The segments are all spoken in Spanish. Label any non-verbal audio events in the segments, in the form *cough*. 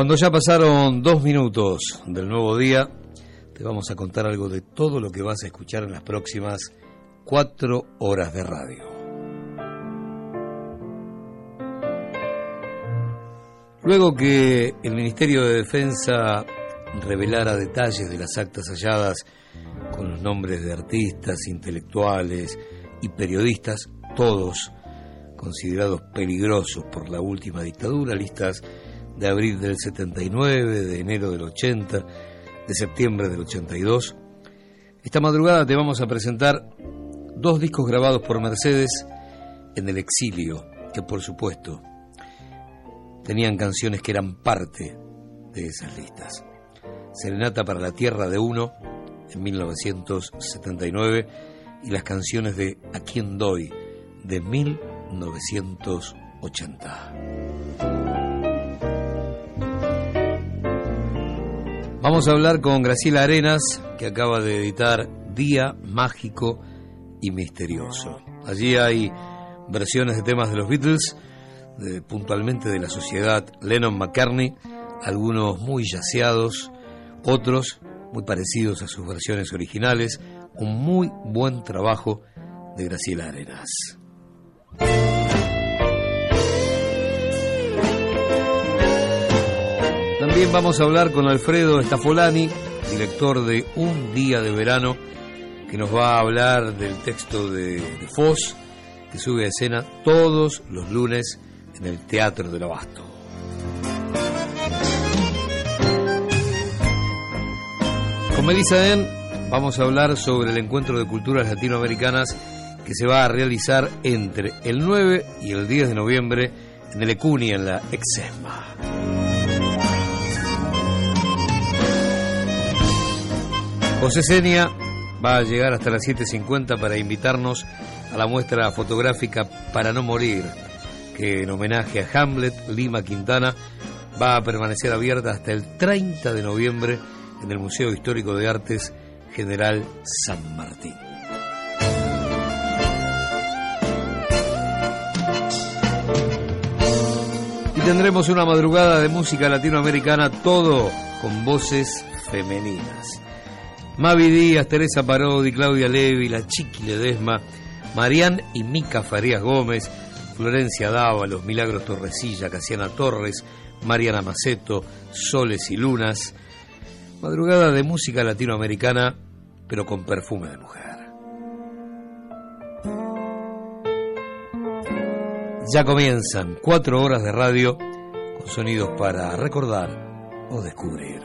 Cuando ya pasaron dos minutos del nuevo día, te vamos a contar algo de todo lo que vas a escuchar en las próximas cuatro horas de radio. Luego que el Ministerio de Defensa revelara detalles de las actas halladas con los nombres de artistas, intelectuales y periodistas, todos considerados peligrosos por la última dictadura, listas de abril del 79, de enero del 80, de septiembre del 82. Esta madrugada te vamos a presentar dos discos grabados por Mercedes en el exilio, que por supuesto tenían canciones que eran parte de esas listas. Serenata para la Tierra de Uno en 1979 y las canciones de A quién doy de 1980. Vamos a hablar con Graciela Arenas, que acaba de editar Día Mágico y Misterioso. Allí hay versiones de temas de los Beatles, puntualmente de la sociedad Lennon-McCartney, algunos muy yaceados, otros muy parecidos a sus versiones originales, un muy buen trabajo de Graciela Arenas. Vamos a hablar con Alfredo Stafolani, director de Un Día de Verano, que nos va a hablar del texto de, de Foz, que sube a escena todos los lunes en el Teatro del Abasto. Con Melissa Den vamos a hablar sobre el encuentro de culturas latinoamericanas que se va a realizar entre el 9 y el 10 de noviembre en el Ecuni, en la Exesma. José Senia va a llegar hasta las 7.50 para invitarnos a la muestra fotográfica Para no morir, que en homenaje a Hamlet Lima Quintana va a permanecer abierta hasta el 30 de noviembre en el Museo Histórico de Artes General San Martín. Y tendremos una madrugada de música latinoamericana, todo con voces femeninas. Mavi Díaz, Teresa Parodi, Claudia Levi, la Chiqui Ledesma, Marián y Mica Farías Gómez, Florencia Dávalos, Milagros Torresilla, Casiana Torres, Mariana Maceto, Soles y Lunas, Madrugada de música latinoamericana, pero con perfume de mujer. Ya comienzan cuatro horas de radio con sonidos para recordar o descubrir.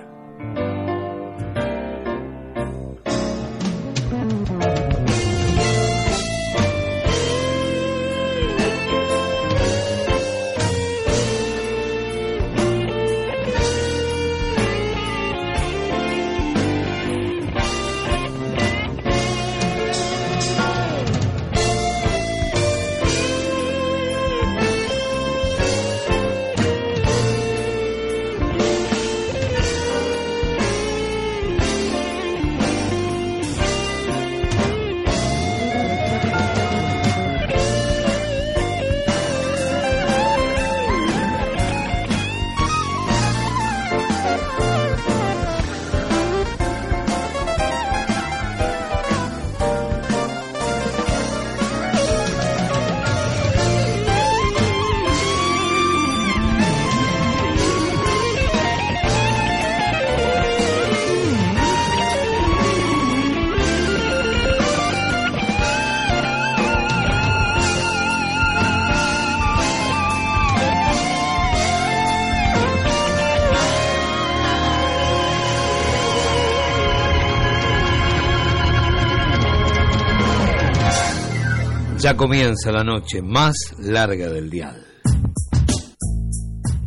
Ya comienza la noche más larga del dial.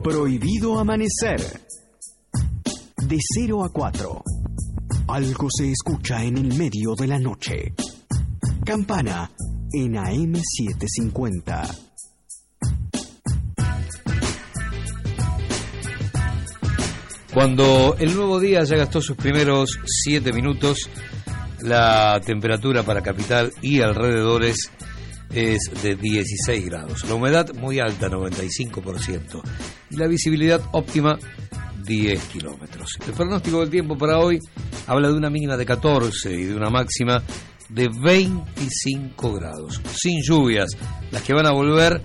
Prohibido amanecer. De 0 a 4. Algo se escucha en el medio de la noche. Campana en AM750. Cuando el nuevo día ya gastó sus primeros 7 minutos, la temperatura para capital y alrededores es de 16 grados. La humedad muy alta, 95%. Y la visibilidad óptima, 10 kilómetros. El pronóstico del tiempo para hoy habla de una mínima de 14 y de una máxima de 25 grados, sin lluvias, las que van a volver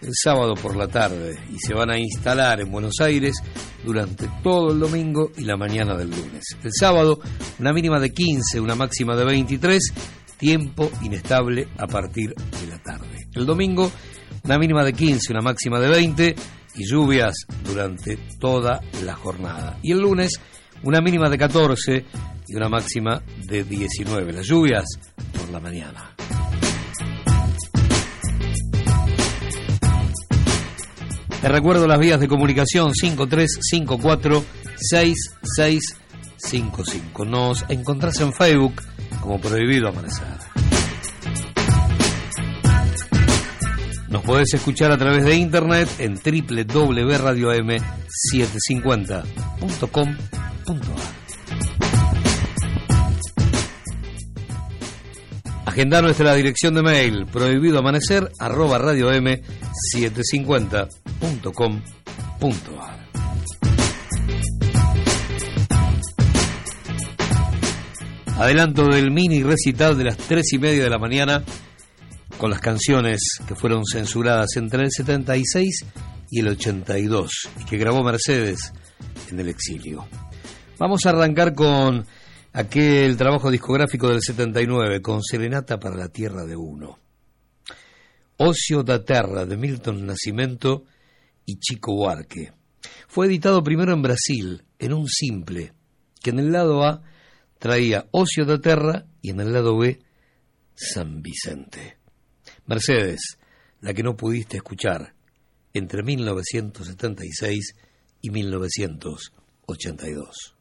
el sábado por la tarde y se van a instalar en Buenos Aires durante todo el domingo y la mañana del lunes. El sábado, una mínima de 15, una máxima de 23, tiempo inestable a partir de la tarde. El domingo, una mínima de 15, una máxima de 20 y lluvias durante toda la jornada. Y el lunes, una mínima de 14 y una máxima de 19. Las lluvias por la mañana. Te recuerdo las vías de comunicación 5354-6655. Nos encontrás en Facebook como prohibido amanecer. Nos podés escuchar a través de internet en www.radioam750.com.ar Agenda nuestra dirección de mail prohibidoamanecer arroba radiom750.com.ar Adelanto del mini recital de las tres y media de la mañana con las canciones que fueron censuradas entre el 76 y el 82 y que grabó Mercedes en el exilio. Vamos a arrancar con aquel trabajo discográfico del 79 con Serenata para la Tierra de Uno. Ocio da Terra de Milton Nascimento y Chico Buarque. Fue editado primero en Brasil, en un simple, que en el lado A traía Ocio da Terra y en el lado B San Vicente. Mercedes, la que no pudiste escuchar entre 1976 y 1982.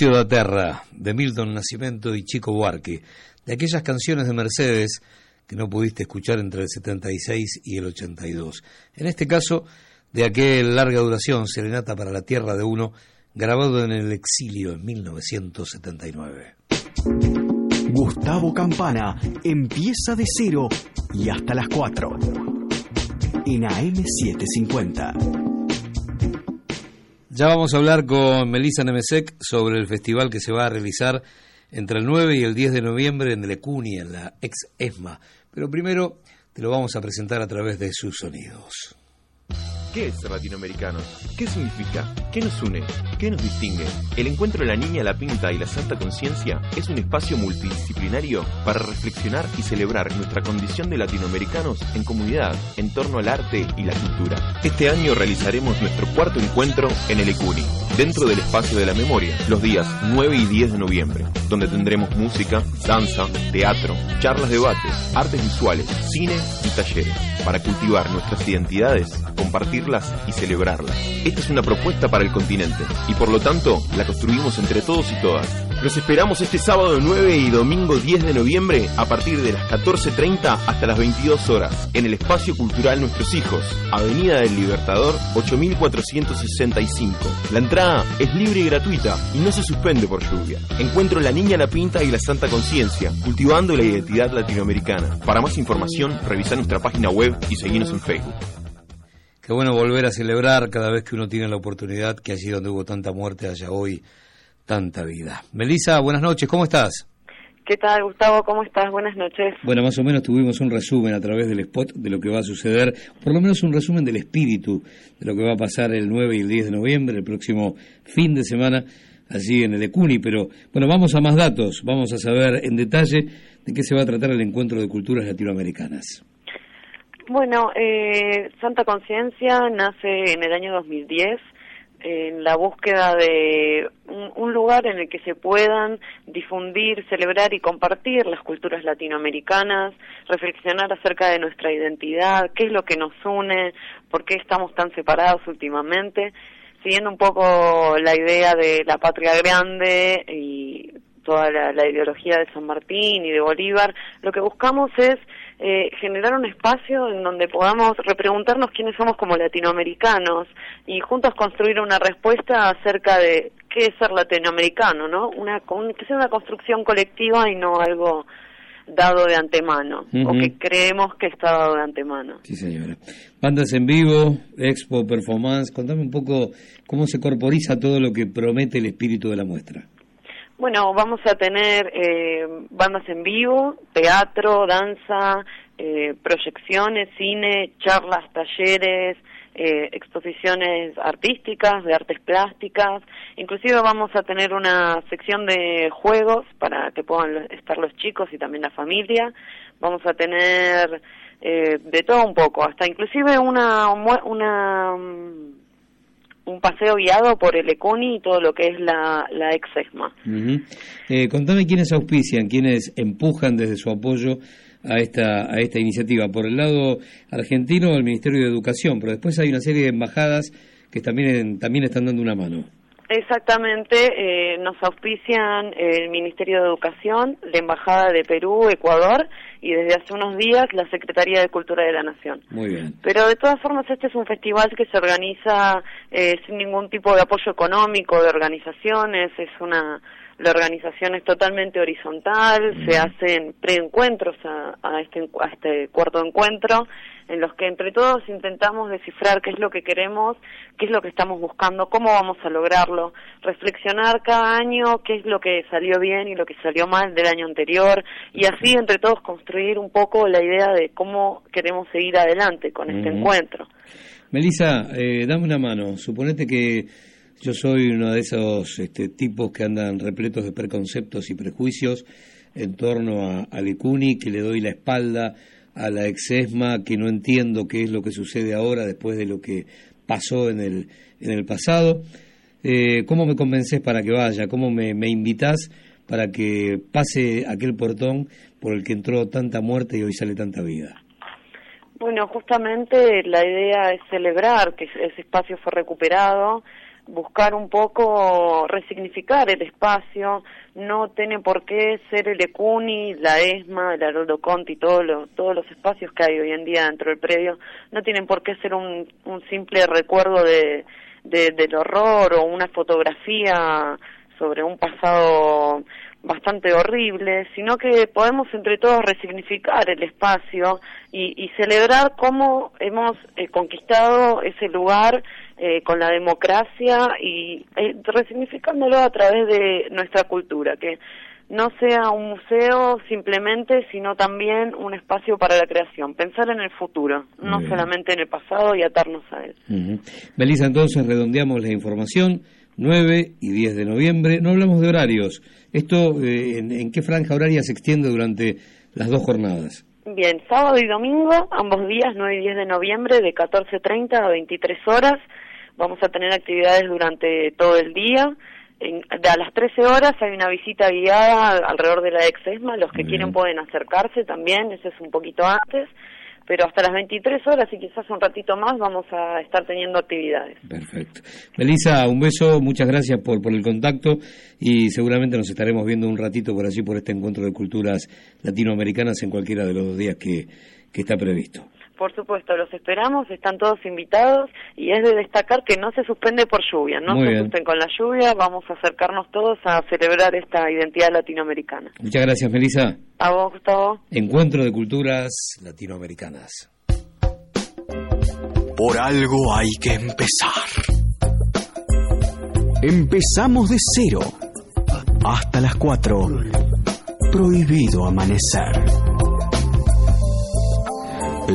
Ocio da Terra, de Milton Nascimento y Chico Buarque, de aquellas canciones de Mercedes que no pudiste escuchar entre el 76 y el 82. En este caso, de aquel larga duración, Serenata para la Tierra de Uno, grabado en el exilio en 1979. Gustavo Campana empieza de cero y hasta las 4 en AM750. Ya vamos a hablar con Melissa Nemesek sobre el festival que se va a realizar entre el 9 y el 10 de noviembre en el Ecuni, en la ex ESMA. Pero primero te lo vamos a presentar a través de sus sonidos. ¿Qué es ser latinoamericanos? ¿Qué significa? ¿Qué nos une? ¿Qué nos distingue? El encuentro de la niña, la pinta y la santa conciencia es un espacio multidisciplinario para reflexionar y celebrar nuestra condición de latinoamericanos en comunidad en torno al arte y la cultura. Este año realizaremos nuestro cuarto encuentro en el Ecuni, dentro del espacio de la memoria, los días 9 y 10 de noviembre, donde tendremos música, danza, teatro, charlas, debates, artes visuales, cine y talleres, para cultivar nuestras identidades, compartir y celebrarlas. Esta es una propuesta para el continente y por lo tanto la construimos entre todos y todas. Los esperamos este sábado 9 y domingo 10 de noviembre a partir de las 14.30 hasta las 22 horas en el Espacio Cultural Nuestros Hijos, Avenida del Libertador 8465. La entrada es libre y gratuita y no se suspende por lluvia. Encuentro La Niña, la Pinta y la Santa Conciencia, cultivando la identidad latinoamericana. Para más información, revisa nuestra página web y seguinos en Facebook. Qué bueno volver a celebrar cada vez que uno tiene la oportunidad que allí donde hubo tanta muerte haya hoy tanta vida. Melissa, buenas noches, ¿cómo estás? ¿Qué tal, Gustavo? ¿Cómo estás? Buenas noches. Bueno, más o menos tuvimos un resumen a través del spot de lo que va a suceder, por lo menos un resumen del espíritu de lo que va a pasar el 9 y el 10 de noviembre, el próximo fin de semana, allí en el Ecuni. Pero bueno, vamos a más datos, vamos a saber en detalle de qué se va a tratar el encuentro de culturas latinoamericanas. Bueno, eh, Santa Conciencia nace en el año 2010 en la búsqueda de un, lugar en el que se puedan difundir, celebrar y compartir las culturas latinoamericanas, reflexionar acerca de nuestra identidad, qué es lo que nos une, por qué estamos tan separados últimamente, siguiendo un poco la idea de la patria grande y toda la ideología de San Martín y de Bolívar, lo que buscamos es eh, generar un espacio en donde podamos repreguntarnos quiénes somos como latinoamericanos y juntos construir una respuesta acerca de qué es ser latinoamericano, ¿no? Una, que sea una construcción colectiva y no algo dado de antemano, o que creemos que está dado de antemano. Sí, señora. Bandas en vivo, expo, performance, contame un poco cómo se corporiza todo lo que promete el espíritu de la muestra. Bueno, vamos a tener eh, bandas en vivo, teatro, danza, eh, proyecciones, cine, charlas, talleres, eh, exposiciones artísticas, de artes plásticas. Inclusive vamos a tener una sección de juegos para que puedan estar los chicos y también la familia. Vamos a tener de todo un poco, hasta inclusive una una un paseo guiado por el ECUNI y todo lo que es la, la ex ESMA. Eh, contame quiénes auspician, quiénes empujan desde su apoyo a esta, a esta iniciativa. Por el lado argentino, el Ministerio de Educación, pero después hay una serie de embajadas que también, también están dando una mano. Exactamente, eh, nos auspician el Ministerio de Educación, la Embajada de Perú, Ecuador y desde hace unos días la Secretaría de Cultura de la Nación. Muy bien. Pero de todas formas este es un festival que se organiza eh, sin ningún tipo de apoyo económico de organizaciones, es una la organización es totalmente horizontal, se hacen preencuentros a, a, este, a este cuarto encuentro, en los que entre todos intentamos descifrar qué es lo que queremos, qué es lo que estamos buscando, cómo vamos a lograrlo, reflexionar cada año qué es lo que salió bien y lo que salió mal del año anterior, y así entre todos construir un poco la idea de cómo queremos seguir adelante con este encuentro. Melissa, eh, dame una mano. Suponete que yo soy uno de esos este, tipos que andan repletos de preconceptos y prejuicios en torno a, a que le doy la espalda a la exesma, que no entiendo qué es lo que sucede ahora después de lo que pasó en el, en el pasado. Eh, ¿Cómo me convences para que vaya? ¿Cómo me, me invitas para que pase aquel portón por el que entró tanta muerte y hoy sale tanta vida? Bueno, justamente la idea es celebrar que ese espacio fue recuperado, buscar un poco resignificar el espacio, no tiene por qué ser el ECUNI, la ESMA, el Haroldo Conti, todos los, todos los espacios que hay hoy en día dentro del predio, no tienen por qué ser un, un simple recuerdo de, de, del horror o una fotografía sobre un pasado bastante horrible, sino que podemos entre todos resignificar el espacio y, y celebrar cómo hemos eh, conquistado ese lugar eh, con la democracia y eh, resignificándolo a través de nuestra cultura, que no sea un museo simplemente, sino también un espacio para la creación, pensar en el futuro, no solamente en el pasado y atarnos a él. Melissa, entonces redondeamos la información. 9 y 10 de noviembre. No hablamos de horarios. ¿Esto eh, en, qué franja horaria se extiende durante las dos jornadas? Bien, sábado y domingo, ambos días, 9 y 10 de noviembre, de 14.30 a 23 horas. Vamos a tener actividades durante todo el día. En, a las 13 horas hay una visita guiada alrededor de la ex-ESMA. Los que quieren pueden acercarse también, ese es un poquito antes pero hasta las 23 horas y quizás un ratito más vamos a estar teniendo actividades. Perfecto. Melissa, un beso, muchas gracias por, por el contacto y seguramente nos estaremos viendo un ratito por allí por este encuentro de culturas latinoamericanas en cualquiera de los dos días que, que está previsto. Por supuesto, los esperamos, están todos invitados y es de destacar que no se suspende por lluvia, no se asusten con la lluvia, vamos a acercarnos todos a celebrar esta identidad latinoamericana. Muchas gracias, Melissa. A vos, Gustavo. Encuentro de Culturas Latinoamericanas. Por algo hay que empezar. Empezamos de cero. Hasta las cuatro. Prohibido amanecer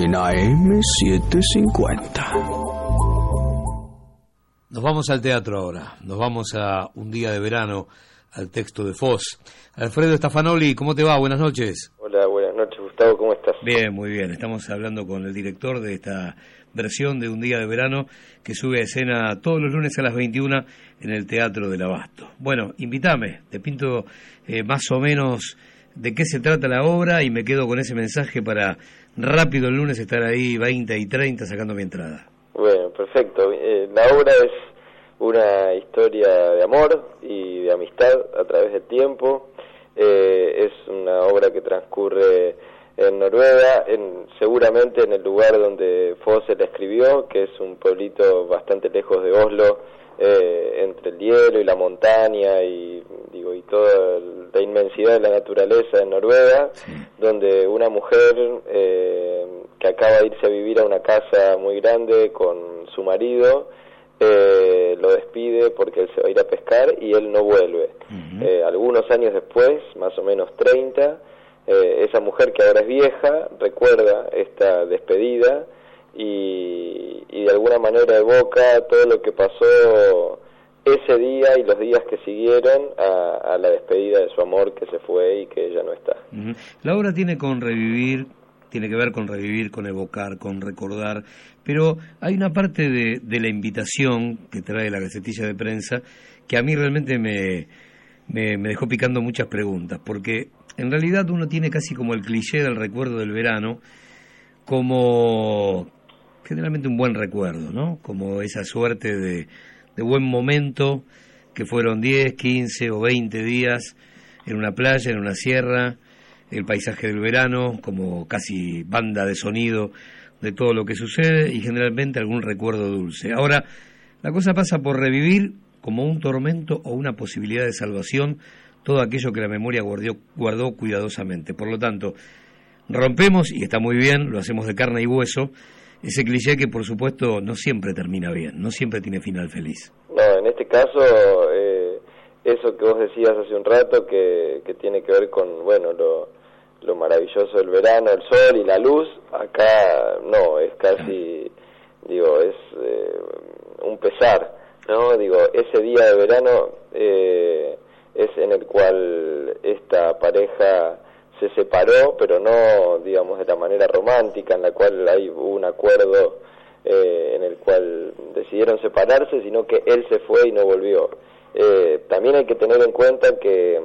en AM750. Nos vamos al teatro ahora, nos vamos a un día de verano, al texto de Foz. Alfredo Stafanoli, ¿cómo te va? Buenas noches. Hola, buenas noches Gustavo, ¿cómo estás? Bien, muy bien. Estamos hablando con el director de esta versión de Un día de verano que sube a escena todos los lunes a las 21 en el Teatro del Abasto. Bueno, invítame, te pinto eh, más o menos de qué se trata la obra y me quedo con ese mensaje para rápido el lunes estar ahí 20 y 30 sacando mi entrada. Bueno, perfecto. Eh, la obra es una historia de amor y de amistad a través del tiempo. Eh, es una obra que transcurre en Noruega, en, seguramente en el lugar donde Fosse la escribió, que es un pueblito bastante lejos de Oslo, eh, entre el hielo y la montaña y digo y toda la inmensidad de la naturaleza en Noruega, donde una mujer eh, que acaba de irse a vivir a una casa muy grande con su marido eh, lo despide porque él se va a ir a pescar y él no vuelve. algunos años después, más o menos 30, esa mujer que ahora es vieja recuerda esta despedida y, de alguna manera evoca todo lo que pasó ese día y los días que siguieron a, la despedida de su amor que se fue y que ya no está. La obra tiene con revivir, tiene que ver con revivir, con evocar, con recordar, pero hay una parte de, la invitación que trae la gacetilla de prensa que a mí realmente me, me, me dejó picando muchas preguntas, porque en realidad uno tiene casi como el cliché del recuerdo del verano, como generalmente un buen recuerdo, ¿no? Como esa suerte de, de buen momento que fueron 10, 15 o 20 días en una playa, en una sierra, el paisaje del verano, como casi banda de sonido de todo lo que sucede y generalmente algún recuerdo dulce. Ahora, la cosa pasa por revivir como un tormento o una posibilidad de salvación todo aquello que la memoria guardó, guardó cuidadosamente. Por lo tanto, rompemos, y está muy bien, lo hacemos de carne y hueso, ese cliché que por supuesto no siempre termina bien, no siempre tiene final feliz. No, en este caso, eh, eso que vos decías hace un rato, que, que tiene que ver con, bueno, lo, lo maravilloso del verano, el sol y la luz, acá no, es casi, digo, es eh, un pesar, ¿no? Digo, ese día de verano eh, es en el cual esta pareja se separó, pero no, digamos, de la manera romántica, en la cual hay un acuerdo eh, en el cual decidieron separarse, sino que él se fue y no volvió. Eh, también hay que tener en cuenta que,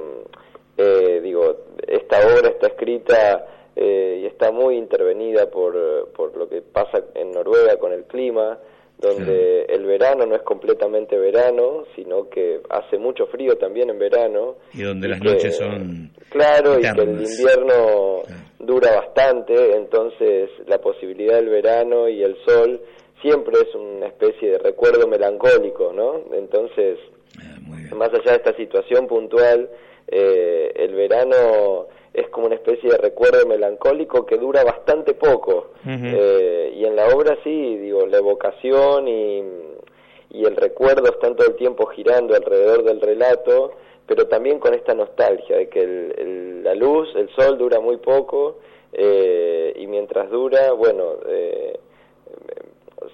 eh, digo, esta obra está escrita y está muy intervenida por, por lo que pasa en Noruega con el clima, donde el verano no es completamente verano, sino que hace mucho frío también en verano. Y donde las noches son... Claro, y que el invierno dura bastante, entonces la posibilidad del verano y el sol siempre es una especie de recuerdo melancólico, ¿no? Entonces, ah, más allá de esta situación puntual, eh, el verano es como una especie de recuerdo melancólico que dura bastante poco. eh, y en la obra sí, digo, la evocación y, y el recuerdo están todo el tiempo girando alrededor del relato, pero también con esta nostalgia de que el, la luz, el sol dura muy poco eh, y mientras dura, bueno, eh,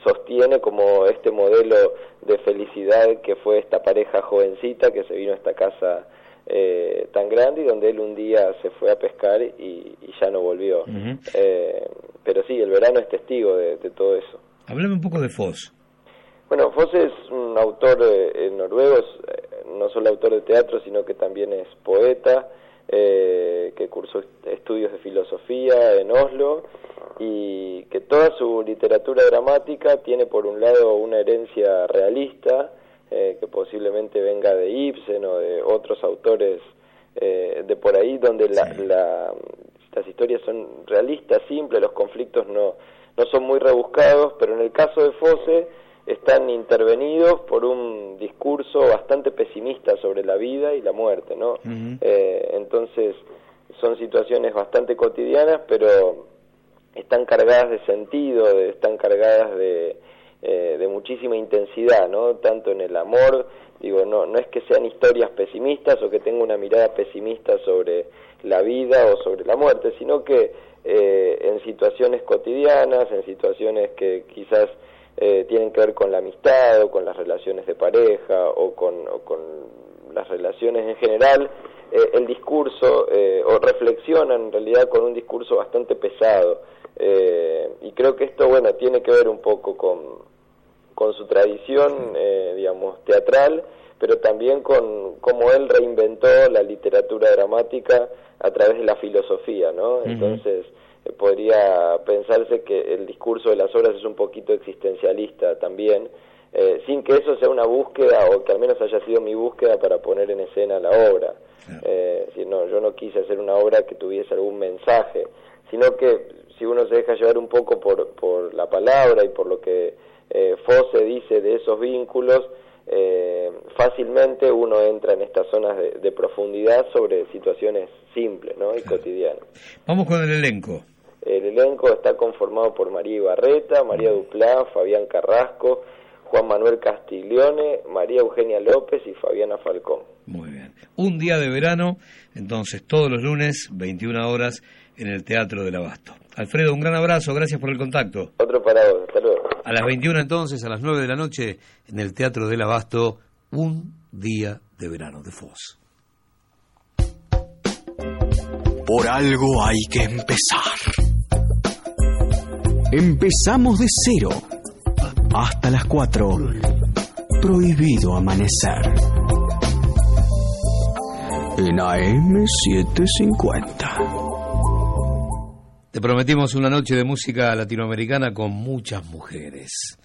sostiene como este modelo de felicidad que fue esta pareja jovencita que se vino a esta casa eh, tan grande y donde él un día se fue a pescar y, ya no volvió. eh, pero sí, el verano es testigo de, todo eso. Háblame un poco de Foss. Bueno, Foss es un autor eh, noruego, eh, no solo autor de teatro, sino que también es poeta, eh, que cursó estudios de filosofía en Oslo y que toda su literatura dramática tiene por un lado una herencia realista, eh, que posiblemente venga de Ibsen o de otros autores eh, de por ahí, donde la, las historias son realistas, simples, los conflictos no, no son muy rebuscados, pero en el caso de Fosse están intervenidos por un discurso bastante pesimista sobre la vida y la muerte, ¿no? eh, entonces son situaciones bastante cotidianas, pero están cargadas de sentido, están cargadas de, eh, de muchísima intensidad, ¿no? Tanto en el amor, digo, no, no es que sean historias pesimistas o que tenga una mirada pesimista sobre la vida o sobre la muerte, sino que eh, en situaciones cotidianas, en situaciones que quizás eh, tienen que ver con la amistad o con las relaciones de pareja o con, o con las relaciones en general, el discurso o reflexionan en realidad con un discurso bastante pesado. Y creo que esto, bueno, tiene que ver un poco con, con su tradición, eh, digamos, teatral, pero también con cómo él reinventó la literatura dramática a través de la filosofía, ¿no? Entonces, eh, podría pensarse que el discurso de las obras es un poquito existencialista también, eh, sin que eso sea una búsqueda o que al menos haya sido mi búsqueda para poner en escena la obra. si no, yo no quise hacer una obra que tuviese algún mensaje, sino que si uno se deja llevar un poco por, por la palabra y por lo que eh, Fosse dice de esos vínculos, eh, fácilmente uno entra en estas zonas de, profundidad sobre situaciones simples ¿no? y cotidianas. Vamos con el elenco. El elenco está conformado por María Ibarreta, María Duplá, Fabián Carrasco, Juan Manuel Castiglione, María Eugenia López y Fabiana Falcón. Muy bien. Un día de verano, entonces todos los lunes, 21 horas, en el Teatro del Abasto. Alfredo, un gran abrazo, gracias por el contacto. Otro para vos, hasta luego. A las 21 entonces, a las 9 de la noche, en el Teatro del Abasto, un día de verano de Foz. Por algo hay que empezar. Empezamos de cero. Hasta las 4. Prohibido amanecer. En AM750. Te prometimos una noche de música latinoamericana con muchas mujeres.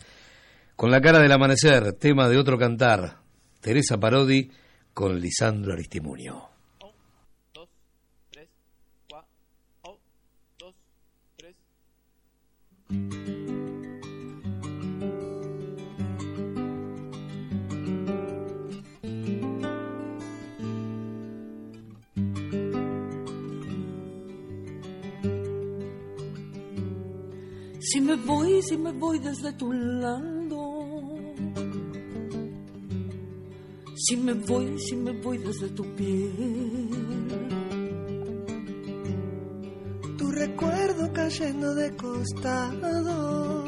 Con la cara del amanecer, tema de otro cantar, Teresa Parodi con Lisandro Aristimunio. Si me voy, si me voy desde tu lado. Si me voy, si me voy desde tu piel. Tu recuerdo cayendo de costado.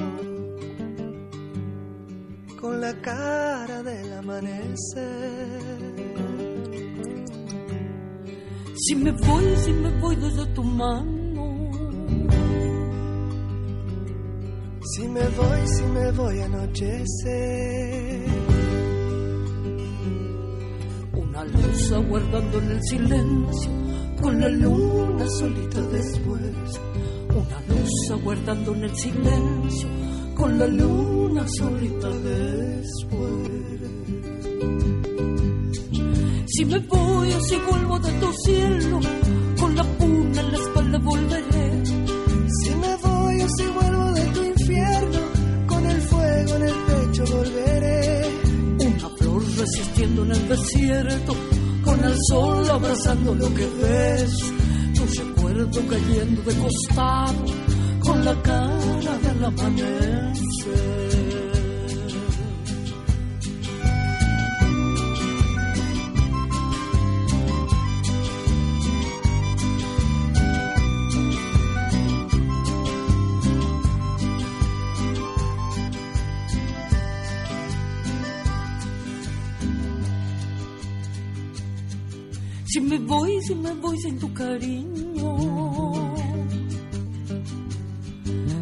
Con la cara del amanecer. Si me voy, si me voy desde tu mano Si me voy, si me voy a anochecer. Un Una luz aguardando en el silencio, con la luna solita después. Una luz aguardando en el silencio, con la luna solita después. Si me voy o si vuelvo de tu cielo, con la puna en la espalda volveré. Si me voy o si vuelvo en el desierto, con el sol abrazando lo que ves. Tu recuerdo cayendo de costado, con la cara del amanecer. Si me voy sin tu cariño.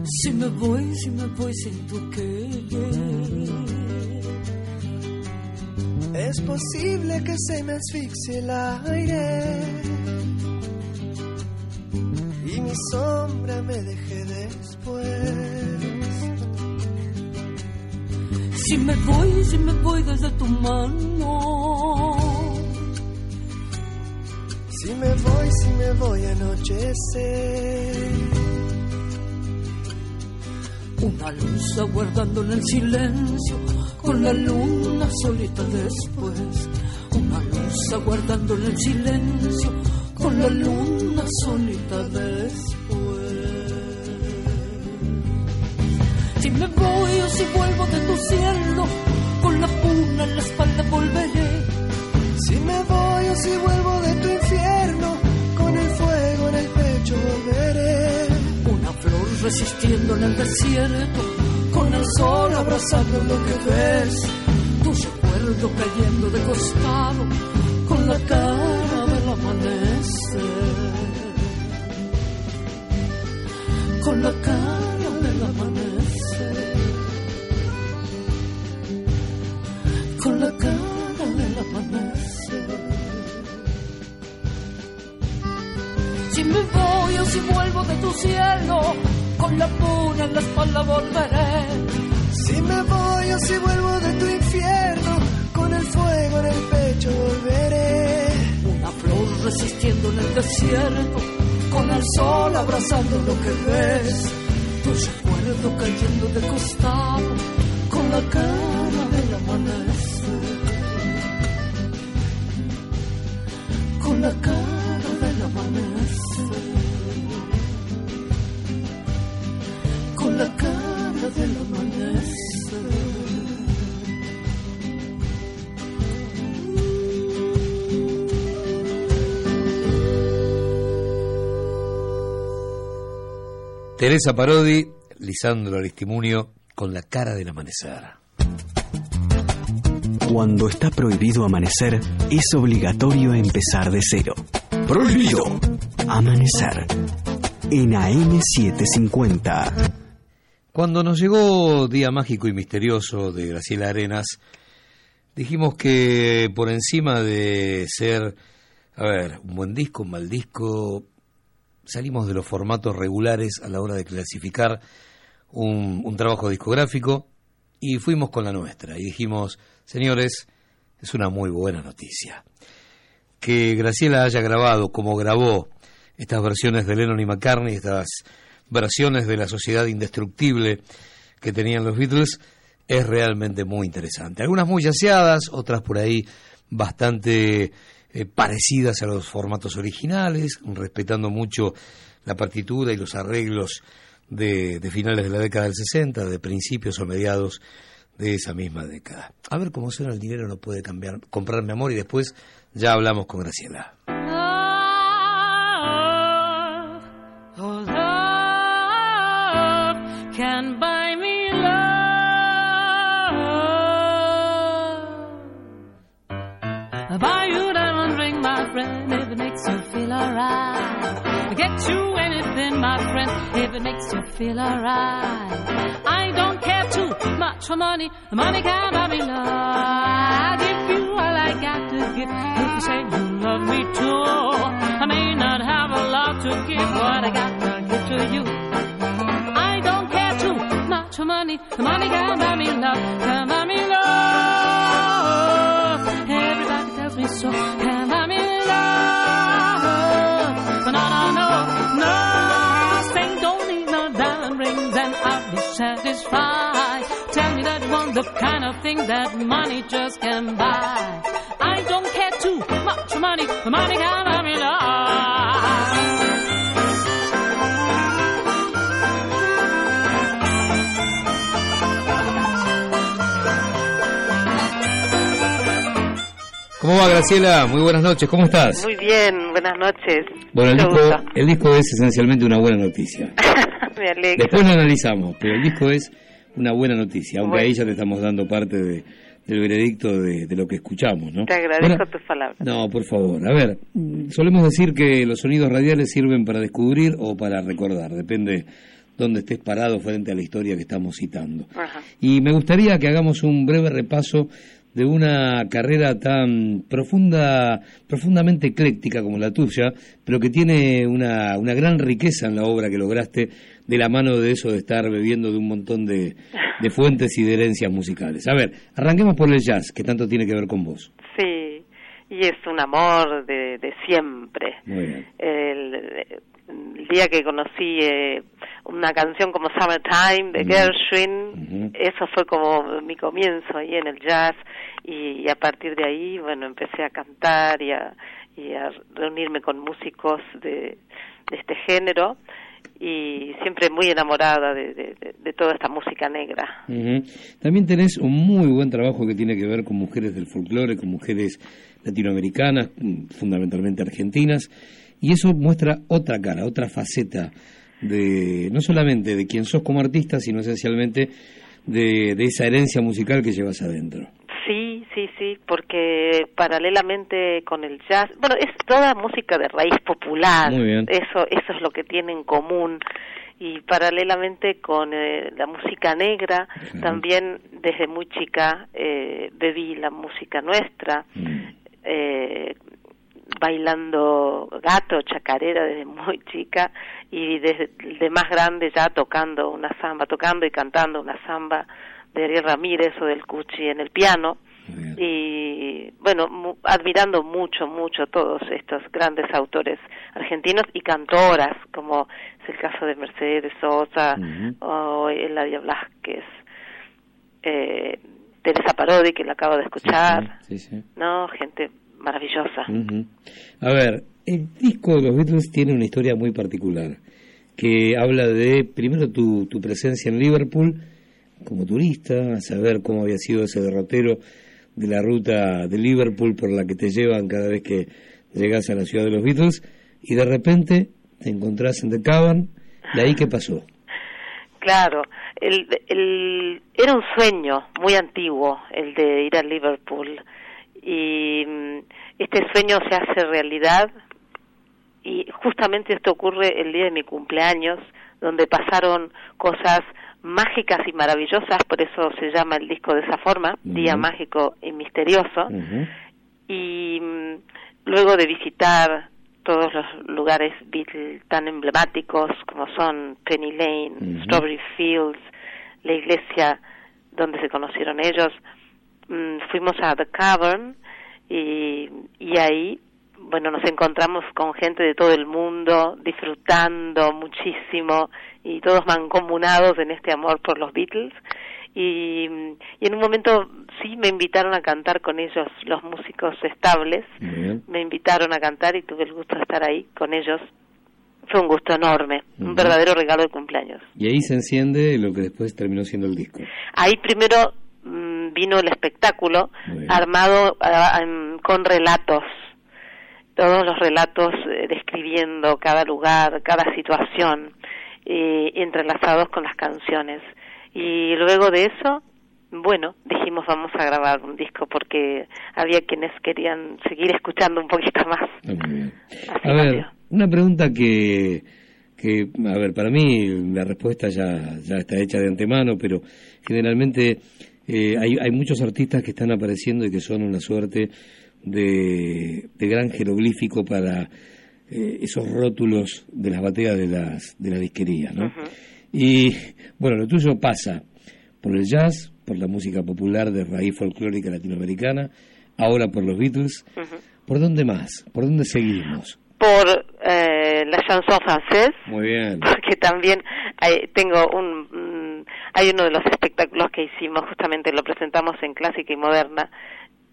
Si me voy, si me voy sin tu querer. Es posible que se me asfixie el aire y mi sombra me deje después. Si me voy, si me voy desde tu mano. Si me voy a anochecer. Una luz aguardando en el silencio, con la luna solita después. Una luz aguardando en el silencio, con la luna solita después. Si me voy o si vuelvo de tu cielo, con la puna en la espalda volveré. Si me voy o si vuelvo resistiendo en el desierto, con el sol abrazando lo que ves. Tu recuerdo cayendo de costado, con la cara del amanecer. Con la cara del amanecer. Con la cara del amanecer. Si me voy o si vuelvo de tu cielo, con la puna en la espalda volveré. Si me voy o si vuelvo de tu infierno, con el fuego en el pecho volveré. Una flor resistiendo en el desierto, con el sol abrazando lo que ves. Tu recuerdo cayendo de costado, con la cara Teresa Parodi, Lisandro Aristimunio, con la cara del amanecer. Cuando está prohibido amanecer, es obligatorio empezar de cero. Prohibido. Amanecer. En AM750. Cuando nos llegó Día Mágico y Misterioso de Graciela Arenas, dijimos que por encima de ser, a ver, un buen disco, un mal disco, salimos de los formatos regulares a la hora de clasificar un, trabajo discográfico y fuimos con la nuestra y dijimos, señores, es una muy buena noticia. Que Graciela haya grabado como grabó estas versiones de Lennon y McCartney, estas versiones de la sociedad indestructible que tenían los Beatles, es realmente muy interesante. Algunas muy yaceadas, otras por ahí bastante eh, parecidas a los formatos originales, respetando mucho la partitura y los arreglos de, finales de la década del 60, de principios o mediados de esa misma década. A ver cómo suena el dinero no puede cambiar, comprar amor y después ya hablamos con Graciela. Alright. Get you anything, my friend, if it makes you feel alright. I don't care too much for money, money can't buy me love. I'll give you all I got to give if you say you love me too. I may not have a lot to give, but I got to give to you. I don't care too much for money. Money can't buy me love, can't buy me love. Everybody tells me so, can and I'll be satisfied. Tell me that one the kind of thing that money just can buy. I don't care too much for money. The money can not buy me love. ¿Cómo va Graciela? Muy buenas noches, ¿cómo estás? Muy bien, buenas noches. Bueno, el disco, el disco es esencialmente una buena noticia. *laughs* Me alegro. Después lo analizamos, pero el disco es una buena noticia, aunque Bueno. ahí ya te estamos dando parte de- del veredicto de, de lo que escuchamos, ¿no? Te agradezco Bueno, tus palabras. No, por favor. A ver, solemos decir que los sonidos radiales sirven para descubrir o para recordar, depende dónde estés parado frente a la historia que estamos citando. Ajá. Y me gustaría que hagamos un breve repaso de una carrera tan profunda, profundamente ecléctica como la tuya, pero que tiene una, una gran riqueza en la obra que lograste de la mano de eso de estar bebiendo de un montón de, de fuentes y de herencias musicales. A ver, arranquemos por el jazz, que tanto tiene que ver con vos. Sí, y es un amor de, de siempre. Muy bien. El, el día que conocí eh, una canción como Summertime de. Gershwin, eso fue como mi comienzo ahí en el jazz y, a partir de ahí, bueno, empecé a cantar y a, y a reunirme con músicos de, de este género y siempre muy enamorada de, de- toda esta música negra. Ujú. También tenés un muy buen trabajo que tiene que ver con mujeres del folclore, con mujeres latinoamericanas, fundamentalmente argentinas, y eso muestra otra cara, otra faceta de no solamente de quién sos como artista, sino esencialmente de, de esa herencia musical que llevas adentro. Sí, sí, sí, porque paralelamente con el jazz, bueno, es toda música de raíz popular, Muy bien. eso eso es lo que tiene en común y paralelamente con eh, la música negra, también desde muy chica eh, bebí la música nuestra, Mm. eh, bailando gato, chacarera desde muy *laughs* chica y desde de más grande ya tocando una samba, tocando y cantando una samba de Ariel Ramírez o del Cuchi en el piano y bueno, mu- admirando mucho, mucho todos estos grandes autores argentinos y cantoras, como es el caso de Mercedes Sosa Ujú. o Eladia Blasquez, eh, Teresa Parodi, que la acabo de escuchar, Sí, sí. sí. no, gente maravillosa. A ver, el disco de los Beatles tiene una historia muy particular, que habla de, primero, tu, tu presencia en Liverpool como turista, a saber cómo había sido ese derrotero de la ruta de Liverpool por la que te llevan cada vez que llegas a la ciudad de los Beatles, y de repente te encontrás en The Cavern, ¿y ahí qué pasó? Claro, el, el, era un sueño muy antiguo el de ir a Liverpool y este sueño se hace realidad y justamente esto ocurre el día de mi cumpleaños donde pasaron cosas mágicas y maravillosas, por eso se llama el disco de esa forma, Día. Mágico y Misterioso y mm, luego de visitar todos los lugares tan emblemáticos como son Penny Lane. Strawberry Fields, la iglesia donde se conocieron ellos, mm, fuimos a The Cavern y, y ahí, bueno, nos encontramos con gente de todo el mundo disfrutando muchísimo y todos mancomunados en este amor por los Beatles. Y, y en un momento sí me invitaron a cantar con ellos los músicos estables. Me invitaron a cantar y tuve el gusto de estar ahí con ellos. Fue un gusto enorme un verdadero regalo de cumpleaños. Y ahí se enciende lo que después terminó siendo el disco. ahí primero vino el espectáculo armado ah, con relatos todos los relatos eh, describiendo cada lugar cada situación eh, entrelazados con las canciones. Y luego de eso bueno dijimos vamos a grabar un disco porque había quienes querían seguir escuchando un poquito *laughs* más Ah, bien. Así A ver, una pregunta que, que, a ver, para mí la respuesta ya, ya está hecha de antemano, pero generalmente eh, hay, hay muchos artistas que están apareciendo y que son una suerte de, de gran jeroglífico para eh, esos rótulos de las bateas de las, de la disquería, ¿no? Y bueno, lo tuyo pasa por el jazz, por la música popular de raíz folclórica latinoamericana, ahora por los Beatles. ¿Por dónde más? ¿Por dónde seguimos? Por eh, la chanson francés. Muy bien. *laughs* Porque también hay, tengo un, hay uno de los espectáculos que hicimos, justamente lo presentamos en Clásica y Moderna,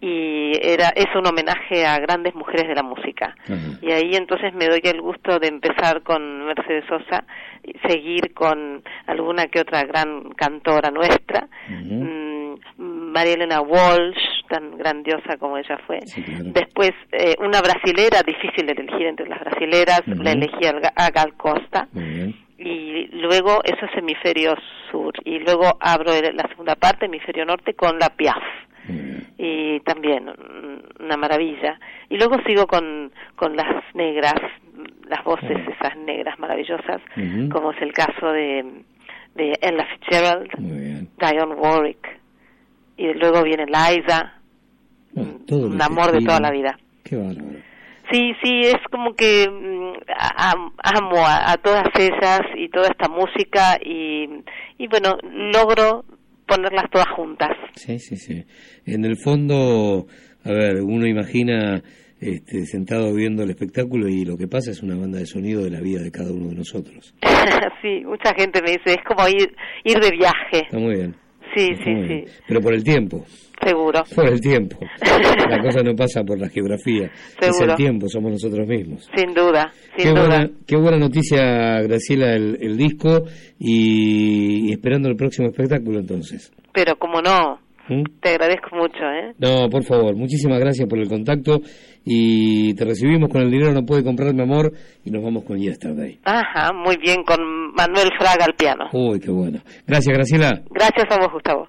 y era es un homenaje a grandes mujeres de la música. Y ahí entonces me doy el gusto de empezar con Mercedes Sosa y seguir con alguna que otra gran cantora nuestra. Mm, María Elena Walsh tan grandiosa como ella fue. Después eh, una brasilera difícil de elegir entre las brasileras la elegí a Gal Costa. Y luego eso es hemisferio sur y luego abro la segunda parte hemisferio norte con la Piaf. Y también una maravilla. Y luego sigo con, con las negras, las voces esas negras maravillosas, como es el caso de, de Ella Fitzgerald, Dionne Warwick, y luego viene Liza, un amor de toda la vida. Sí, sí, es como que mm, amo a, a, todas ellas y toda esta música y, y bueno, logro ponerlas todas juntas. Sí, sí, sí. En el fondo, a ver, uno imagina este, sentado viendo el espectáculo y lo que pasa es una banda de sonido de la vida de cada uno de nosotros. *laughs* sí, mucha gente me dice, es como ir, ir de viaje. Está muy bien. Sí, sí, sí. Pero por el tiempo. Seguro. Por el tiempo. La *laughs* cosa no pasa por la geografía. Es el tiempo, somos nosotros mismos. Sin duda, sin qué duda. Buena, qué buena noticia, Graciela, el, el disco y, esperando el próximo espectáculo entonces. Pero como no, ¿Mm? te agradezco mucho, ¿eh? No, por favor, muchísimas gracias por el contacto y te recibimos con el dinero no puede comprar mi amor y nos vamos con Yesterday. Ajá, muy bien, con Manuel Fraga al piano. Uy, qué bueno. Gracias, Graciela. Gracias a vos, Gustavo.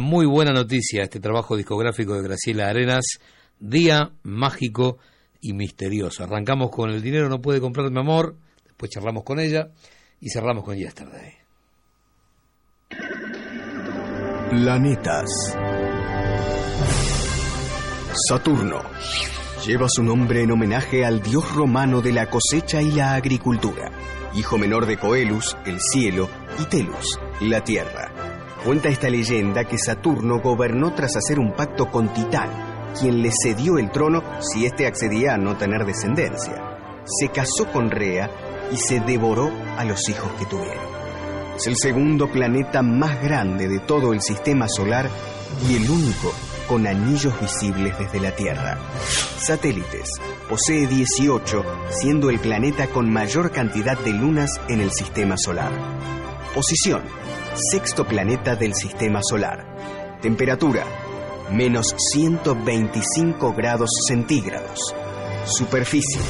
Muy buena noticia, este trabajo discográfico de Graciela Arenas, Día Mágico y Misterioso. Arrancamos con El dinero no puede comprar mi amor, después charlamos con ella y cerramos con Yesterday. Planetas. Saturno. Lleva su nombre en homenaje al dios romano de la cosecha y la agricultura, hijo menor de Coelus, el cielo, y Telus, la tierra. Cuenta esta leyenda que Saturno gobernó tras hacer un pacto con Titán, quien le cedió el trono si éste accedía a no tener descendencia. Se casó con Rea y se devoró a los hijos que tuvieron. Es el segundo planeta más grande de todo el sistema solar y el único con anillos visibles desde la Tierra. Satélites. Posee 18, siendo el planeta con mayor cantidad de lunas en el sistema solar. Posición. Sexto planeta del sistema solar. Temperatura. Menos 125 grados centígrados. Superficie.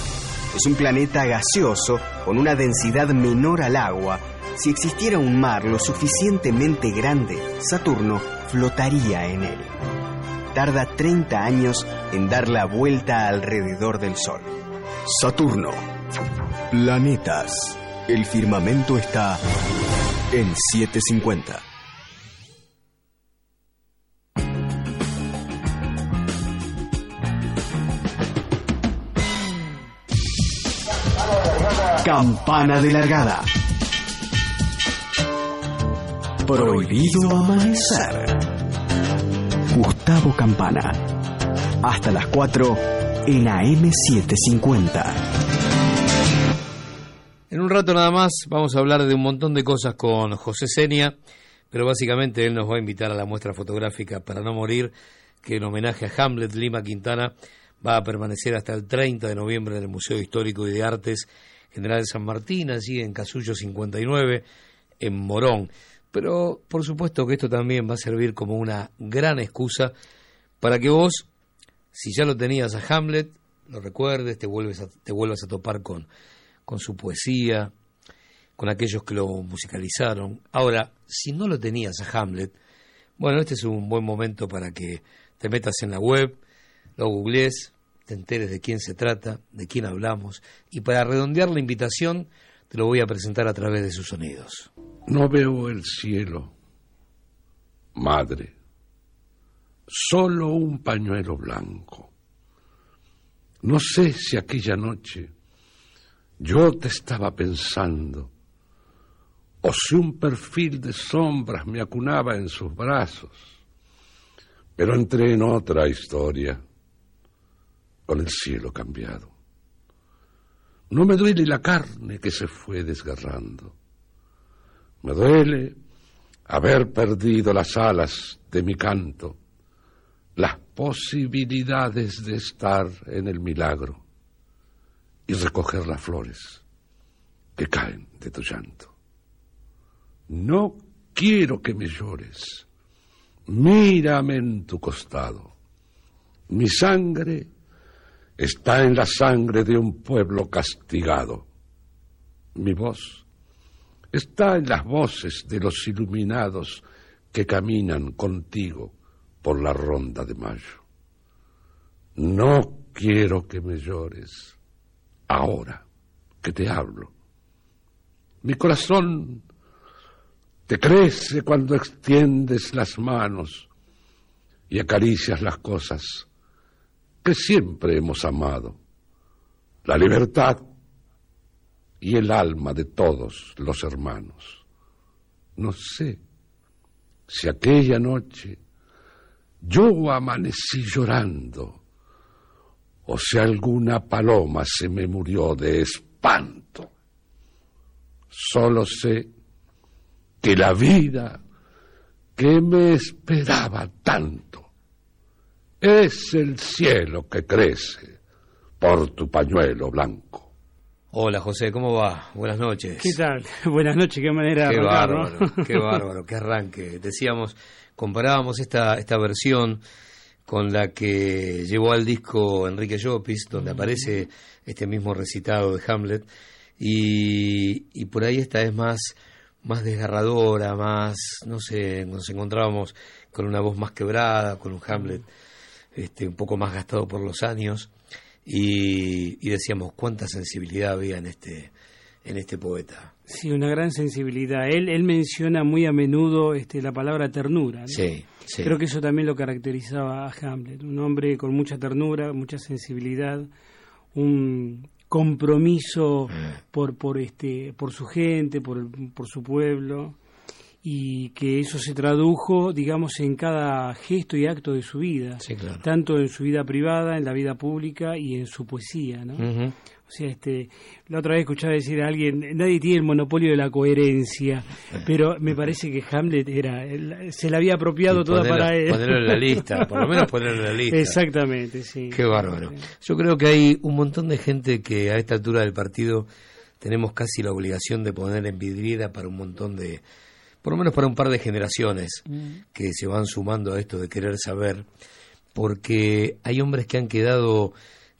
Es un planeta gaseoso con una densidad menor al agua. Si existiera un mar lo suficientemente grande, Saturno flotaría en él. Tarda 30 años en dar la vuelta alrededor del Sol. Saturno. Planetas. El firmamento está en 750. Campana de largada. Prohibido amanecer. Gustavo Campana. Hasta las 4 en AM750. En un rato nada más vamos a hablar de un montón de cosas con José Senia, pero básicamente él nos va a invitar a la muestra fotográfica para no morir, que en homenaje a Hamlet Lima Quintana va a permanecer hasta el 30 de noviembre en el Museo Histórico y de Artes General de San Martín, allí en Casullo 59, en Morón. Pero por supuesto que esto también va a servir como una gran excusa para que vos, si ya lo tenías a Hamlet, lo recuerdes, te, vuelves a, te vuelvas a topar con, con su poesía, con aquellos que lo musicalizaron. Ahora, si no lo tenías a Hamlet, bueno, este es un buen momento para que te metas en la web, lo googlees, te enteres de quién se trata, de quién hablamos, y para redondear la invitación te lo voy a presentar a través de sus sonidos. No veo el cielo, madre, solo un pañuelo blanco. No sé si aquella noche yo te estaba pensando, o si un perfil de sombras me acunaba en sus brazos, pero entré en otra historia, con el cielo cambiado. No me duele la carne que se fue desgarrando. Me duele haber perdido las alas de mi canto, las posibilidades de estar en el milagro y recoger las flores que caen de tu llanto. No quiero que me llores. Mírame en tu costado. Mi sangre está en la sangre de un pueblo castigado. Mi voz está en las voces de los iluminados que caminan contigo por la ronda de mayo. No quiero que me llores ahora. que te hablo. Mi corazón te crece cuando extiendes las manos y acaricias las cosas que siempre hemos amado, la libertad y el alma de todos los hermanos. No sé si aquella noche yo amanecí llorando o si alguna paloma se me murió de espanto. Solo sé que la vida que me esperaba tanto es el cielo que crece por tu pañuelo blanco. Hola José, ¿cómo va? Buenas noches. ¿Qué tal? *laughs* Buenas noches, qué manera Qué de arrancar, ¿no? bárbaro, qué bárbaro, qué arranque. Decíamos, comparábamos esta, esta versión con la que llevó al disco Enrique Llopis, donde aparece este mismo recitado de Hamlet, y, y por ahí esta es más, más desgarradora, más, no sé, nos encontrábamos con una voz más quebrada, con un Hamlet este, un poco más gastado por los años, y, y decíamos cuánta sensibilidad había en este, en este poeta. Sí, una gran sensibilidad. Él, él menciona muy a menudo este, la palabra ternura. ¿no? Sí, sí. Creo que eso también lo caracterizaba a Hamlet. Un hombre con mucha ternura, mucha sensibilidad, un compromiso por, por, este, por su gente, por, por su pueblo, y que eso se tradujo, digamos, en cada gesto y acto de su vida, Sí, claro. tanto en su vida privada, en la vida pública y en su poesía, ¿no? O sea, este, la otra vez escuchaba decir a alguien, nadie tiene el monopolio de la coherencia, pero me parece que Hamlet era, se la había apropiado toda ponerlo- para él. Ponerlo en la lista, por lo menos ponerlo en la lista. Exactamente, sí. Qué bárbaro. Yo creo que hay un montón de gente que a esta altura del partido tenemos casi la obligación de poner en vidriera para un montón de, por lo menos para un par de generaciones que se van sumando a esto de querer saber, porque hay hombres que han quedado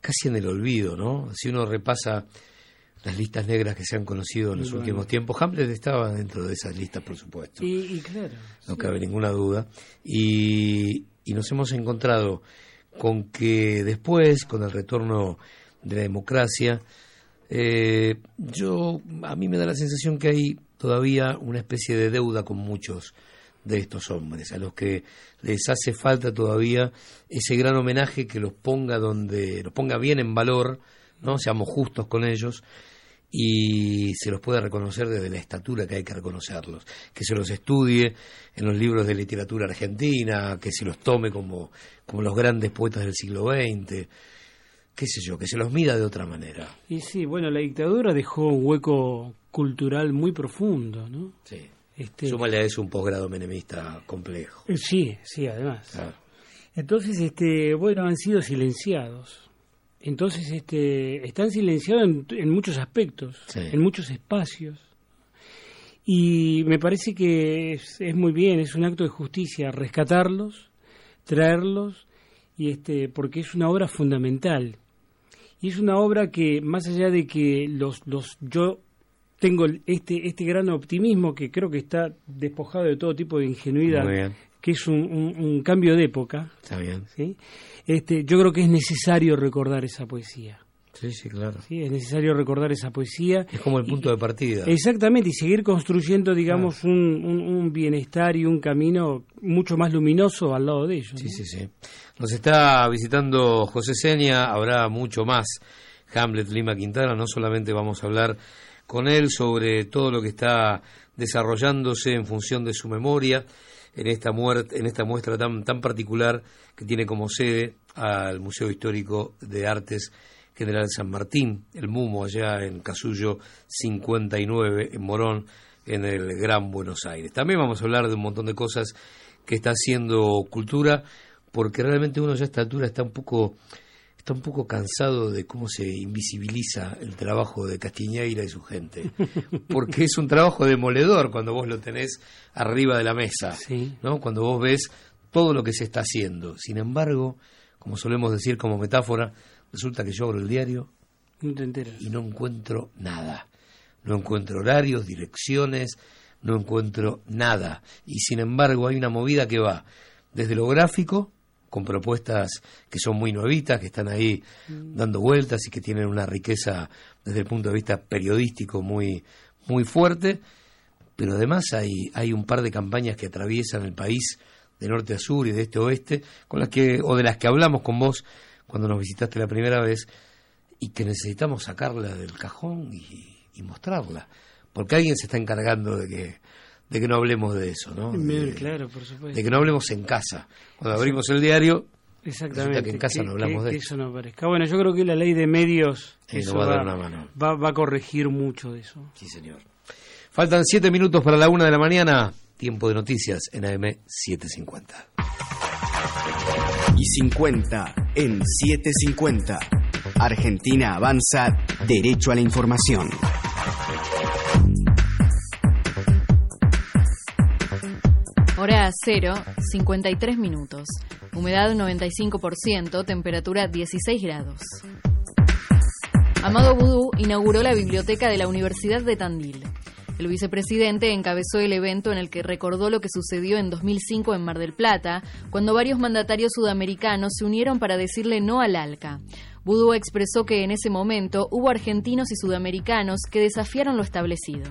casi en el olvido, ¿no? Si uno repasa las listas negras que se han conocido en los Bueno. últimos tiempos, Hamlet estaba dentro de esas listas, por supuesto Y, y claro, no cabe ninguna duda. Y, y nos hemos encontrado con que después, con el retorno de la democracia, eh, yo a mí me da la sensación que hay todavía una especie de deuda con muchos de estos hombres, a los que les hace falta todavía ese gran homenaje que los ponga donde los ponga bien en valor, no seamos justos con ellos y se los pueda reconocer desde la estatura que hay que reconocerlos, que se los estudie en los libros de literatura argentina, que se los tome como, como los grandes poetas del siglo XX, qué sé yo, que se los mida de otra manera. y sí, bueno, la dictadura dejó un hueco cultural muy profundo, ¿no? Sí. Este, Súmale a eso un posgrado menemista complejo. eh, sí, sí, además. Claro. Entonces, este, bueno, han sido silenciados. Entonces, este, están silenciados en, en muchos aspectos, Sí. en muchos espacios. Y me parece que es, es muy bien, es un acto de justicia rescatarlos, traerlos, y este, porque es una obra fundamental. Y es una obra que, más allá de que los, los yo tengo este, este gran optimismo que creo que está despojado de todo tipo de ingenuidad, que es un, un- un cambio de época, Está bien. ¿sí? este, yo creo que es necesario recordar esa poesía. Sí, sí, claro. ¿sí? Es necesario recordar esa poesía. Es como el punto de partida. Exactamente, y seguir construyendo, digamos, un, un- un bienestar y un camino mucho más luminoso al lado de ellos. Sí, ¿no? sí, sí. Nos está visitando José Seña, habrá mucho más. Hamlet Lima Quintana, no solamente vamos a hablar con él sobre todo lo que está desarrollándose en función de su memoria en esta muerte, en esta muestra tan tan particular que tiene como sede al Museo Histórico de Artes General San Martín, el MUMO allá en Casullo 59 en Morón en el Gran Buenos Aires. También vamos a hablar de un montón de cosas que está haciendo cultura porque realmente uno ya a esta altura está un poco está un poco cansado de cómo se invisibiliza el trabajo de Castiñeira y su gente. *laughs* Porque es un trabajo demoledor cuando vos lo tenés arriba de la mesa, Sí. ¿no? Cuando vos ves todo lo que se está haciendo. Sin embargo, como solemos decir como metáfora, resulta que yo abro el diario y no encuentro nada. No encuentro horarios, direcciones, no encuentro nada. Y sin embargo hay una movida que va desde lo gráfico, con propuestas que son muy nuevitas, que están ahí dando vueltas y que tienen una riqueza desde el punto de vista periodístico muy, muy fuerte, pero además hay, hay un par de campañas que atraviesan el país de norte a sur y de este a oeste, con las que, o de las que hablamos con vos cuando nos visitaste la primera vez, y que necesitamos sacarla del cajón y, y mostrarla, porque alguien se está encargando de que de que no hablemos de eso, ¿no? De, claro, por supuesto. De que no hablemos en casa. Cuando abrimos el diario, Exactamente. que en casa no hablamos de que eso. no aparezca. Bueno, yo creo que la ley de medios Eh, va a dar va, una mano. va- va a corregir mucho de eso. Sí, señor. Faltan siete minutos para la una de la mañana. Tiempo de noticias en AM 750. Y 50 en 750. Argentina avanza derecho a la información. Hora 0, 53 minutos. Humedad 95%, temperatura 16 grados. Amado Boudou inauguró la biblioteca de la Universidad de Tandil. El vicepresidente encabezó el evento en el que recordó lo que sucedió en 2005 en Mar del Plata, cuando varios mandatarios sudamericanos se unieron para decirle no al ALCA. Boudou expresó que en ese momento hubo argentinos y sudamericanos que desafiaron lo establecido.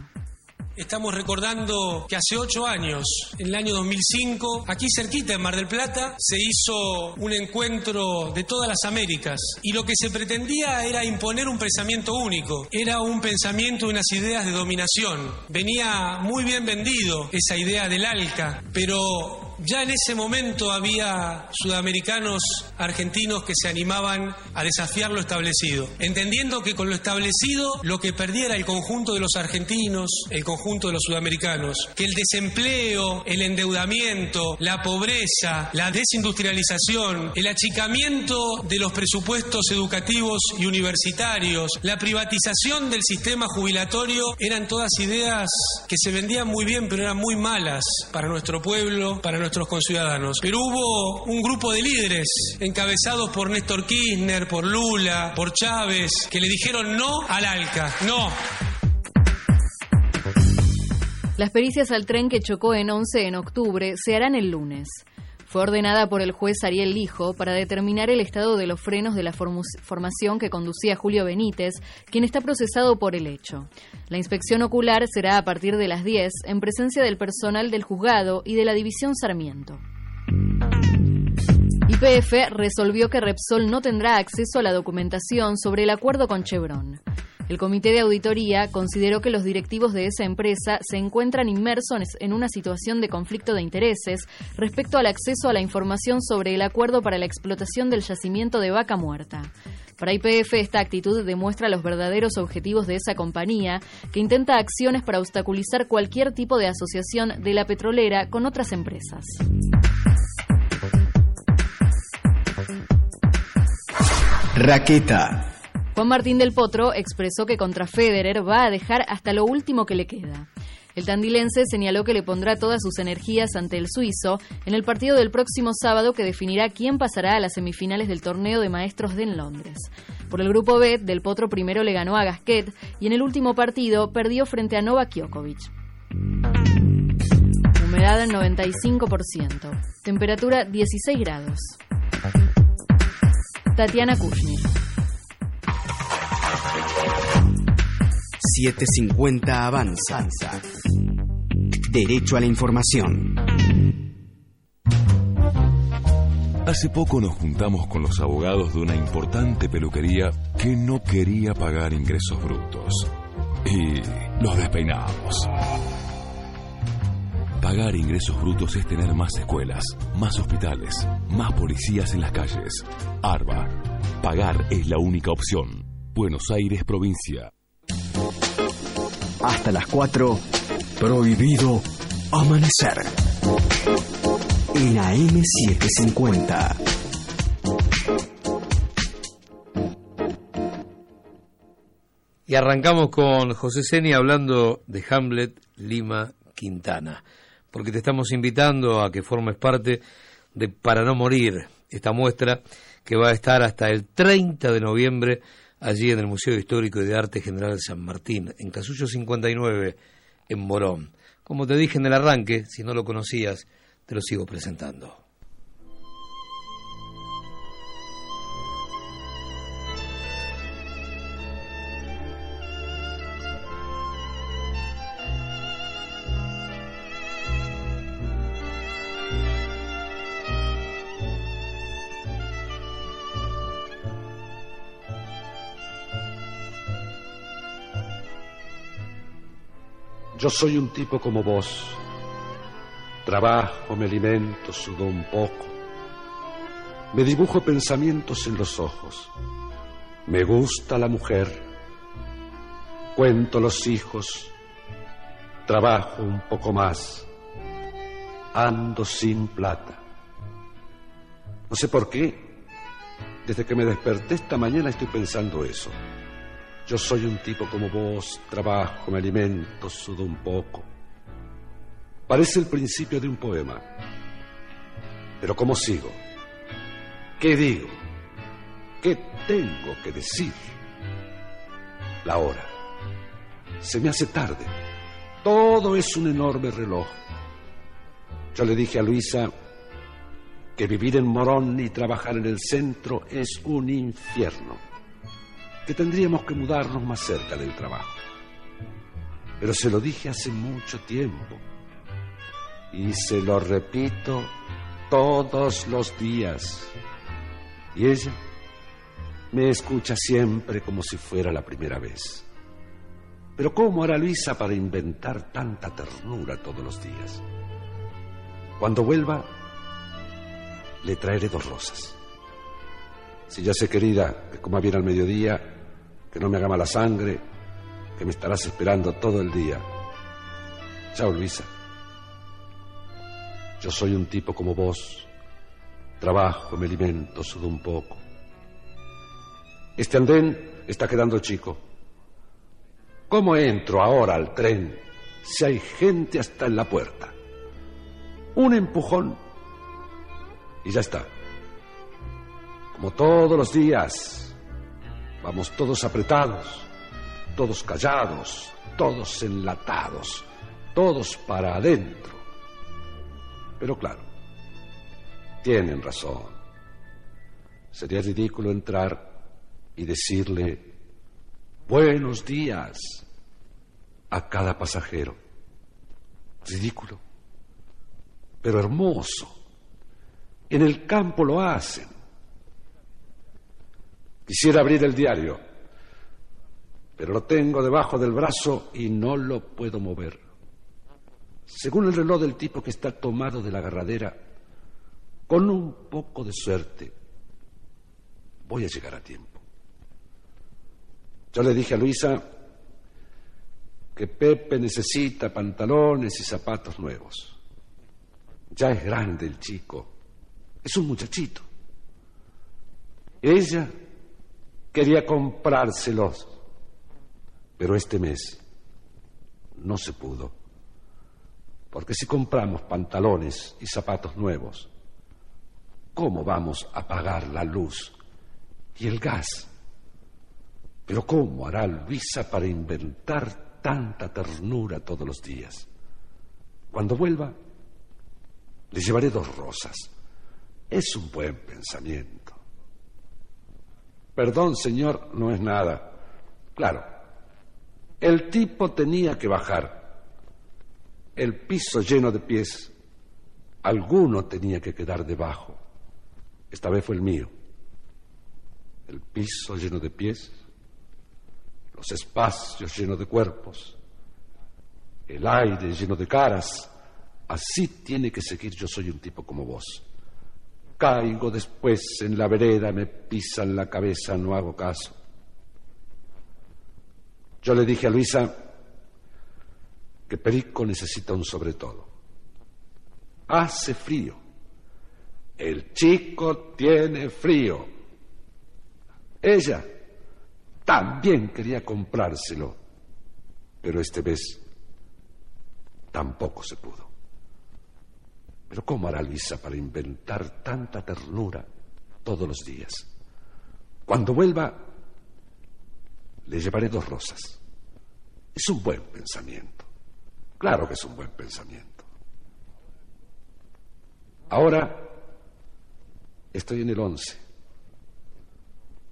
Estamos recordando que hace ocho años, en el año 2005, aquí cerquita en Mar del Plata, se hizo un encuentro de todas las Américas y lo que se pretendía era imponer un pensamiento único, era un pensamiento, unas ideas de dominación. Venía muy bien vendido esa idea del ALCA, pero ya en ese momento había sudamericanos, argentinos que se animaban a desafiar lo establecido, entendiendo que con lo establecido lo que perdiera el conjunto de los argentinos, el conjunto de los sudamericanos, que el desempleo, el endeudamiento, la pobreza, la desindustrialización, el achicamiento de los presupuestos educativos y universitarios, la privatización del sistema jubilatorio eran todas ideas que se vendían muy bien pero eran muy malas para nuestro pueblo, para Pero hubo un grupo de líderes encabezados por Néstor Kirchner, por Lula, por Chávez, que le dijeron no al ALCA, no. Las pericias al tren que chocó en 11 en octubre se harán el lunes. Fue ordenada por el juez Ariel Lijo para determinar el estado de los frenos de la formación que conducía Julio Benítez, quien está procesado por el hecho. La inspección ocular será a partir de las 10 en presencia del personal del juzgado y de la división Sarmiento. YPF resolvió que Repsol no tendrá acceso a la documentación sobre el acuerdo con Chevron. El comité de auditoría consideró que los directivos de esa empresa se encuentran inmersos en una situación de conflicto de intereses respecto al acceso a la información sobre el acuerdo para la explotación del yacimiento de vaca muerta. Para IPF esta actitud demuestra los verdaderos objetivos de esa compañía, que intenta acciones para obstaculizar cualquier tipo de asociación de la petrolera con otras empresas. Raqueta. Juan Martín del Potro expresó que contra Federer va a dejar hasta lo último que le queda. El tandilense señaló que le pondrá todas sus energías ante el suizo en el partido del próximo sábado que definirá quién pasará a las semifinales del torneo de maestros de en Londres. Por el grupo B, Del Potro primero le ganó a Gasquet y en el último partido perdió frente a Novak Djokovic. Humedad 95%. Temperatura 16 grados. Tatiana Kushner. 750 avanza. Derecho a la información. Hace poco nos juntamos con los abogados de una importante peluquería que no quería pagar ingresos brutos. Y los despeinamos. Pagar ingresos brutos es tener más escuelas, más hospitales, más policías en las calles. ARBA. Pagar es la única opción. Buenos Aires, provincia. Hasta las 4. Prohibido amanecer. En AM750. Y arrancamos con José Seni hablando de Hamlet Lima Quintana, porque te estamos invitando a que formes parte de Para no morir, esta muestra que va a estar hasta el 30 de noviembre allí en el Museo Histórico y de Arte General San Martín, en Casullo 59, en Morón. Como te dije en el arranque, si no lo conocías, te lo sigo presentando. Yo soy un tipo como vos. Trabajo, me alimento, sudo un poco. Me dibujo pensamientos en los ojos. Me gusta la mujer. Cuento los hijos. Trabajo un poco más. Ando sin plata. No sé por qué. Desde que me desperté esta mañana estoy pensando eso. Yo soy un tipo como vos, trabajo, me alimento, sudo un poco. Parece el principio de un poema. Pero ¿cómo sigo? ¿Qué digo? ¿Qué tengo que decir? La hora. Se me hace tarde. Todo es un enorme reloj. Yo le dije a Luisa que vivir en Morón y trabajar en el centro es un infierno, que tendríamos que mudarnos más cerca del trabajo. Pero se lo dije hace mucho tiempo y se lo repito todos los días. Y ella me escucha siempre como si fuera la primera vez. Pero ¿cómo hará Luisa para inventar tanta ternura todos los días? Cuando vuelva, le traeré dos rosas. Si ya sé, querida, que coma bien al mediodía, que no me haga mala sangre, que me estarás esperando todo el día. Chao, Luisa. Yo soy un tipo como vos. Trabajo, me alimento, sudo un poco. Este andén está quedando chico. ¿Cómo entro ahora al tren si hay gente hasta en la puerta? Un empujón y ya está. Como todos los días, vamos todos apretados, todos callados, todos enlatados, todos para adentro. Pero claro, tienen razón. Sería ridículo entrar y decirle buenos días a cada pasajero. Ridículo, pero hermoso. En el campo lo hacen. Quisiera abrir el diario, pero lo tengo debajo del brazo y no lo puedo mover. Según el reloj del tipo que está tomado de la agarradera, con un poco de suerte, voy a llegar a tiempo. Yo le dije a Luisa que Pepe necesita pantalones y zapatos nuevos. Ya es grande el chico es un muchachito. Ella quería comprárselos, pero este mes no se pudo. Porque si compramos pantalones y zapatos nuevos, ¿cómo vamos a pagar la luz y el gas? Pero ¿cómo hará Luisa para inventar tanta ternura todos los días? Cuando vuelva, le llevaré dos rosas es un buen pensamiento. Perdón, señor, no es nada. Claro, el tipo tenía que bajar. El piso lleno de pies. Alguno tenía que quedar debajo. Esta vez fue el mío. El piso lleno de pies. Los espacios llenos de cuerpos. El aire lleno de caras. Así tiene que seguir yo soy un tipo como vos. Caigo después en la vereda, me pisan la cabeza, no hago caso. Yo le dije a Luisa que Perico necesita un sobre todo. Hace frío. El chico tiene frío. Ella también quería comprárselo, pero este vez tampoco se pudo. Pero ¿cómo hará Luisa para inventar tanta ternura todos los días? Cuando vuelva, le llevaré dos rosas. Es un buen pensamiento. Claro que es un buen pensamiento. Ahora estoy en el 11.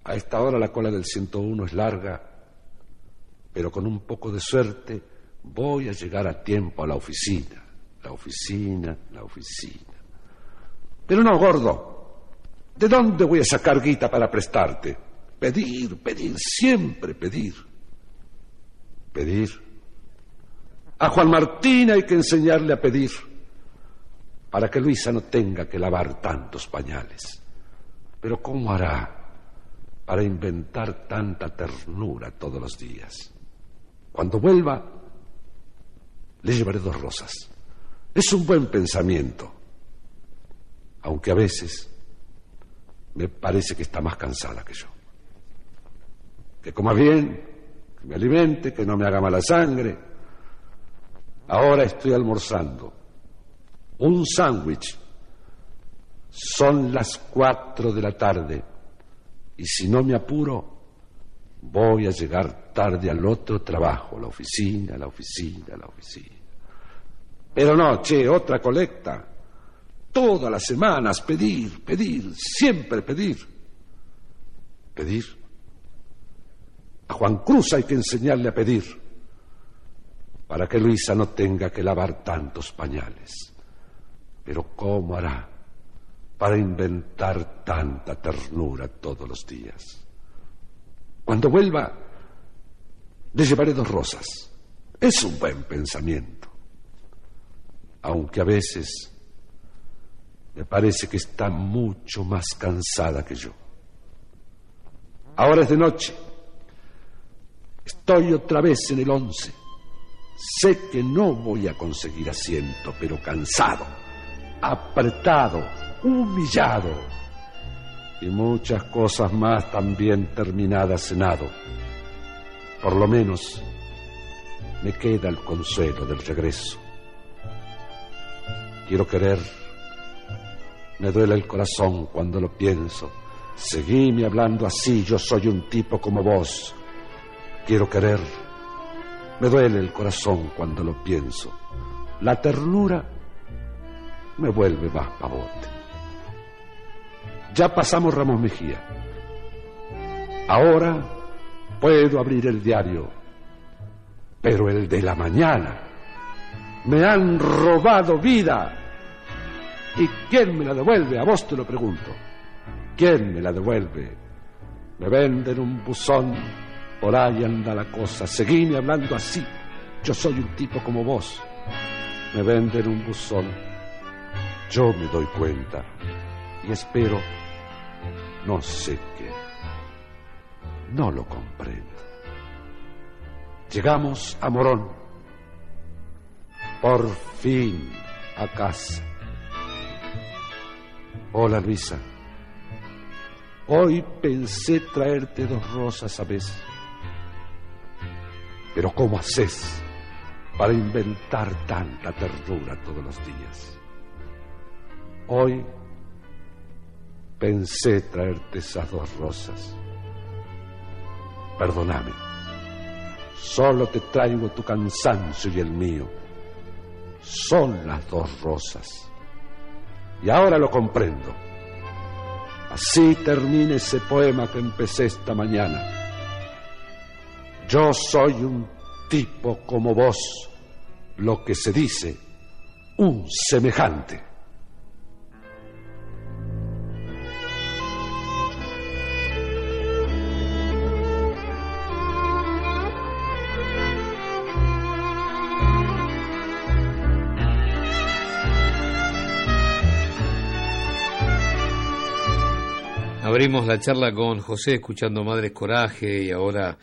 A esta hora la cola del 101 es larga, pero con un poco de suerte voy a llegar a tiempo a la oficina la oficina, la oficina. Pero no, gordo, ¿de dónde voy a sacar guita para prestarte? Pedir, pedir, siempre pedir. Pedir. A Juan Martín hay que enseñarle a pedir para que Luisa no tenga que lavar tantos pañales. Pero ¿cómo hará para inventar tanta ternura todos los días? Cuando vuelva, le llevaré dos rosas. Es un buen pensamiento, aunque a veces me parece que está más cansada que yo. Que coma bien, que me alimente, que no me haga mala sangre. Ahora estoy almorzando. Un sándwich. Son las cuatro de la tarde. Y si no me apuro, voy a llegar tarde al otro trabajo, la oficina, la oficina, la oficina. Pero no, che, otra colecta. Todas las semanas pedir, pedir, siempre pedir. Pedir. A Juan Cruz hay que enseñarle a pedir para que Luisa no tenga que lavar tantos pañales. Pero ¿cómo hará para inventar tanta ternura todos los días? Cuando vuelva, le llevaré dos rosas. Es un buen pensamiento. Aunque a veces me parece que está mucho más cansada que yo. Ahora es de noche. Estoy otra vez en el once. Sé que no voy a conseguir asiento, pero cansado, apretado, humillado y muchas cosas más también terminadas cenado. Por lo menos me queda el consuelo del regreso. Quiero querer me duele el corazón cuando lo pienso. Seguime hablando así, yo soy un tipo como vos. Quiero querer. Me duele el corazón cuando lo pienso. La ternura me vuelve más pavote. Ya pasamos Ramos Mejía. Ahora puedo abrir el diario, pero el de la mañana. Me han robado vida. ¿Y quién me la devuelve? A vos te lo pregunto. ¿Quién me la devuelve? Me venden un buzón, por ahí anda la cosa. Seguime hablando así. Yo soy un tipo como vos. Me venden un buzón. Yo me doy cuenta y espero, no sé qué. No lo comprendo. Llegamos a Morón. Por fin a casa. Hola Luisa. Hoy pensé traerte dos rosas a veces. Pero ¿cómo haces para inventar tanta ternura todos los días? Hoy pensé traerte esas dos rosas. Perdóname. Solo te traigo tu cansancio y el mío. Son las dos rosas y ahora lo comprendo. Así termina ese poema que empecé esta mañana. Yo soy un tipo como vos, lo que se dice, un semejante. Abrimos la charla con José escuchando Madres Coraje y ahora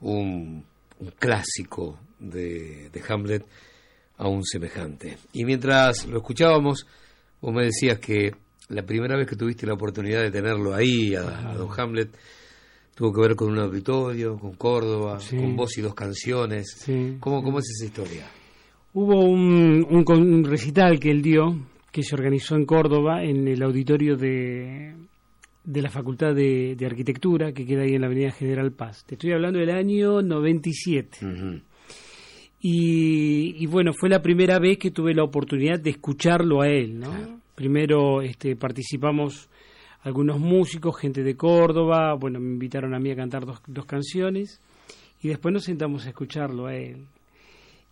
un, clásico de, Hamlet a un semejante. Y mientras lo escuchábamos, vos me decías que la primera vez que tuviste la oportunidad de tenerlo ahí, a, Don Hamlet, tuvo que ver con un auditorio, con Córdoba, con voz y dos canciones. ¿Cómo, ¿Cómo es esa historia? Hubo un, un recital que él dio, que se organizó en Córdoba, en el auditorio de de la Facultad de, Arquitectura, que queda ahí en la Avenida General Paz. Te estoy hablando del año 97. y, y, bueno, fue la primera vez que tuve la oportunidad de escucharlo a él, ¿no? Primero este, participamos algunos músicos, gente de Córdoba, bueno, me invitaron a mí a cantar dos, dos canciones y después nos sentamos a escucharlo a él.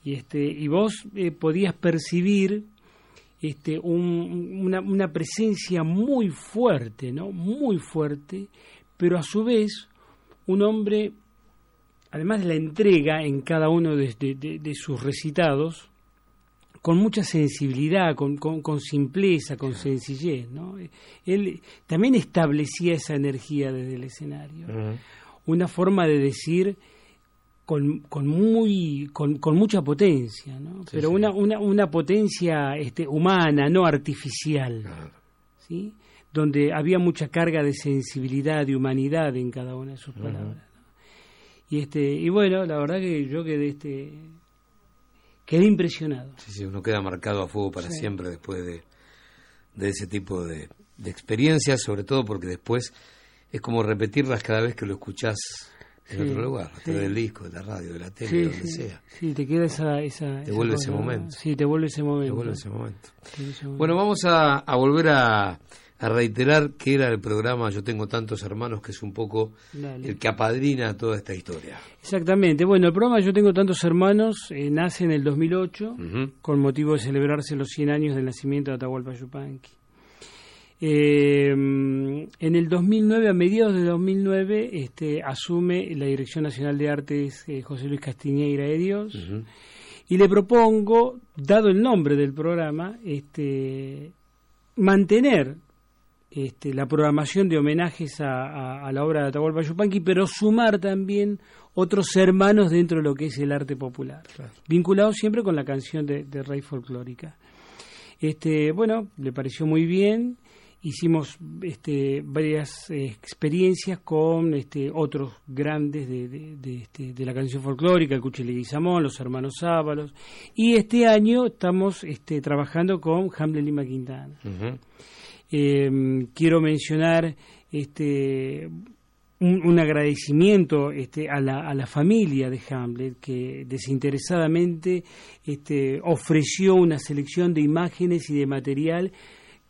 Y, este, y vos eh, podías percibir este, una, una, presencia muy fuerte, ¿no? Muy fuerte, pero a su vez un hombre además la entrega en cada uno de, de- de sus recitados con mucha sensibilidad, con, con- con simpleza, con sencillez. ¿no? Él también establecía esa energía desde el escenario. Una forma de decir con, con muy con, con mucha potencia, ¿no? Sí, pero sí. Una, una, una potencia este, humana, no artificial. ¿sí? Donde había mucha carga de sensibilidad, de humanidad en cada una de sus palabras. ¿no? Y este y bueno, la verdad que yo quedé este quedé impresionado. Sí, sí, uno queda marcado a fuego para Sí. siempre después de, de ese tipo de, de experiencias, sobre todo porque después es como repetirlas cada vez que lo escuchás en Sí, otro lugar, a sí. través del disco, de la radio, de la tele, Sí, donde sea. sí, te queda esa... esa Te vuelve ese momento. Sí, te vuelve ese momento. Te vuelve ese momento. Bueno, vamos a, a volver a, a reiterar que era el programa Yo tengo tantos hermanos, que es un poco Dale. el que apadrina toda esta historia. Exactamente. Bueno, el programa Yo tengo tantos hermanos eh, nace en el 2008 Ujú. con motivo de celebrarse los 100 años del nacimiento de Atahualpa Yupanqui. Eh, en el 2009, a mediados de 2009, este, asume la Dirección Nacional de Artes eh, José Luis Castiñeira de Dios y le propongo, dado el nombre del programa, este, mantener este, la programación de homenajes a, a- a la obra de Atahualpa Yupanqui, pero sumar también otros hermanos dentro de lo que es el arte popular, vinculado siempre con la canción de, de Rey Folclórica. Este, bueno, le pareció muy bien. Hicimos este, varias eh, experiencias con este, otros grandes de, de- de, este, de la canción folclórica, el Cuchi Leguizamón, los hermanos Ábalos. Y este año estamos este, trabajando con Hamlet Lima Quintana. Eh, quiero mencionar este, un, un agradecimiento este, a, la, a la familia de Hamlet que desinteresadamente este, ofreció una selección de imágenes y de material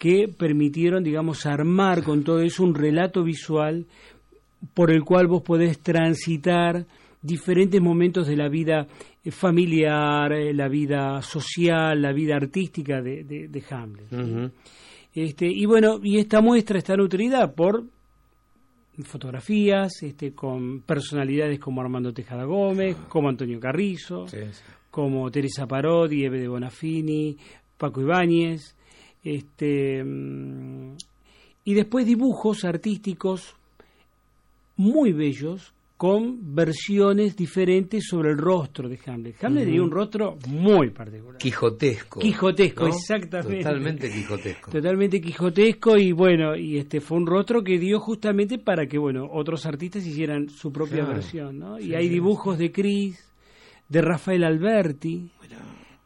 que permitieron, digamos, armar con todo eso un relato visual por el cual vos podés transitar diferentes momentos de la vida eh, familiar, eh, la vida social, la vida artística de, de- de Hamlet. Este, y bueno, y esta muestra está nutrida por fotografías este, con personalidades como Armando Tejada Gómez, como Antonio Carrizo, como Teresa Parodi, Eve de Bonafini, Paco Ibáñez, este, y después dibujos artísticos muy bellos con versiones diferentes sobre el rostro de Hamlet. Hamlet tenía un rostro muy particular. Quijotesco. Quijotesco, ¿no? exactamente. Totalmente quijotesco. Totalmente quijotesco y bueno, y este fue un rostro que dio justamente para que bueno, otros artistas hicieran su propia Claro. versión, ¿no? Y hay sí, dibujos de Cris, de Rafael Alberti,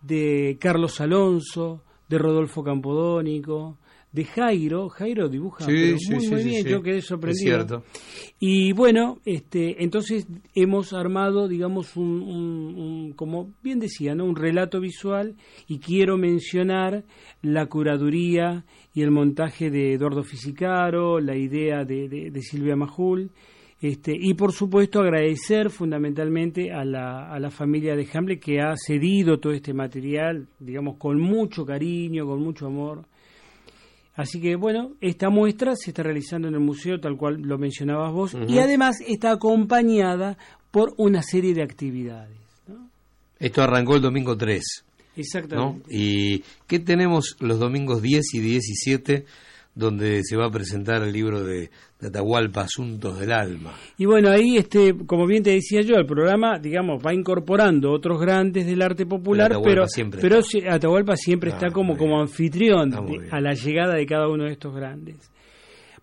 de Carlos Alonso, de Rodolfo Campodónico, de Jairo, Jairo dibuja Sí, pero sí, muy sí, muy bien, yo quedé Es sorprendido. cierto. Y bueno, este, entonces hemos armado, digamos, un, un- un- como bien decía, ¿no? un relato visual y quiero mencionar la curaduría y el montaje de Eduardo Fisicaro, la idea de, de- de Silvia Majul, este, y por supuesto agradecer fundamentalmente a la, a la familia de Hamlet que ha cedido todo este material, digamos, con mucho cariño, con mucho amor. Así que bueno, esta muestra se está realizando en el museo tal cual lo mencionabas vos y además está acompañada por una serie de actividades. Esto arrancó el domingo 3. ¿no? Exactamente. ¿Y qué tenemos los domingos 10 y 17 donde se va a presentar el libro de, de Atahualpa, Asuntos del Alma? Y bueno, ahí, este, como bien te decía yo, el programa, digamos, va incorporando otros grandes del arte popular, Pero Atahualpa pero, siempre pero Atahualpa siempre Ah, está como, como anfitrión de- a la llegada de cada uno de estos grandes.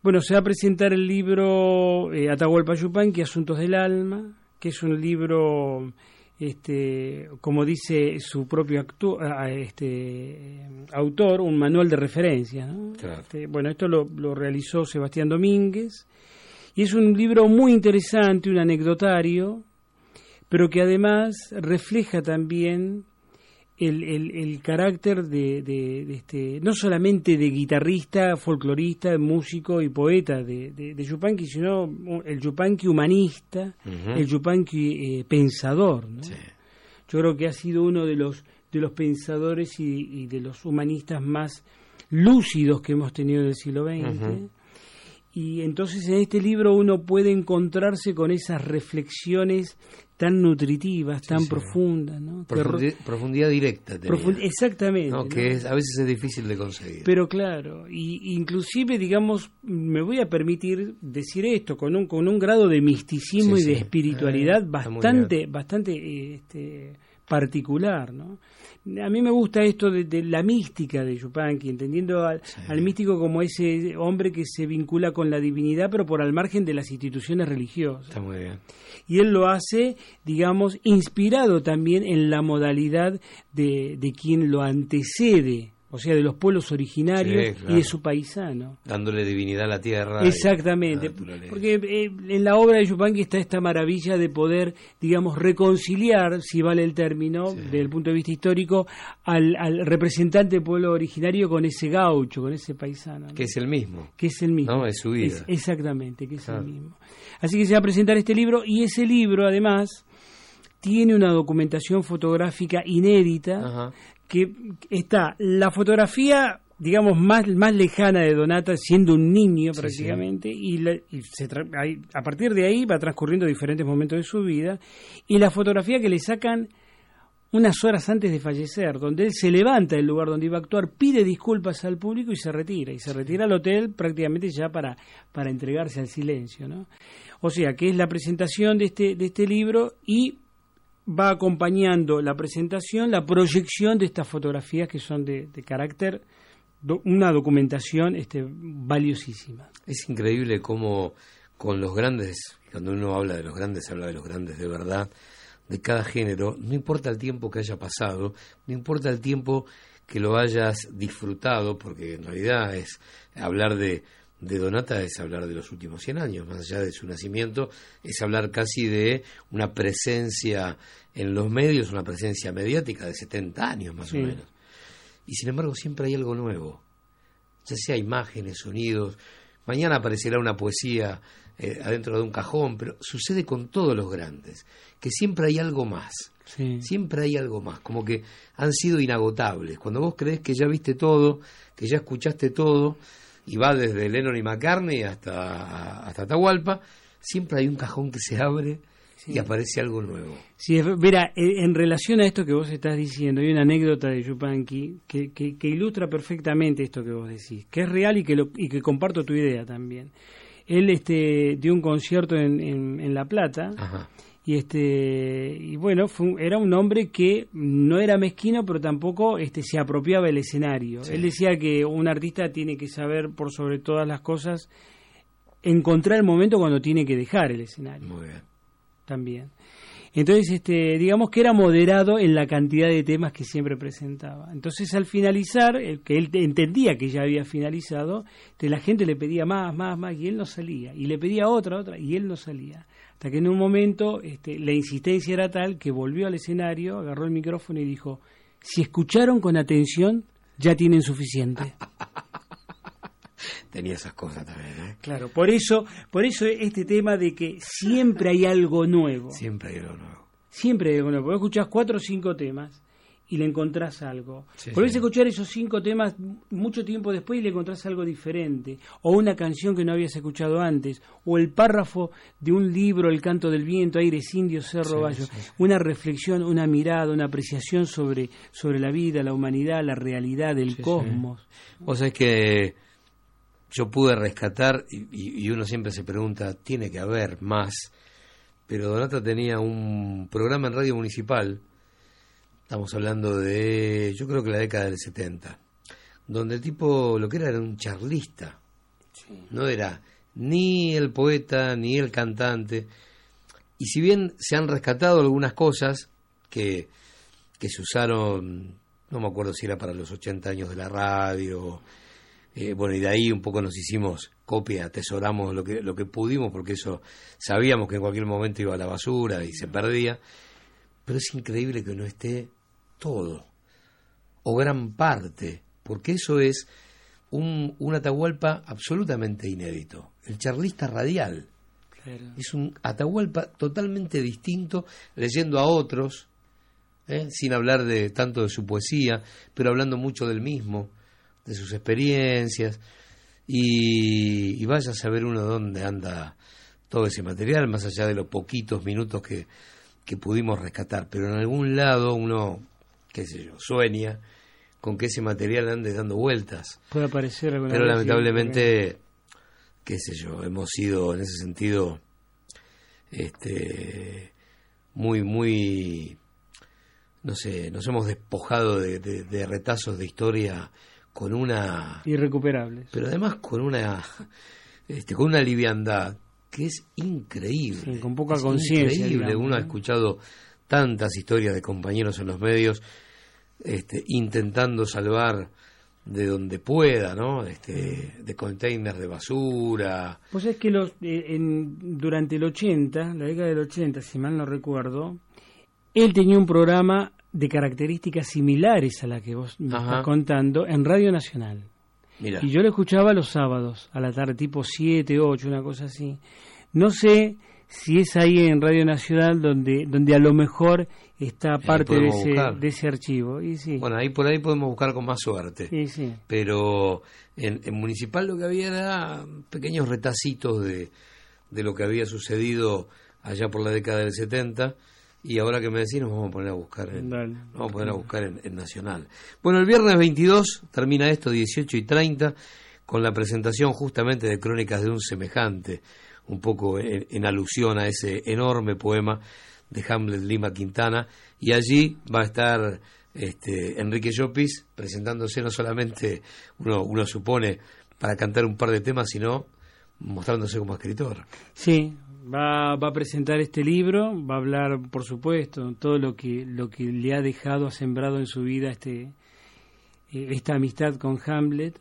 Bueno, se va a presentar el libro eh, Atahualpa Yupanqui, Asuntos del Alma, que es un libro, este, como dice su propio actu- este, autor, un manual de referencia. ¿no? Este, bueno, esto lo, lo realizó Sebastián Domínguez y es un libro muy interesante, un anecdotario, pero que además refleja también el, el- el carácter de, de- de este, no solamente de guitarrista, folclorista, músico y poeta de, de, de Yupanqui, sino el Yupanqui humanista, el Yupanqui eh, pensador. ¿no? Yo creo que ha sido uno de los, de los pensadores y, y de los humanistas más lúcidos que hemos tenido en el siglo XX. Y entonces en este libro uno puede encontrarse con esas reflexiones tan nutritivas, tan profundas, ¿no? Profundidad directa. tenía. Profund- exactamente. No, ¿no? que es, a veces es difícil de conseguir. Pero claro, y inclusive, digamos, me voy a permitir decir esto con un, con un grado de misticismo Sí, y de espiritualidad muy bastante, bastante este, particular, ¿no? A mí me gusta esto de, de la mística de Yupanqui, entendiendo al, al místico como ese hombre que se vincula con la divinidad, pero por al margen de las instituciones religiosas. Está muy bien. Y él lo hace, digamos, inspirado también en la modalidad de, de quien lo antecede, o sea, de los pueblos originarios Sí, claro. y de su paisano. Dándole divinidad a la tierra. Exactamente, la porque eh, en la obra de Yupanqui está esta maravilla de poder, digamos, reconciliar, si vale el término, desde el punto de vista histórico, al, al representante del pueblo originario con ese gaucho, con ese paisano. ¿no? Que es el mismo. que es el mismo. No, es su vida. Es- exactamente, que es Claro. el mismo. Así que se va a presentar este libro y ese libro además tiene una documentación fotográfica inédita Ajá. Que está la fotografía digamos más más lejana de Donata siendo un niño Sí, prácticamente y, la- y se tra- ahí- a partir de ahí va transcurriendo diferentes momentos de su vida y la fotografía que le sacan unas horas antes de fallecer, donde él se levanta del lugar donde iba a actuar, pide disculpas al público y se retira. Y se retira al hotel prácticamente ya para, para entregarse al silencio. ¿no? O sea, que es la presentación de este, de este libro y va acompañando la presentación, la proyección de estas fotografías que son de, carácter, una documentación este, valiosísima. Es increíble cómo con los grandes, cuando uno habla de los grandes, habla de los grandes de verdad, de cada género, no importa el tiempo que haya pasado, no importa el tiempo que lo hayas disfrutado, porque en realidad es hablar de, de Donata es hablar de los últimos 100 años, más allá de su nacimiento, es hablar casi de una presencia en los medios, una presencia mediática de 70 años más Sí. o menos. Y sin embargo siempre hay algo nuevo, ya sea imágenes, sonidos. Mañana aparecerá una poesía eh, adentro de un cajón, pero sucede con todos los grandes, que siempre hay algo más. Sí. Siempre hay algo más, como que han sido inagotables. Cuando vos crees que ya viste todo, que ya escuchaste todo, y va desde Lennon y McCartney hasta, hasta Atahualpa, siempre hay un cajón que se abre y aparece algo nuevo. Sí, eh, en relación a esto que vos estás diciendo, hay una anécdota de Yupanqui que, que, que ilustra perfectamente esto que vos decís, que es real y que, lo- y que comparto tu idea también. Él este, dio un concierto en, en, en La Plata Ajá. Y este y bueno, fue era un hombre que no era mezquino, pero tampoco este, se apropiaba del escenario. Sí. Él decía que un artista tiene que saber, por sobre todas las cosas, encontrar el momento cuando tiene que dejar el escenario Muy bien. también. Entonces, este, digamos que era moderado en la cantidad de temas que siempre presentaba. Entonces, al finalizar, el que él entendía que ya había finalizado, este, la gente le pedía más, más, más, y él no salía. Y le pedía otra, otra, y él no salía. Hasta que en un momento este, la insistencia era tal que volvió al escenario, agarró el micrófono y dijo, si escucharon con atención, ya tienen suficiente. *laughs* Tenía esas cosas también, ¿eh? Claro, por eso, por eso este tema de que siempre hay algo nuevo. Siempre hay algo nuevo. Siempre hay algo nuevo. Vos escuchás cuatro o cinco temas y le encontrás algo. Sí, Volvés sí. a escuchar esos cinco temas mucho tiempo después y le encontrás algo diferente. O una canción que no habías escuchado antes. O el párrafo de un libro, El canto del viento, Aires Indios, Cerro Sí, Bayo. Una reflexión, una mirada, una apreciación sobre, sobre la vida, la humanidad, la realidad, el cosmos. Vos sabés que yo pude rescatar, y- y uno siempre se pregunta, tiene que haber más, pero Donata tenía un programa en radio municipal, estamos hablando de, yo creo que la década del 70, donde el tipo lo que era era un charlista, no era ni el poeta ni el cantante, y si bien se han rescatado algunas cosas que, que se usaron, no me acuerdo si era para los 80 años de la radio, eh, bueno, y de ahí un poco nos hicimos copia, atesoramos lo que, lo que pudimos, porque eso sabíamos que en cualquier momento iba a la basura y se perdía, pero es increíble que no esté todo, o gran parte, porque eso es un, un Atahualpa absolutamente inédito, el charlista radial. Es un Atahualpa totalmente distinto, leyendo a otros, ¿eh? sin hablar de tanto de su poesía, pero hablando mucho del mismo, de sus experiencias. y, y vaya a saber uno dónde anda todo ese material, más allá de los poquitos minutos que, que pudimos rescatar. Pero en algún lado uno, qué sé yo, sueña con que ese material ande dando vueltas. Puede aparecer alguna Pero vez, lamentablemente, qué sé yo, hemos sido en ese sentido este muy, muy, no sé, nos hemos despojado de, de- de retazos de historia con una, Irrecuperables. pero además con una, este, con una liviandad que es increíble. Sí, con poca conciencia, Increíble. digamos, Uno ha escuchado tantas historias de compañeros en los medios este, intentando salvar de donde pueda, ¿no? Este, de containers de basura. Pues es que los, eh, en, durante el 80, la década del 80, si mal no recuerdo, él tenía un programa de características similares a la que vos me Ajá. estás contando en Radio Nacional. Mira. Y yo lo escuchaba los sábados, a la tarde, tipo 7, 8, una cosa así. No sé si es ahí en Radio Nacional donde, donde a lo mejor está parte de ese, de ese archivo. Y sí, Bueno, ahí por ahí podemos buscar con más suerte. sí, sí. Pero en, en Municipal lo que había era pequeños retacitos de, de lo que había sucedido allá por la década del 70 y ahora que me decís nos vamos a poner a buscar en, Dale. nos vamos a poner a buscar en, en Nacional. Bueno, el viernes 22 termina esto, 18 y 30, con la presentación justamente de Crónicas de un Semejante, un poco en, alusión a ese enorme poema de Hamlet Lima Quintana, y allí va a estar este, Enrique Llopis presentándose no solamente, uno, uno supone, para cantar un par de temas, sino mostrándose como escritor. Sí, va, va a presentar este libro, va a hablar, por supuesto, todo lo que, lo que le ha dejado, ha sembrado en su vida este, eh, esta amistad con Hamlet,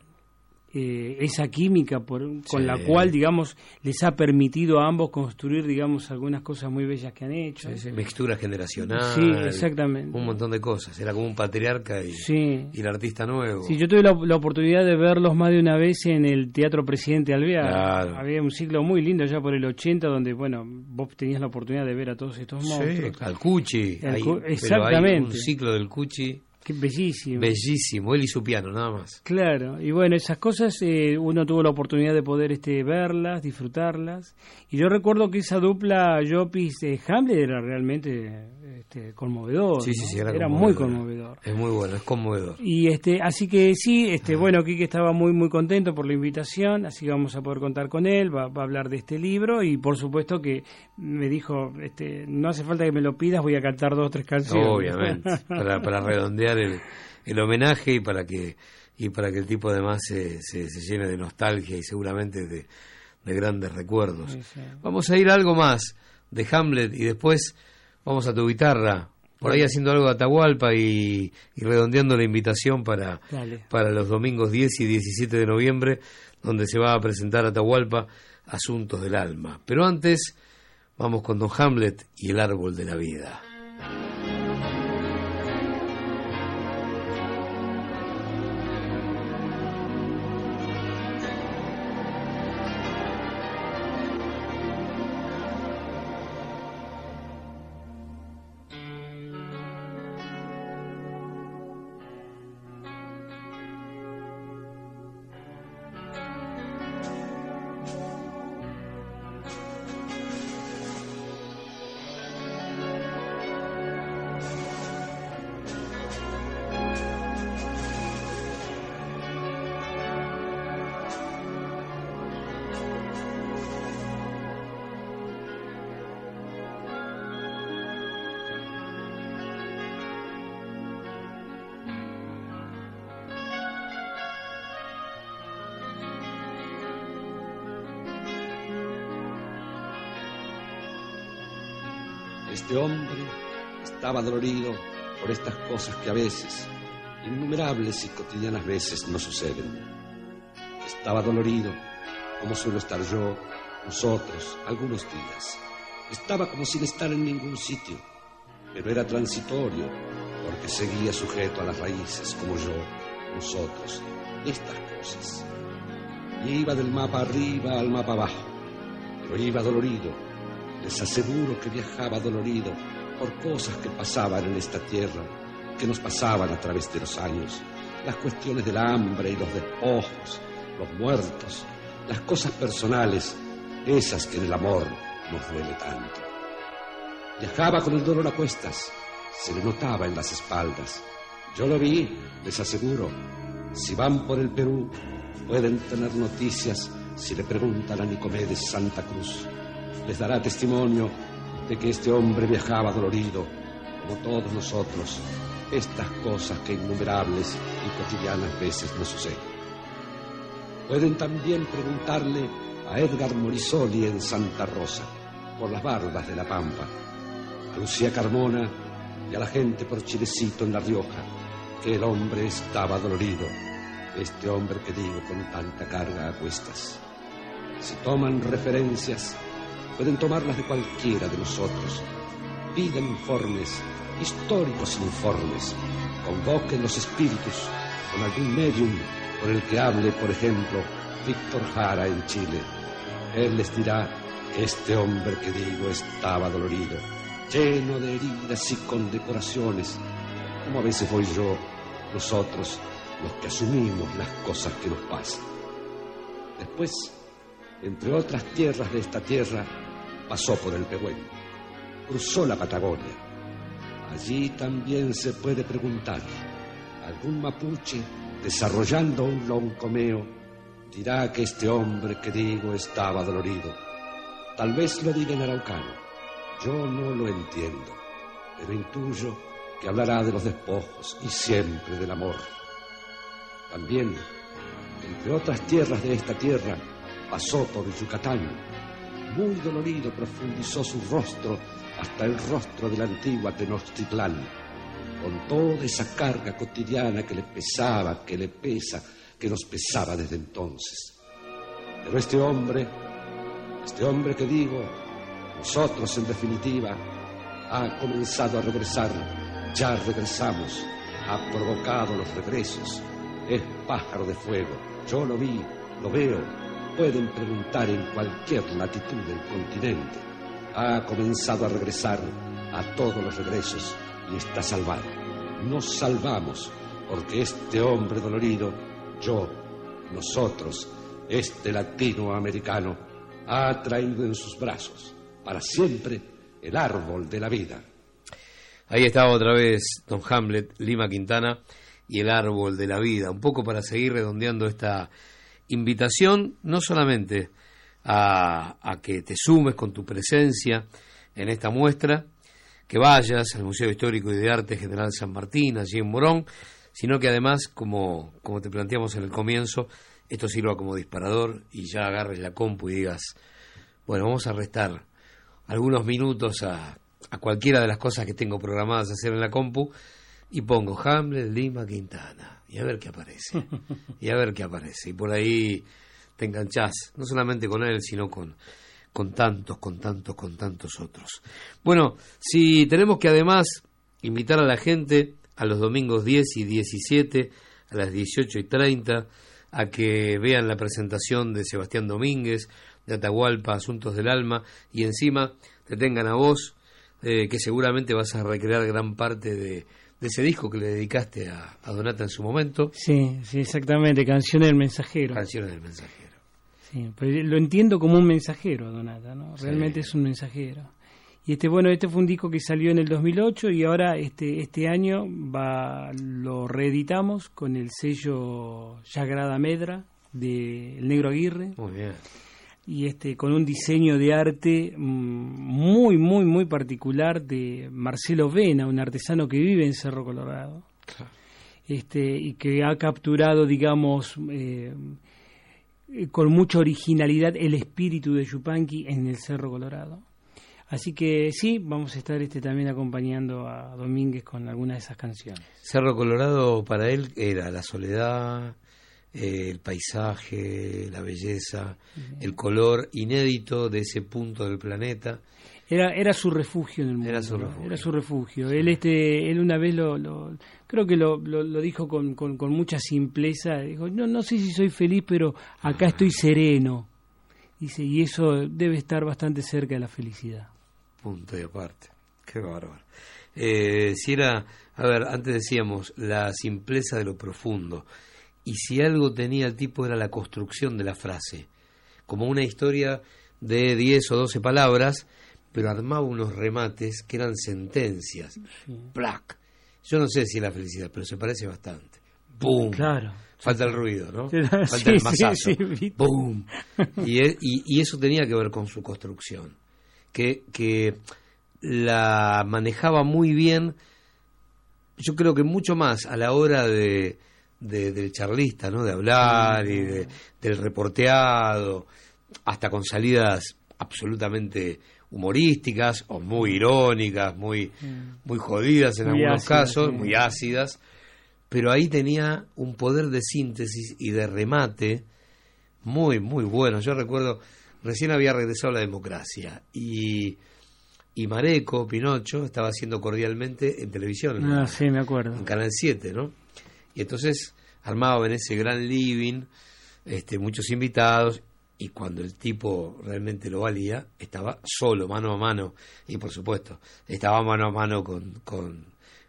eh, esa química por, con Sí. la cual, digamos, les ha permitido a ambos construir, digamos, algunas cosas muy bellas que han hecho. Mixtura generacional. Sí, exactamente. Un montón de cosas. Era como un patriarca y, Sí. y el artista nuevo. Sí, yo tuve la, la oportunidad de verlos más de una vez en el Teatro Presidente Alvear. Claro. Había un ciclo muy lindo ya por el 80 donde, bueno, vos tenías la oportunidad de ver a todos estos monstruos. Sí, al Cuchi. Al Hay- Cu- pero hay exactamente. un ciclo del Cuchi Qué bellísimo. bellísimo. Él y su piano, nada más. Claro, y bueno, esas cosas eh, uno tuvo la oportunidad de poder este, verlas, disfrutarlas. Y yo recuerdo que esa dupla Jopis eh, Hamlet era realmente este, conmovedor. Sí, sí, sí, era, muy conmovedor. Es muy bueno, es conmovedor. Y este, así que sí, este, bueno, Quique estaba muy muy contento por la invitación, así que vamos a poder contar con él, va, va a hablar de este libro y por supuesto que me dijo, este, no hace falta que me lo pidas, voy a cantar dos o tres canciones. Obviamente, *laughs* para, para redondear el, el homenaje y para que y para que el tipo además se, se, se llene de nostalgia y seguramente de, de grandes recuerdos. Sí, sí. Vamos a ir a algo más de Hamlet y después vamos a tu guitarra, por ahí haciendo algo de Atahualpa y, y redondeando la invitación para, Dale. para los domingos 10 y 17 de noviembre, donde se va a presentar Atahualpa Asuntos del Alma. Pero antes, vamos con Don Hamlet y el árbol de la vida. Estaba dolorido por estas cosas que a veces, innumerables y cotidianas veces, no suceden. Estaba dolorido, como suelo estar yo, nosotros, algunos días. Estaba como sin estar en ningún sitio, pero era transitorio, porque seguía sujeto a las raíces, como yo, nosotros, estas cosas. Y iba del mapa arriba al mapa abajo, pero iba dolorido, les aseguro que viajaba dolorido por cosas que pasaban en esta tierra, que nos pasaban a través de los años, las cuestiones del hambre y los despojos, los muertos, las cosas personales, esas que en el amor nos duele tanto. Viajaba con el dolor a cuestas, se le notaba en las espaldas. Yo lo vi, les aseguro. Si van por el Perú, pueden tener noticias si le preguntan a Nicomedes Santa Cruz. Les dará testimonio de que este hombre viajaba dolorido, como todos nosotros, estas cosas que innumerables y cotidianas veces nos suceden. Pueden también preguntarle a Edgar Morisoli en Santa Rosa, por las barbas de la Pampa, a Lucía Carmona y a la gente por Chilecito en La Rioja, que el hombre estaba dolorido, este hombre que digo con tanta carga a cuestas. Si toman referencias, pueden tomarlas de cualquiera de nosotros. Piden informes, históricos informes, convoquen los espíritus con algún medium por el que hable, por ejemplo, Víctor Jara en Chile. Él les dirá este hombre que digo estaba dolorido, lleno de heridas y condecoraciones, como a veces voy yo, nosotros, los que asumimos las cosas que nos pasan. Después, entre otras tierras de esta tierra, pasó por el Pehuen, cruzó la Patagonia. Allí también se puede preguntar, ¿algún mapuche desarrollando un loncomeo dirá que este hombre que digo estaba dolorido? Tal vez lo diga en araucano, yo no lo entiendo, pero intuyo que hablará de los despojos y siempre del amor. También, entre otras tierras de esta tierra, pasó por Yucatán. Muy dolorido profundizó su rostro hasta el rostro de la antigua Tenochtitlán, con toda esa carga cotidiana que le pesaba, que le pesa, que nos pesaba desde entonces. Pero este hombre, este hombre que digo, nosotros en definitiva, ha comenzado a regresar, ya regresamos, ha provocado los regresos, es pájaro de fuego, yo lo vi, lo veo, pueden preguntar en cualquier latitud del continente. Ha comenzado a regresar a todos los regresos y está salvado. Nos salvamos porque este hombre dolorido, yo, nosotros, este latinoamericano, ha traído en sus brazos para siempre el árbol de la vida. Ahí estaba otra vez Don Hamlet, Lima Quintana y el árbol de la vida, un poco para seguir redondeando esta invitación no solamente a, que te sumes con tu presencia en esta muestra, que vayas al Museo Histórico y de Arte General San Martín, allí en Morón, sino que además, como, como te planteamos en el comienzo, esto sirva como disparador y ya agarres la compu y digas, bueno, vamos a restar algunos minutos a, a cualquiera de las cosas que tengo programadas a hacer en la compu y pongo Hamlet, Lima, Quintana y a ver qué aparece. Y a ver qué aparece. Y por ahí te enganchás, no solamente con él, sino con, con tantos, con tantos, con tantos otros. Bueno, si tenemos que además invitar a la gente a los domingos 10 y 17, a las 18 y 30, a que vean la presentación de Sebastián Domínguez, de Atahualpa, Asuntos del Alma, y encima te tengan a vos, eh, que seguramente vas a recrear gran parte de, de ese disco que le dedicaste a, a, Donata en su momento. Sí, sí, exactamente, Canciones del Mensajero. Canciones del Mensajero. Sí, pues lo entiendo como un mensajero, Donata, ¿no? Realmente sí. es un mensajero. Y este, bueno, este fue un disco que salió en el 2008 y ahora este, este año va, lo reeditamos con el sello Sagrada Medra de El Negro Aguirre. Muy bien y este con un diseño de arte muy muy muy particular de Marcelo Vena, un artesano que vive en Cerro Colorado. Claro. Este y que ha capturado, digamos, eh, con mucha originalidad el espíritu de Yupanqui en el Cerro Colorado. Así que sí, vamos a estar este también acompañando a Domínguez con algunas de esas canciones. Cerro Colorado para él era la soledad, eh, el paisaje, la belleza, el color inédito de ese punto del planeta. Era, era su refugio en el mundo. Era su refugio. Era su refugio. Sí. Él, este, él una vez lo, lo creo que lo, lo, lo dijo con, con, con, mucha simpleza. Dijo, no, no sé si soy feliz, pero acá estoy sereno. Dice, y eso debe estar bastante cerca de la felicidad. Punto y aparte. Qué bárbaro. Eh, si era, a ver, antes decíamos la simpleza de lo profundo y si algo tenía el tipo era la construcción de la frase, como una historia de 10 o 12 palabras, pero armaba unos remates que eran sentencias. ¡Plac! Yo no sé si es la felicidad, pero se parece bastante. ¡Bum! Claro. Falta el ruido, ¿no? Sí, Falta el masazo. sí. ¡Bum! Y, y- y eso tenía que ver con su construcción, que, que la manejaba muy bien, yo creo que mucho más a la hora de, de- del charlista, ¿no? De hablar y de- del reporteado, hasta con salidas absolutamente humorísticas o muy irónicas, muy, muy jodidas en Muy algunos ácidas, casos, sí. muy ácidas, pero ahí tenía un poder de síntesis y de remate muy, muy bueno. Yo recuerdo, recién había regresado a la democracia y, y Mareco, Pinocho, estaba haciendo cordialmente en televisión, Ah, sí, me acuerdo. en Canal 7, ¿no? Y entonces armaba en ese gran living este, muchos invitados y cuando el tipo realmente lo valía, estaba solo, mano a mano, y por supuesto, estaba mano a mano con, con,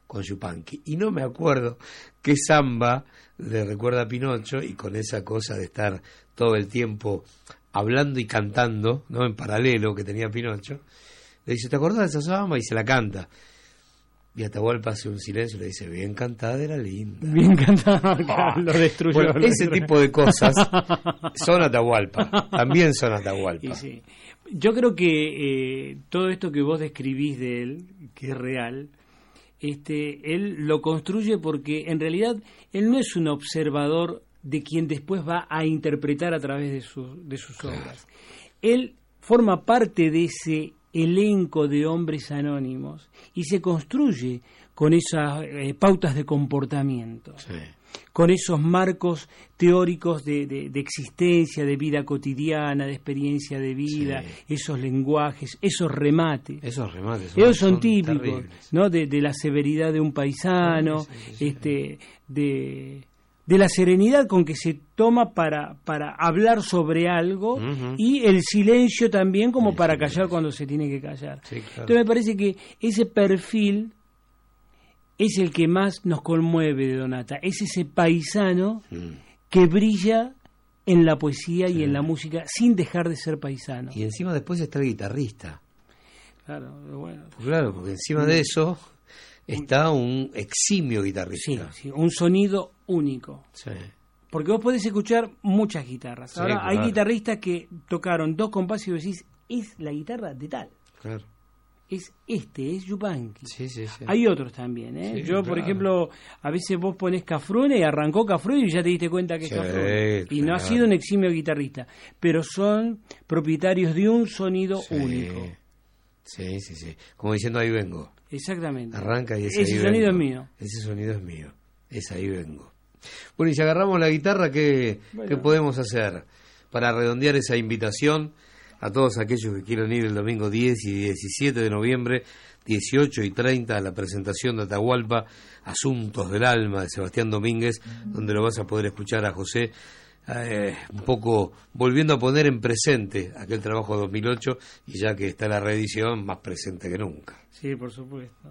con Yupanqui. Y no me acuerdo qué samba le recuerda a Pinocho y con esa cosa de estar todo el tiempo hablando y cantando, ¿no? En paralelo que tenía Pinocho, le dice, ¿te acordás de esa samba? Y se la canta. Y Atahualpa hace un silencio y le dice, bien cantada era linda. Bien cantado, *laughs* claro, lo destruyó. Bueno, lo ese destruyó. tipo de cosas *laughs* son Atahualpa, también son Atahualpa. Sí. Yo creo que eh, todo esto que vos describís de él, que es real, este, él lo construye porque en realidad él no es un observador de quien después va a interpretar a través de sus obras. Él forma parte de ese elenco de hombres anónimos y se construye con esas eh, pautas de comportamiento con esos marcos teóricos de, de- de existencia, de vida cotidiana, de experiencia de vida, esos lenguajes, esos remates. Esos remates Ellos son, son típicos, terribles. ¿no? De, de la severidad de un paisano, este, de, de la serenidad con que se toma para, para hablar sobre algo y el silencio también como para callar cuando se tiene que callar. claro. Entonces me parece que ese perfil es el que más nos conmueve de Donata, es ese paisano Mm. que brilla en la poesía y en la música sin dejar de ser paisano. Y encima después está el guitarrista. Claro, bueno. Claro, porque encima de eso está un eximio guitarrista. Sí, un sonido único. Sí. Porque vos podés escuchar muchas guitarras. Sí, Ahora, hay guitarristas que tocaron dos compases y decís, es la guitarra de tal. Claro. Es este, es Yupanqui. Sí, sí, sí. Hay otros también, ¿eh? Yo, por ejemplo, a veces vos pones Cafrune y arrancó Cafrune y ya te diste cuenta que es Cafrune. Y no ha sido un eximio guitarrista, pero son propietarios de un sonido único. Sí, sí, sí. Como diciendo, ahí vengo. Exactamente. Arranca y es Ese ahí sonido vengo. es mío. Ese sonido es mío. Es ahí vengo. Bueno, y si agarramos la guitarra, ¿qué, Bueno. ¿qué podemos hacer para redondear esa invitación a todos aquellos que quieran ir el domingo 10 y 17 de noviembre, 18 y 30, a la presentación de Atahualpa, Asuntos del Alma de Sebastián Domínguez, donde lo vas a poder escuchar a José eh, un poco volviendo a poner en presente aquel trabajo de 2008 y ya que está la reedición, más presente que nunca. Sí, por supuesto.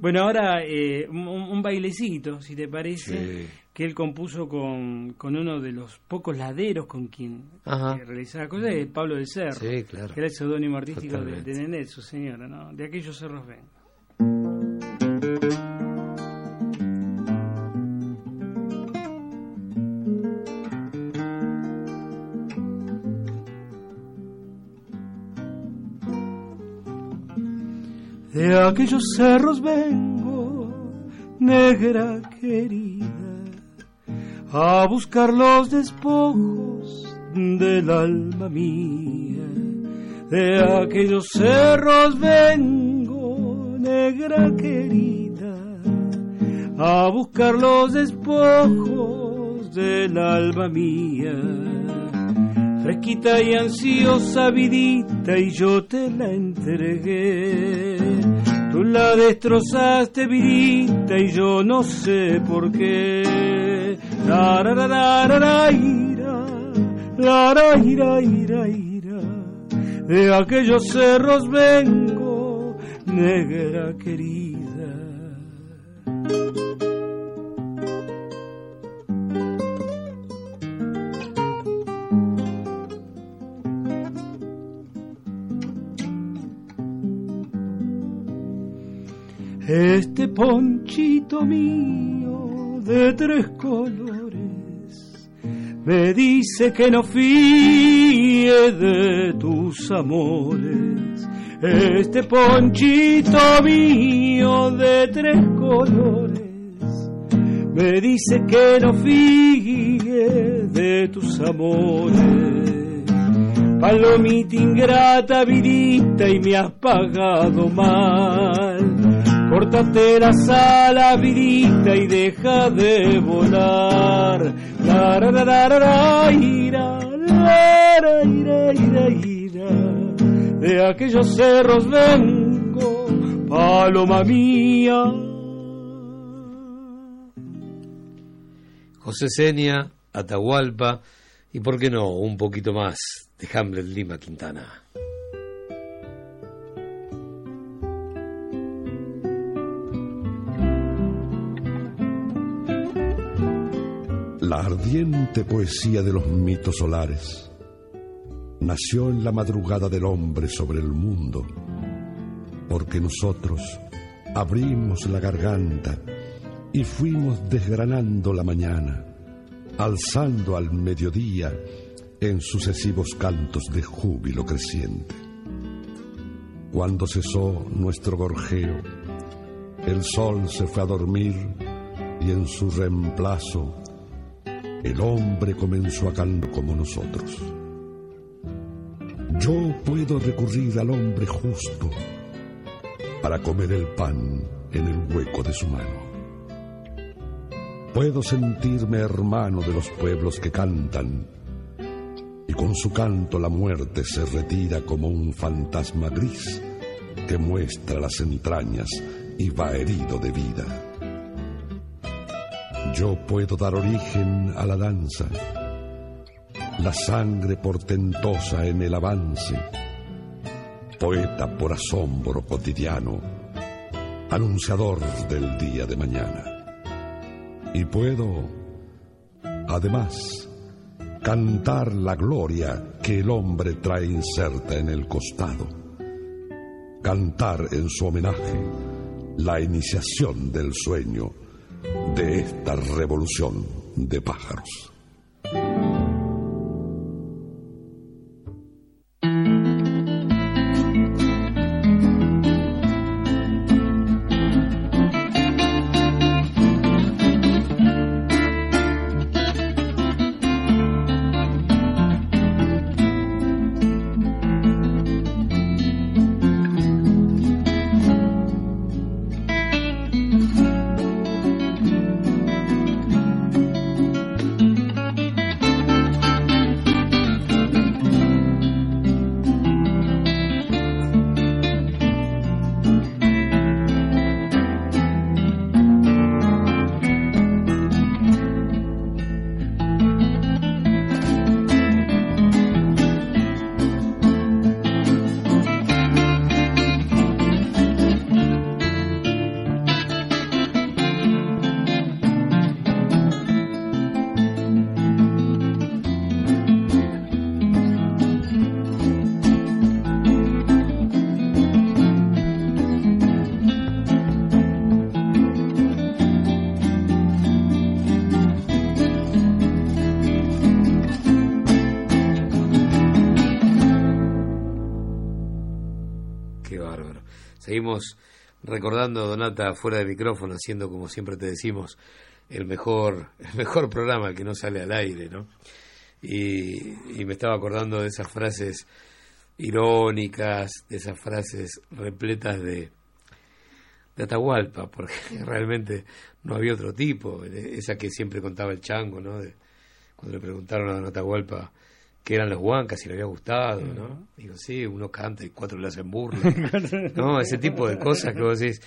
Bueno, ahora eh, un, un bailecito, si te parece, Sí. que él compuso con, con uno de los pocos laderos con quien eh, realizaba cosas, es Pablo del Cerro, Sí, claro. que era el seudónimo artístico de, de Nenet, su señora, ¿no? De aquellos cerros ven. De aquellos cerros vengo, negra querida, a buscar los despojos del alma mía. De aquellos cerros vengo, negra querida, a buscar los despojos del alma mía. Fresquita y ansiosa vidita y yo te la entregué. Tú la destrozaste vidita y yo no sé por qué. Ra ra ira, la ra ira ira ira. De aquellos cerros vengo, negra querida. Este ponchito mío de tres colores me dice que no fíe de tus amores. Este ponchito mío de tres colores me dice que no fíe de tus amores. Palomita ingrata, vidita, y me has pagado mal. Córtate la sala, vidita, y deja de volar. De aquellos cerros vengo, paloma mía. José Senia, Atahualpa y, por qué no, un poquito más de Hamlet Lima Quintana. La ardiente poesía de los mitos solares nació en la madrugada del hombre sobre el mundo, porque nosotros abrimos la garganta y fuimos desgranando la mañana, alzando al mediodía en sucesivos cantos de júbilo creciente. Cuando cesó nuestro gorjeo, el sol se fue a dormir y en su reemplazo el hombre comenzó a cantar como nosotros. Yo puedo recurrir al hombre justo para comer el pan en el hueco de su mano. Puedo sentirme hermano de los pueblos que cantan y con su canto la muerte se retira como un fantasma gris que muestra las entrañas y va herido de vida. Yo puedo dar origen a la danza, la sangre portentosa en el avance, poeta por asombro cotidiano, anunciador del día de mañana. Y puedo, además, cantar la gloria que el hombre trae inserta en el costado, cantar en su homenaje la iniciación del sueño de esta revolución de pájaros. Fuera de micrófono, haciendo como siempre te decimos, el mejor, *laughs* el mejor programa que no sale al aire, ¿no? Y, y me estaba acordando de esas frases irónicas, de esas frases repletas de, de Atahualpa, porque *laughs* realmente no había otro tipo, esa que siempre contaba el chango, ¿no? De, cuando le preguntaron a Don Atahualpa que eran los huancas, si le había gustado, ¿no? Digo, sí, uno canta y cuatro le hacen burla. *laughs* no, ese tipo de cosas que vos decís,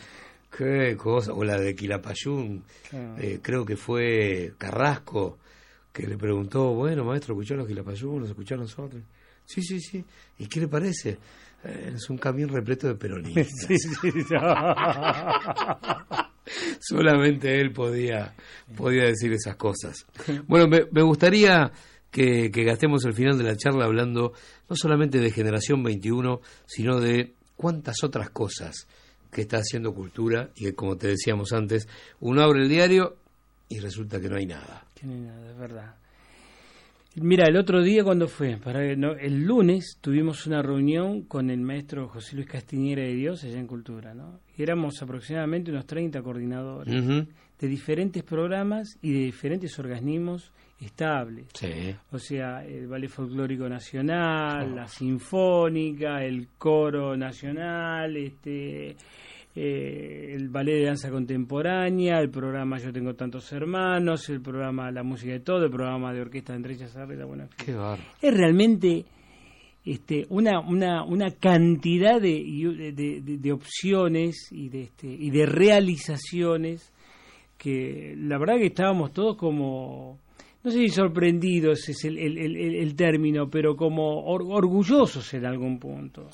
qué cosa, o la de Quilapayún, Claro. eh, creo que fue Carrasco, que le preguntó, bueno, maestro, ¿escuchó los Quilapayún? ¿Los escuchó a nosotros? Sí, sí, sí. ¿Y qué le parece? "Eh, es un camión repleto de peronistas. *laughs* Sí, sí, sí. *laughs* Solamente él podía, podía decir esas cosas. Bueno, me, me gustaría que, que gastemos el final de la charla hablando no solamente de Generación 21, sino de cuántas otras cosas que está haciendo cultura y que, como te decíamos antes, uno abre el diario y resulta que no hay nada. Que no hay nada, es verdad. Mira, el otro día cuando fue, para no, el lunes tuvimos una reunión con el maestro José Luis Castiñera de Dios allá en Cultura, ¿no? Y éramos aproximadamente unos 30 coordinadores de diferentes programas y de diferentes organismos estables. Sí. O sea, el Ballet Folclórico Nacional, la Sinfónica, el Coro Nacional, este eh, el Ballet de Danza Contemporánea, el programa Yo Tengo Tantos Hermanos, el programa La Música de Todo, el programa de Orquesta de Andrés Sarreta, bueno. Qué bárbaro. es realmente este, una, una, una cantidad de, de, de- de opciones y de, este, y de realizaciones que la verdad que estábamos todos como, no sé si sorprendidos es el, el, el- el- el término, pero como or- orgullosos en algún punto.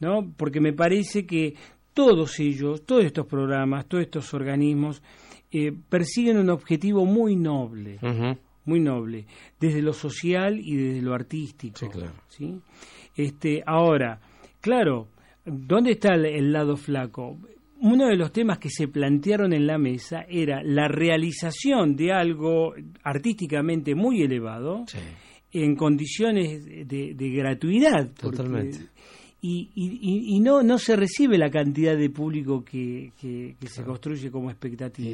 ¿no? Porque me parece que todos ellos, todos estos programas, todos estos organismos, eh, persiguen un objetivo muy noble, muy noble, desde lo social y desde lo artístico. ¿sí? Este, ahora, claro, ¿dónde está el, el lado flaco? Uno de los temas que se plantearon en la mesa era la realización de algo artísticamente muy elevado en condiciones de, de gratuidad. Totalmente. Y, y- y- no, no se recibe la cantidad de público que, que- que se construye como expectativa.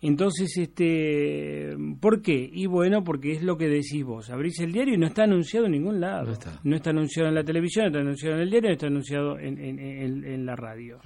Entonces, este, ¿por qué? Y bueno, porque es lo que decís vos. Abrís el diario y no está anunciado en ningún lado. No está, anunciado en la televisión, no está anunciado en el diario, no está anunciado en, en- en- en la radio.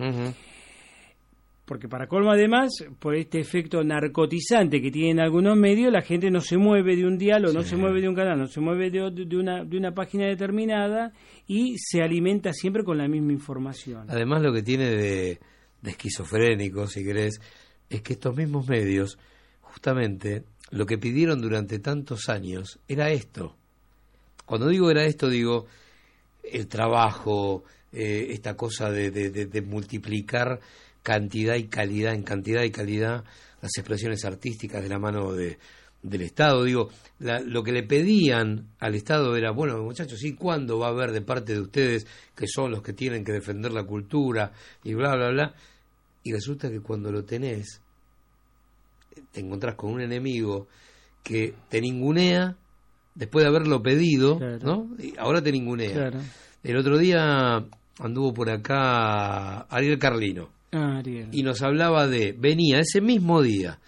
Porque para colmo además, por este efecto narcotizante que tienen algunos medios, la gente no se mueve de un diálogo, no se mueve de un canal, no se mueve de, de una, de una página determinada y se alimenta siempre con la misma información. Además, lo que tiene de, de esquizofrénico, si querés, es que estos mismos medios, justamente, lo que pidieron durante tantos años era esto. Cuando digo era esto, digo el trabajo, eh, esta cosa de, de- de- de multiplicar cantidad y calidad, en cantidad y calidad, las expresiones artísticas de la mano de, del Estado. Digo, la- lo que le pedían al Estado era, bueno, muchachos, ¿y cuándo va a haber de parte de ustedes, que son los que tienen que defender la cultura, y bla, bla, bla? Y resulta que cuando lo tenés, te encontrás con un enemigo que te ningunea después de haberlo pedido, ¿no? Y ahora te ningunea. Claro. El otro día anduvo por acá Ariel Carlino Y nos hablaba de, venía ese mismo día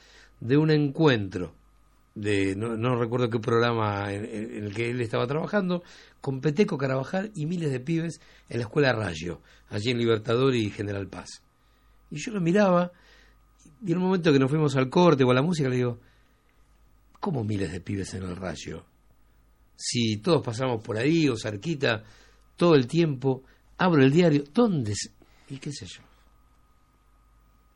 de un encuentro de, no, recuerdo qué programa en, el que él estaba trabajando, con Peteco Carabajal y miles de pibes en la escuela Rayo, allí en Libertador y General Paz. Y yo lo miraba, y en un momento que nos fuimos al corte o a la música, le digo, ¿cómo miles de pibes en el Rayo? Si todos pasamos por ahí o cerquita todo el tiempo, abro el diario, ¿dónde? Y qué sé yo.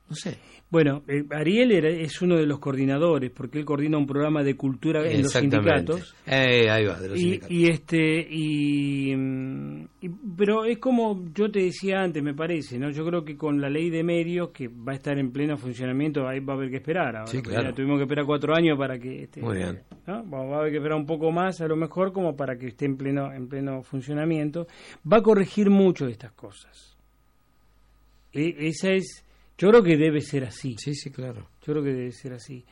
No sé. Bueno, eh, Ariel era- es uno de los coordinadores, porque él coordina un programa de cultura en los sindicatos. Eh, ahí va, de los y, sindicatos. y este y, mm, y- pero es como yo te decía antes me parece no yo creo que con la ley de medios que va a estar en pleno funcionamiento ahí va a haber que esperar ahora, Sí, claro. tuvimos que esperar cuatro años para que este, Muy bien. va a haber que esperar un poco más a lo mejor como para que esté en pleno en pleno funcionamiento va a corregir mucho de estas cosas E- esa es yo creo que debe ser así. Sí sí claro. Yo creo que debe ser así.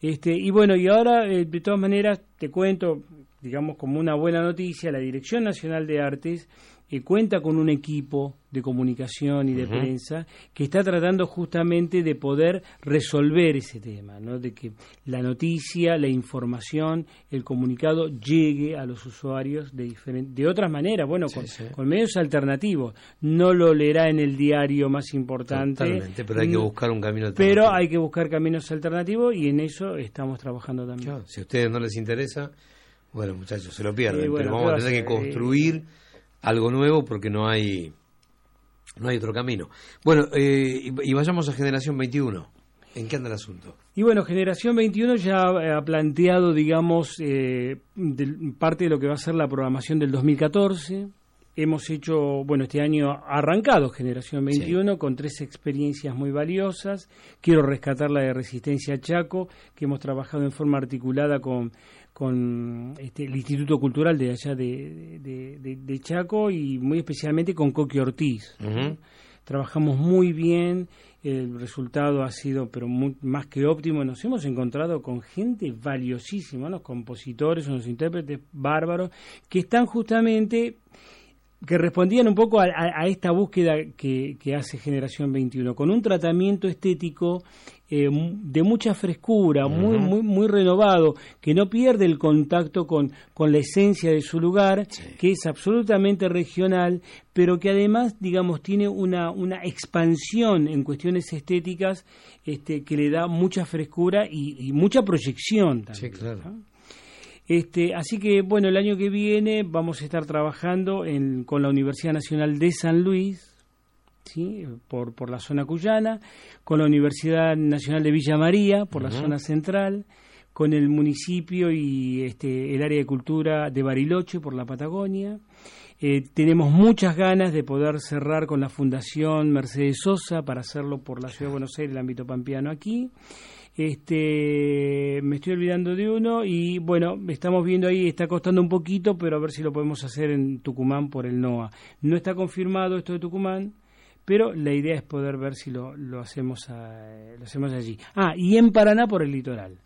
Este y bueno y ahora eh, de todas maneras te cuento digamos como una buena noticia la Dirección Nacional de Artes eh, cuenta con un equipo de comunicación y de prensa que está tratando justamente de poder resolver ese tema, ¿no? de que la noticia, la información, el comunicado llegue a los usuarios de diferen- de otras maneras, bueno, con, con medios alternativos. No lo leerá en el diario más importante. Totalmente, pero hay que no- buscar un camino Pero hay que buscar caminos alternativos y en eso estamos trabajando también. Si a ustedes no les interesa, bueno, muchachos, se lo pierden. Eh, bueno, pero vamos a ¿qué va a tener que construir algo nuevo porque no hay no hay otro camino. Bueno, eh, y, y vayamos a Generación 21. ¿En qué anda el asunto? Y bueno, Generación 21 ya ha planteado, digamos, eh, parte de lo que va a ser la programación del 2014. Hemos hecho, bueno, este año ha arrancado Generación 21 con tres experiencias muy valiosas. Quiero rescatar la de Resistencia Chaco, que hemos trabajado en forma articulada con, con este, el Instituto Cultural de allá de, de- de- de Chaco y muy especialmente con Coqui Ortiz. Trabajamos muy bien, el resultado ha sido pero más que óptimo, nos hemos encontrado con gente valiosísima, unos compositores, unos intérpretes bárbaros, que están justamente que respondían un poco a, esta búsqueda que, hace Generación 21, con un tratamiento estético eh, de mucha frescura, muy, muy, muy renovado, que no pierde el contacto con, con la esencia de su lugar, que es absolutamente regional, pero que además, digamos, tiene una, una expansión en cuestiones estéticas este, que le da mucha frescura y, mucha proyección también. Sí, claro. Este, así que, bueno, el año que viene vamos a estar trabajando con la Universidad Nacional de San Luis, ¿sí? por, por la zona cuyana, con la Universidad Nacional de Villa María, por la zona central, con el municipio y este, el área de cultura de Bariloche, por la Patagonia. Eh, tenemos muchas ganas de poder cerrar con la Fundación Mercedes Sosa para hacerlo por la Ciudad de Buenos Aires, el ámbito pampeano aquí. Este, me estoy olvidando de uno y bueno, estamos viendo ahí, está costando un poquito, pero a ver si lo podemos hacer en Tucumán por el NOA. No está confirmado esto de Tucumán, pero la idea es poder ver si lo, lo, hacemos, lo hacemos allí. Ah, y en Paraná por el litoral.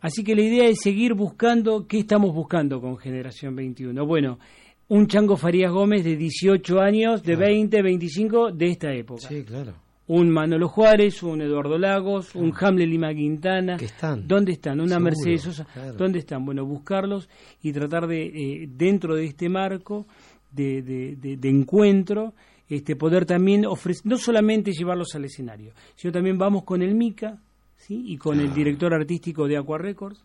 Así que la idea es seguir buscando, ¿qué estamos buscando con Generación 21? Bueno, un Chango Farías Gómez de 18 años, de 20, 25, de esta época. Sí, claro un Manolo Juárez, un Eduardo Lagos, un Hamlet Lima Quintana. están? ¿Dónde están? Una Mercedes Sosa. ¿Dónde están? Bueno, buscarlos y tratar de, eh, dentro de este marco de, de, encuentro, este, poder también ofrecer, no solamente llevarlos al escenario, sino también vamos con el MICA ¿sí? y con el ah. director artístico de Aqua Records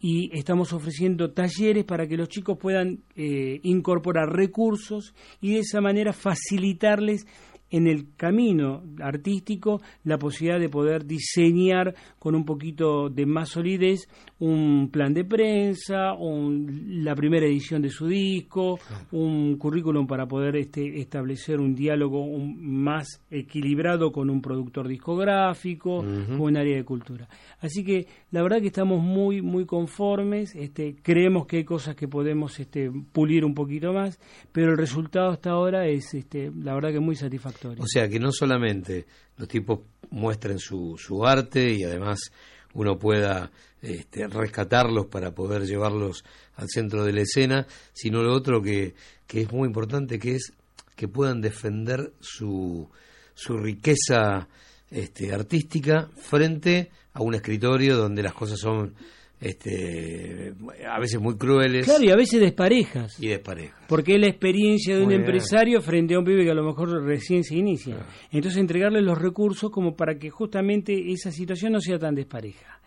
y estamos ofreciendo talleres para que los chicos puedan eh, incorporar recursos y de esa manera facilitarles en el camino artístico la posibilidad de poder diseñar con un poquito de más solidez un plan de prensa, la primera edición de su disco, un currículum para poder este, establecer un diálogo más equilibrado con un productor discográfico o un área de cultura. Así que la verdad que estamos muy muy conformes, este, creemos que hay cosas que podemos este, pulir un poquito más, pero el resultado hasta ahora es este, la verdad que muy satisfactorio. O sea que no solamente los tipos muestren su, su arte y además uno pueda este, rescatarlos para poder llevarlos al centro de la escena, sino lo otro que, que es muy importante, que es que puedan defender su, su riqueza este, artística frente a un escritorio donde las cosas son este, a veces muy crueles. Claro, y a veces desparejas. Y desparejas. Porque es la experiencia de un empresario frente a un pibe que a lo mejor recién se inicia. Entonces entregarle los recursos como para que justamente esa situación no sea tan despareja.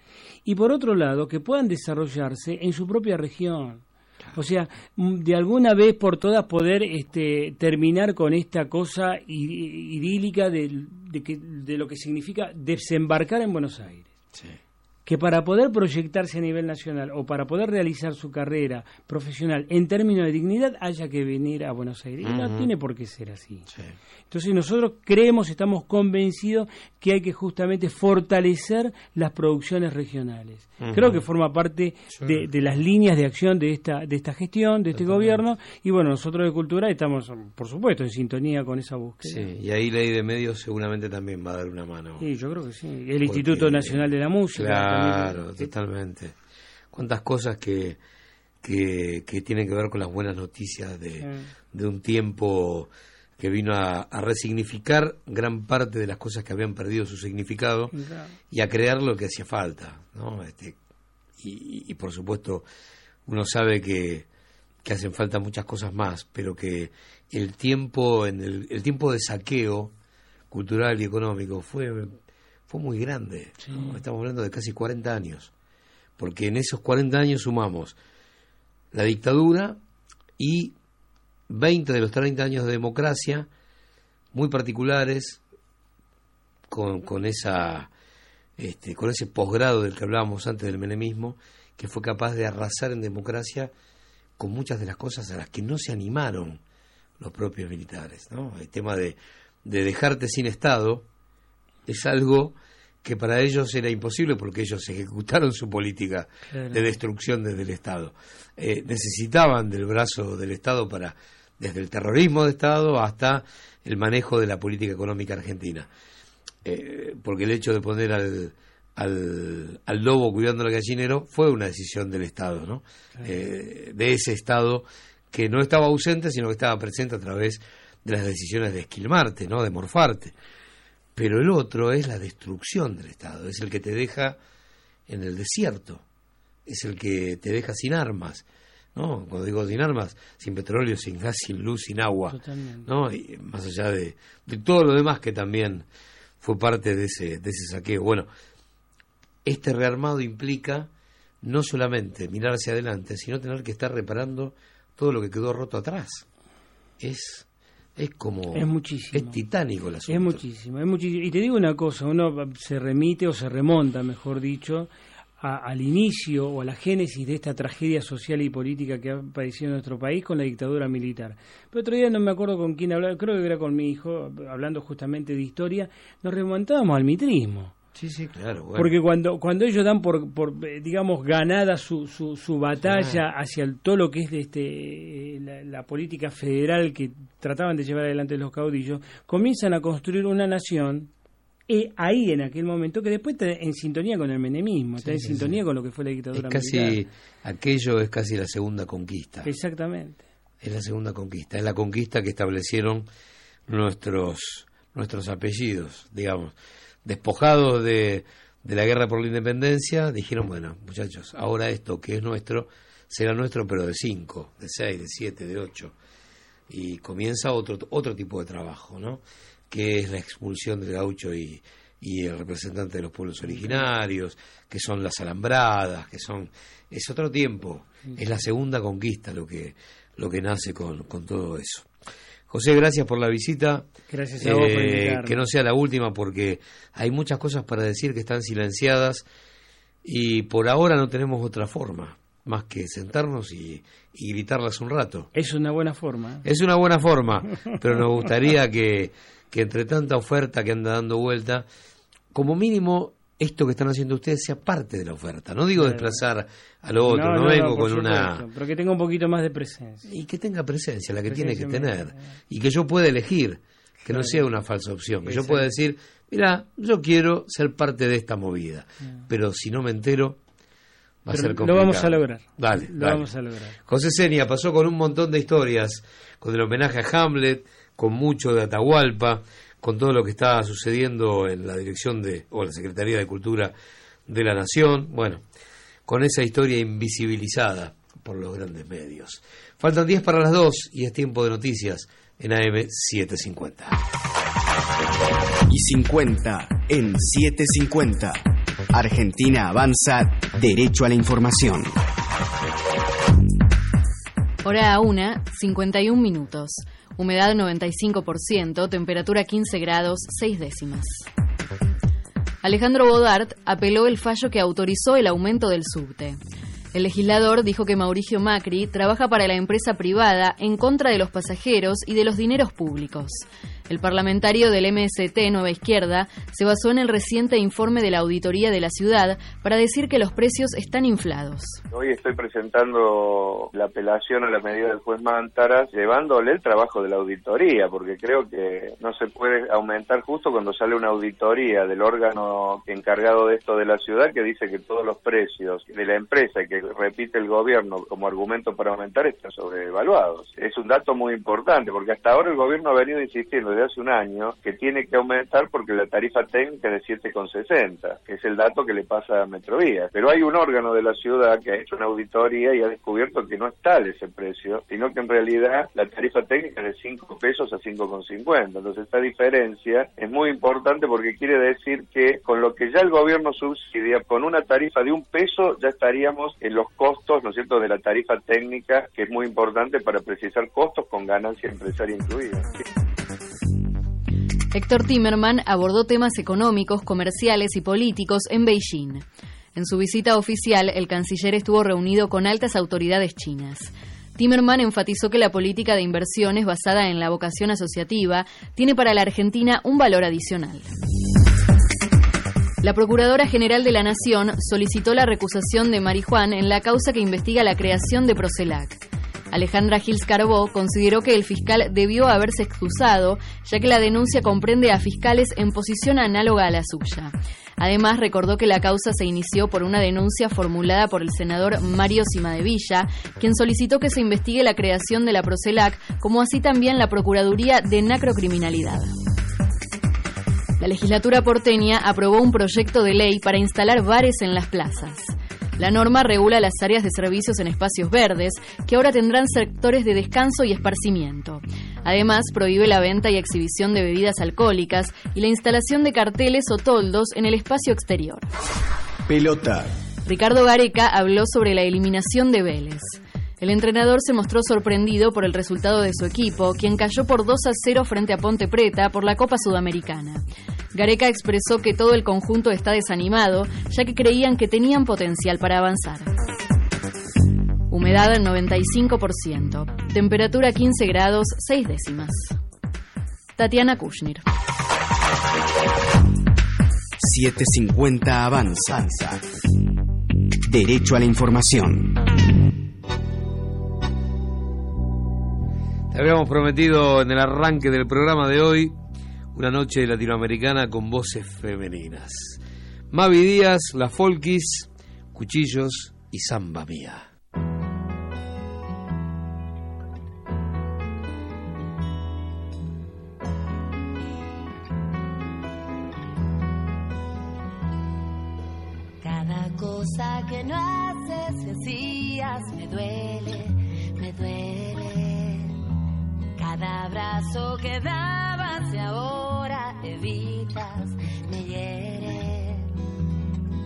Y por otro lado, que puedan desarrollarse en su propia región. O sea, mm, de alguna vez por todas poder este, terminar con esta cosa idílica de, que, de lo que significa desembarcar en Buenos Aires. Sí que para poder proyectarse a nivel nacional o para poder realizar su carrera profesional en términos de dignidad haya que venir a Buenos Aires. Y no tiene por qué ser así. Entonces nosotros creemos, estamos convencidos que hay que justamente fortalecer las producciones regionales. Creo que forma parte de, las líneas de acción de esta, de esta gestión, de este gobierno. Y bueno, nosotros de Cultura estamos, por supuesto, en sintonía con esa búsqueda. Sí, y ahí Ley de Medios seguramente también va a dar una mano. Sí, yo creo que sí. El Instituto Nacional de la Música. Claro, totalmente. Cuántas cosas que, que, tienen que ver con las buenas noticias de, de un tiempo que vino a, resignificar gran parte de las cosas que habían perdido su significado y a crear lo que hacía falta. ¿no? Este, y, por supuesto, uno sabe que, que hacen falta muchas cosas más, pero que el tiempo, en el, el tiempo de saqueo cultural y económico fue fue muy grande. Estamos hablando de casi 40 años. Porque en esos 40 años sumamos la dictadura y 20 de los 30 años de democracia, muy particulares, con, con, esa, este, con ese posgrado del que hablábamos antes del menemismo, que fue capaz de arrasar en democracia con muchas de las cosas a las que no se animaron los propios militares. ¿no? El tema de, de dejarte sin Estado es algo que para ellos era imposible porque ellos ejecutaron su política de destrucción desde el Estado. Eh, necesitaban del brazo del Estado para desde el terrorismo de Estado hasta el manejo de la política económica argentina. Eh, porque el hecho de poner al, al, al, lobo cuidando al gallinero fue una decisión del Estado, ¿no? Eh, de ese Estado que no estaba ausente, sino que estaba presente a través de las decisiones de esquilmarte, ¿no? De morfarte. Pero el otro es la destrucción del Estado, es el que te deja en el desierto, es el que te deja sin armas, ¿no? Cuando digo sin armas, sin petróleo, sin gas, sin luz, sin agua, ¿no? Y más allá de, de todo lo demás que también fue parte de ese, de ese saqueo. Bueno, este rearmado implica no solamente mirar hacia adelante, sino tener que estar reparando todo lo que quedó roto atrás. Es es como es muchísimo es titánico el asunto. Es muchísimo, es muchísimo. Y te digo una cosa, uno se remite o se remonta, mejor dicho, a, al inicio o a la génesis de esta tragedia social y política que ha padecido en nuestro país con la dictadura militar. Pero otro día no me acuerdo con quién hablaba, creo que era con mi hijo, hablando justamente de historia, nos remontábamos al mitrismo. Sí, sí, claro. Bueno. Porque cuando, cuando ellos dan por, por digamos, ganada su, su, su batalla ah. hacia el, todo lo que es de este, la, la, política federal que trataban de llevar adelante los caudillos, comienzan a construir una nación eh, ahí en aquel momento que después está en sintonía con el menemismo, está sí, en sí, sintonía sí. con lo que fue la dictadura es casi, militar. Aquello es casi la segunda conquista. Exactamente. Es la segunda conquista, es la conquista que establecieron nuestros, nuestros apellidos, digamos despojados de, de, la guerra por la independencia, dijeron, bueno, muchachos, ahora esto que es nuestro será nuestro, pero de cinco, de seis, de siete, de ocho. Y comienza otro, otro tipo de trabajo, ¿no? Que es la expulsión del gaucho y, y el representante de los pueblos originarios, que son las alambradas, que son... Es otro tiempo, es la segunda conquista lo que, lo que nace con, con todo eso. José, gracias por la visita. Gracias a vos por eh, Que no sea la última porque hay muchas cosas para decir que están silenciadas y por ahora no tenemos otra forma más que sentarnos y, y gritarlas un rato. Es una buena forma. Es una buena forma, *laughs* pero nos gustaría que, que entre tanta oferta que anda dando vuelta, como mínimo esto que están haciendo ustedes sea parte de la oferta. No digo desplazar a lo otro, no, no, no vengo con supuesto, una... Pero que tenga un poquito más de presencia. Y que tenga presencia, la que presencia tiene que tener. Y que yo pueda elegir, que claro. no sea una falsa opción. Que Exacto. yo pueda decir, mira, yo quiero ser parte de esta movida. Pero si no me entero, va pero a ser complicado. Lo vamos a lograr. Dale, lo dale. vamos a lograr. José Senia pasó con un montón de historias, con el homenaje a Hamlet, con mucho de Atahualpa, con todo lo que está sucediendo en la dirección de, o la Secretaría de Cultura de la Nación, bueno, con esa historia invisibilizada por los grandes medios. Faltan 10 para las 2 y es tiempo de noticias en AM 750. Y 50 en 750. Argentina avanza derecho a la información. Hora a una, 51 minutos. Humedad 95%, temperatura 15 grados, 6 décimas. Alejandro Bodart apeló el fallo que autorizó el aumento del subte. El legislador dijo que Mauricio Macri trabaja para la empresa privada en contra de los pasajeros y de los dineros públicos. El parlamentario del MST Nueva Izquierda se basó en el reciente informe de la auditoría de la ciudad para decir que los precios están inflados. Hoy estoy presentando la apelación a la medida del juez Mantaras, llevándole el trabajo de la auditoría, porque creo que no se puede aumentar justo cuando sale una auditoría del órgano encargado de esto de la ciudad que dice que todos los precios de la empresa que repite el gobierno como argumento para aumentar están sobrevaluados. Es un dato muy importante, porque hasta ahora el gobierno ha venido insistiendo desde hace un año que tiene que aumentar porque la tarifa técnica es de 7,60, que es el dato que le pasa a Metrovía. Pero hay un órgano de la ciudad que ha hecho una auditoría y ha descubierto que no es tal ese precio, sino que en realidad la tarifa técnica es de 5 pesos a 5,50. Entonces esta diferencia es muy importante porque quiere decir que con lo que ya el gobierno subsidia, con una tarifa de un peso ya estaríamos en los costos, ¿no es cierto?, de la tarifa técnica, que es muy importante para precisar costos con ganancia empresaria incluida. Héctor Timerman abordó temas económicos, comerciales y políticos en Beijing. En su visita oficial, el canciller estuvo reunido con altas autoridades chinas. Timerman enfatizó que la política de inversiones basada en la vocación asociativa tiene para la Argentina un valor adicional. La Procuradora General de la Nación solicitó la recusación de Marijuán en la causa que investiga la creación de Procelac. Alejandra Gils Carbó consideró que el fiscal debió haberse excusado, ya que la denuncia comprende a fiscales en posición análoga a la suya. Además, recordó que la causa se inició por una denuncia formulada por el senador Mario Cimadevilla, quien solicitó que se investigue la creación de la Procelac, como así también la Procuraduría de Nacrocriminalidad. La legislatura porteña aprobó un proyecto de ley para instalar bares en las plazas. La norma regula las áreas de servicios en espacios verdes, que ahora tendrán sectores de descanso y esparcimiento. Además, prohíbe la venta y exhibición de bebidas alcohólicas y la instalación de carteles o toldos en el espacio exterior. Pelota. Ricardo Gareca habló sobre la eliminación de Vélez. El entrenador se mostró sorprendido por el resultado de su equipo, quien cayó por 2 a 0 frente a Ponte Preta por la Copa Sudamericana. Gareca expresó que todo el conjunto está desanimado, ya que creían que tenían potencial para avanzar. Humedad al 95%. Temperatura 15 grados 6 décimas. Tatiana Kushnir. 750 Avanza. Derecho a la información. Te habíamos prometido en el arranque del programa de hoy una noche latinoamericana con voces femeninas. Mavi Díaz, La Folkis, Cuchillos y Samba Mía. Cada cosa que no haces Cada abrazo que dabas y ahora evitas me hiere.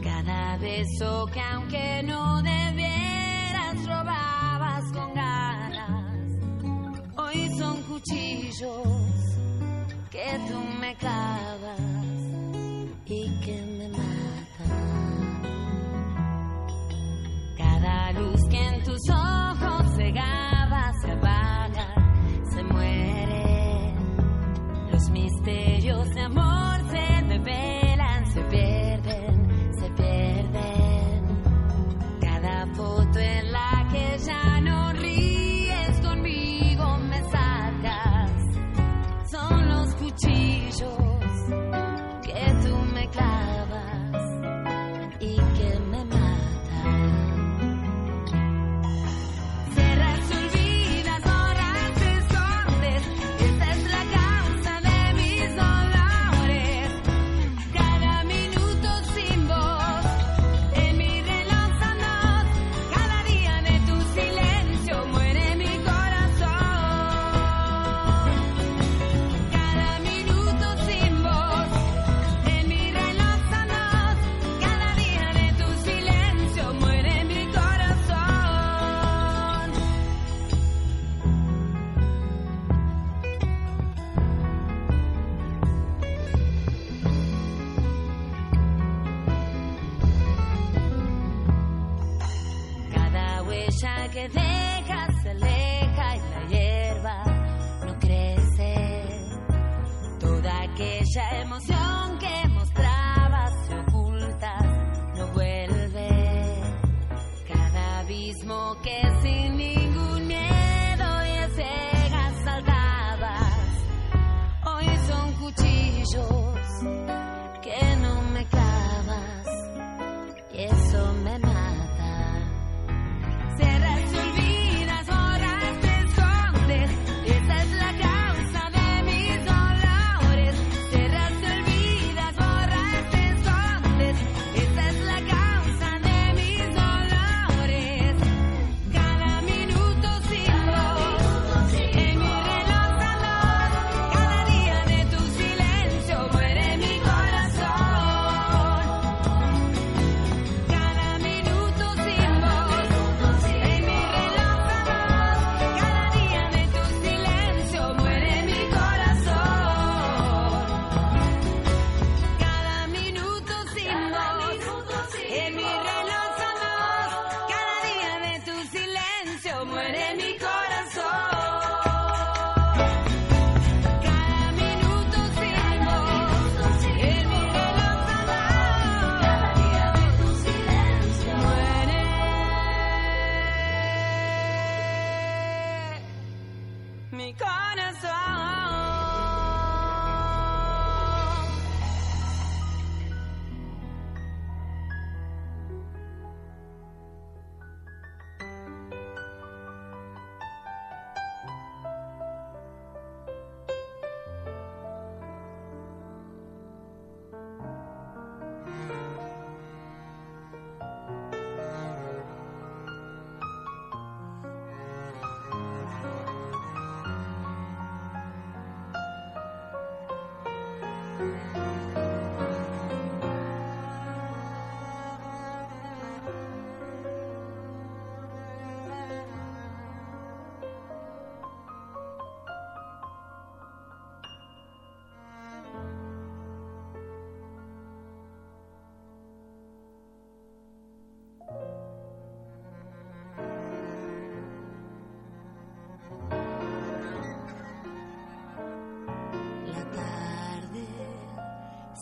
Cada beso que aunque no debieras robabas con ganas. Hoy son cuchillos que tú me clavas y que me matan. Cada luz que en tus ojos se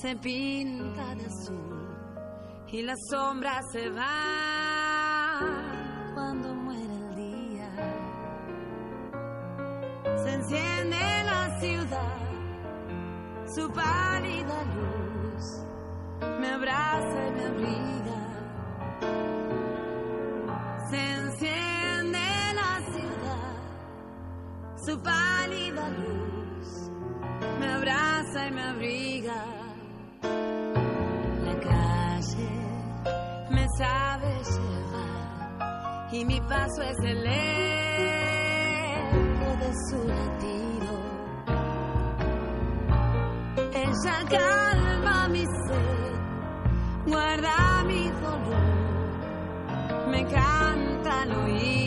se pinta de azul y la sombra se va y mi paso es el eco de su latido. Ella calma mi sed, guarda mi dolor, me canta al oído.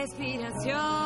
Respiración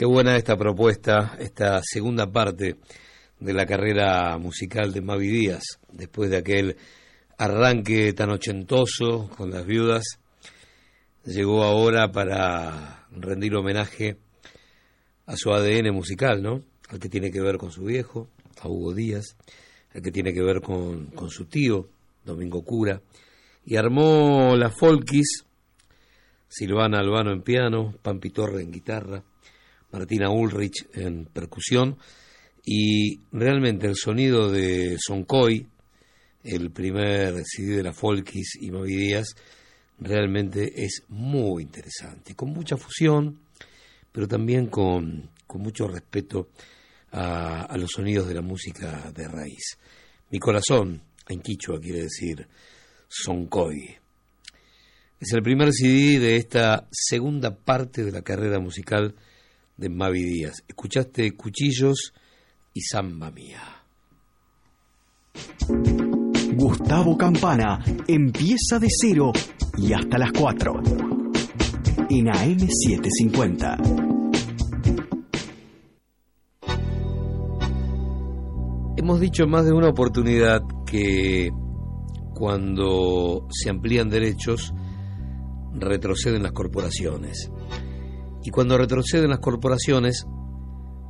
Qué buena esta propuesta, esta segunda parte de la carrera musical de Mavi Díaz, después de aquel arranque tan ochentoso con las viudas, llegó ahora para rendir homenaje a su ADN musical, ¿no? Al que tiene que ver con su viejo, a Hugo Díaz, al que tiene que ver con, su tío, Domingo Cura, y armó la Folkis, Silvana Albano en piano, Pampi Torre en guitarra, Martina Ulrich en percusión, y realmente el sonido de Soncoy, el primer CD de la Folkis y Mavi Díaz, realmente es muy interesante, con mucha fusión, pero también con, con mucho respeto a, a los sonidos de la música de raíz. Mi corazón, en quichua quiere decir Soncoy. Es el primer CD de esta segunda parte de la carrera musical de Mavi Díaz. Escuchaste Cuchillos y Samba Mía. Gustavo Campana empieza de cero y hasta las 4 en AM750. Hemos dicho más de una oportunidad que cuando se amplían derechos retroceden las corporaciones. Y cuando retroceden las corporaciones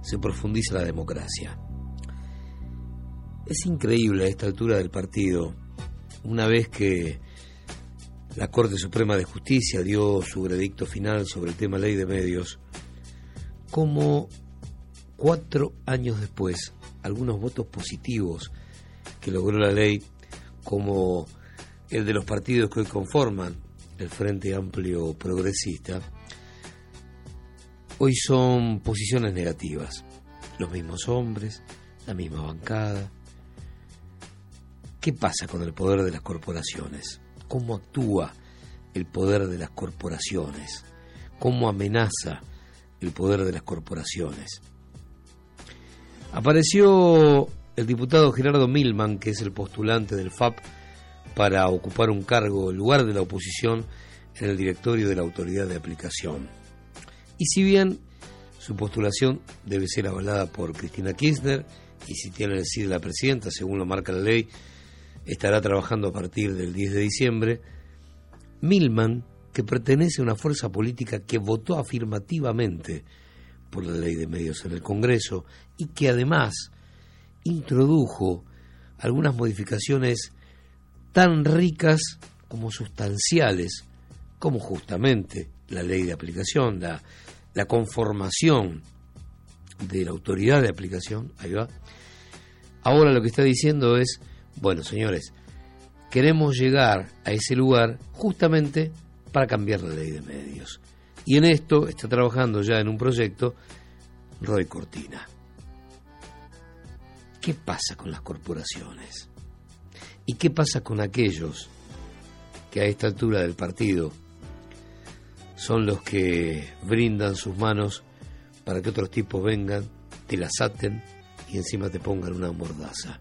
se profundiza la democracia. Es increíble a esta altura del partido, una vez que la Corte Suprema de Justicia dio su veredicto final sobre el tema ley de medios, como cuatro años después, algunos votos positivos que logró la ley, como el de los partidos que hoy conforman el Frente Amplio Progresista, hoy son posiciones negativas. Los mismos hombres, la misma bancada. ¿Qué pasa con el poder de las corporaciones? ¿Cómo actúa el poder de las corporaciones? ¿Cómo amenaza el poder de las corporaciones? Apareció el diputado Gerardo Milman, que es el postulante del FAP para ocupar un cargo en lugar de la oposición en el directorio de la autoridad de aplicación. Y si bien su postulación debe ser avalada por Cristina Kirchner y si tiene el sí de la presidenta, según lo marca la ley, estará trabajando a partir del 10 de diciembre, Milman, que pertenece a una fuerza política que votó afirmativamente por la ley de medios en el Congreso y que además introdujo algunas modificaciones tan ricas como sustanciales, como justamente la ley de aplicación, la, la conformación de la autoridad de aplicación, ahí va. Ahora lo que está diciendo es, bueno señores, queremos llegar a ese lugar justamente para cambiar la ley de medios. Y en esto está trabajando ya en un proyecto Roy Cortina. ¿Qué pasa con las corporaciones? ¿Y qué pasa con aquellos que a esta altura del partido son los que brindan sus manos para que otros tipos vengan, te las aten y encima te pongan una mordaza?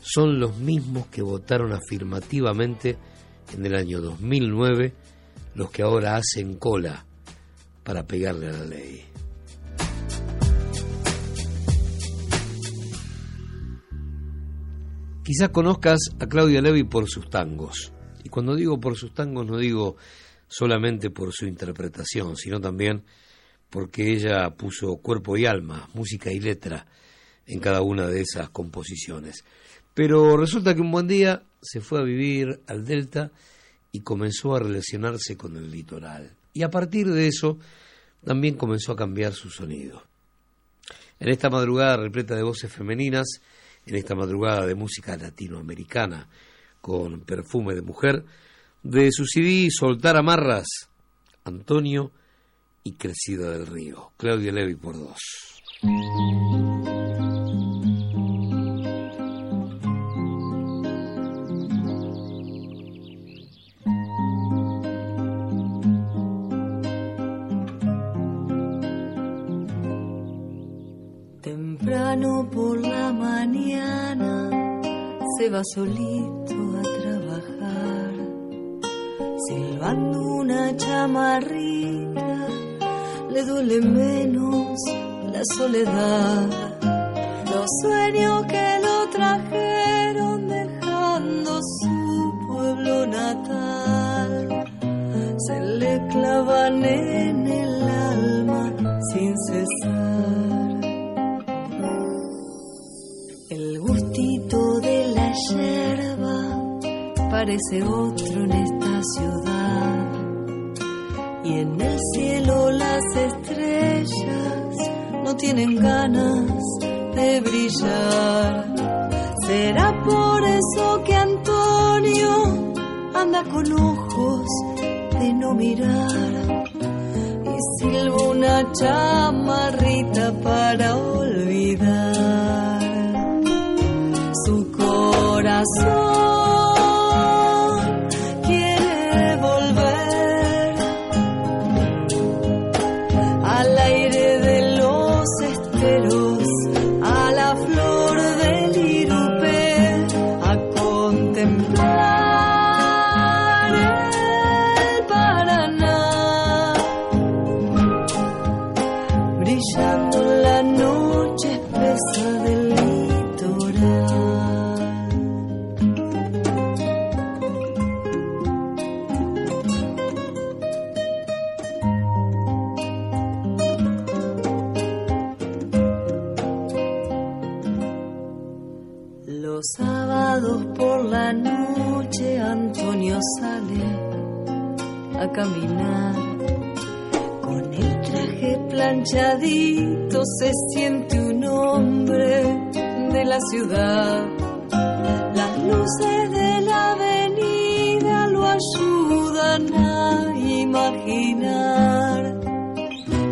Son los mismos que votaron afirmativamente en el año 2009 los que ahora hacen cola para pegarle a la ley. Quizás conozcas a Claudia Levi por sus tangos. Y cuando digo por sus tangos no digo solamente por su interpretación, sino también porque ella puso cuerpo y alma, música y letra en cada una de esas composiciones. Pero resulta que un buen día se fue a vivir al Delta y comenzó a relacionarse con el litoral. Y a partir de eso también comenzó a cambiar su sonido. En esta madrugada repleta de voces femeninas, en esta madrugada de música latinoamericana con perfume de mujer, de su CD Soltar Amarras, Antonio y Crecida del Río. Claudia Levi por dos. Temprano por la mañana se va solito silbando una chamarrita, le duele menos la soledad. Los sueños que lo trajeron dejando su pueblo natal se le clavan en el alma sin cesar. El gustito de la yerba parece otro en ciudad. Y en el cielo las estrellas no tienen ganas de brillar. Será por eso que Antonio anda con ojos de no mirar y silba una chamarrita para olvidar su corazón se siente un hombre de la ciudad. Las luces de la avenida lo ayudan a imaginar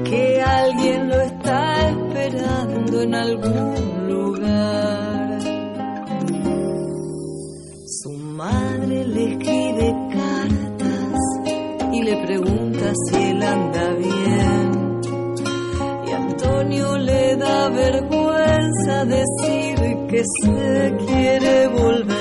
que alguien lo está esperando en algún lugar. Su madre le escribe cartas y le pregunta si decir que se quiere volver.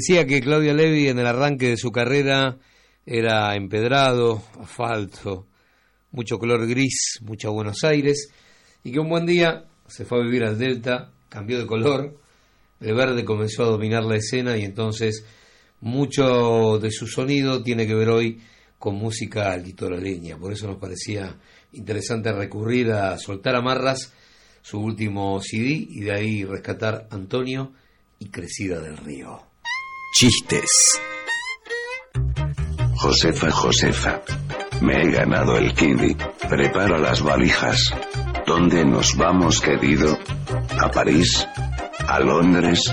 Decía que Claudia Levi en el arranque de su carrera era empedrado, asfalto, mucho color gris, mucha Buenos Aires, y que un buen día se fue a vivir al Delta, cambió de color, el verde comenzó a dominar la escena y entonces mucho de su sonido tiene que ver hoy con música litoraleña. Por eso nos parecía interesante recurrir a Soltar Amarras, su último CD, y de ahí rescatar Antonio y Crecida del Río. Chistes. Josefa, Josefa. Me he ganado el kiddy. Prepara las valijas. ¿Dónde nos vamos, querido? ¿A París? ¿A Londres?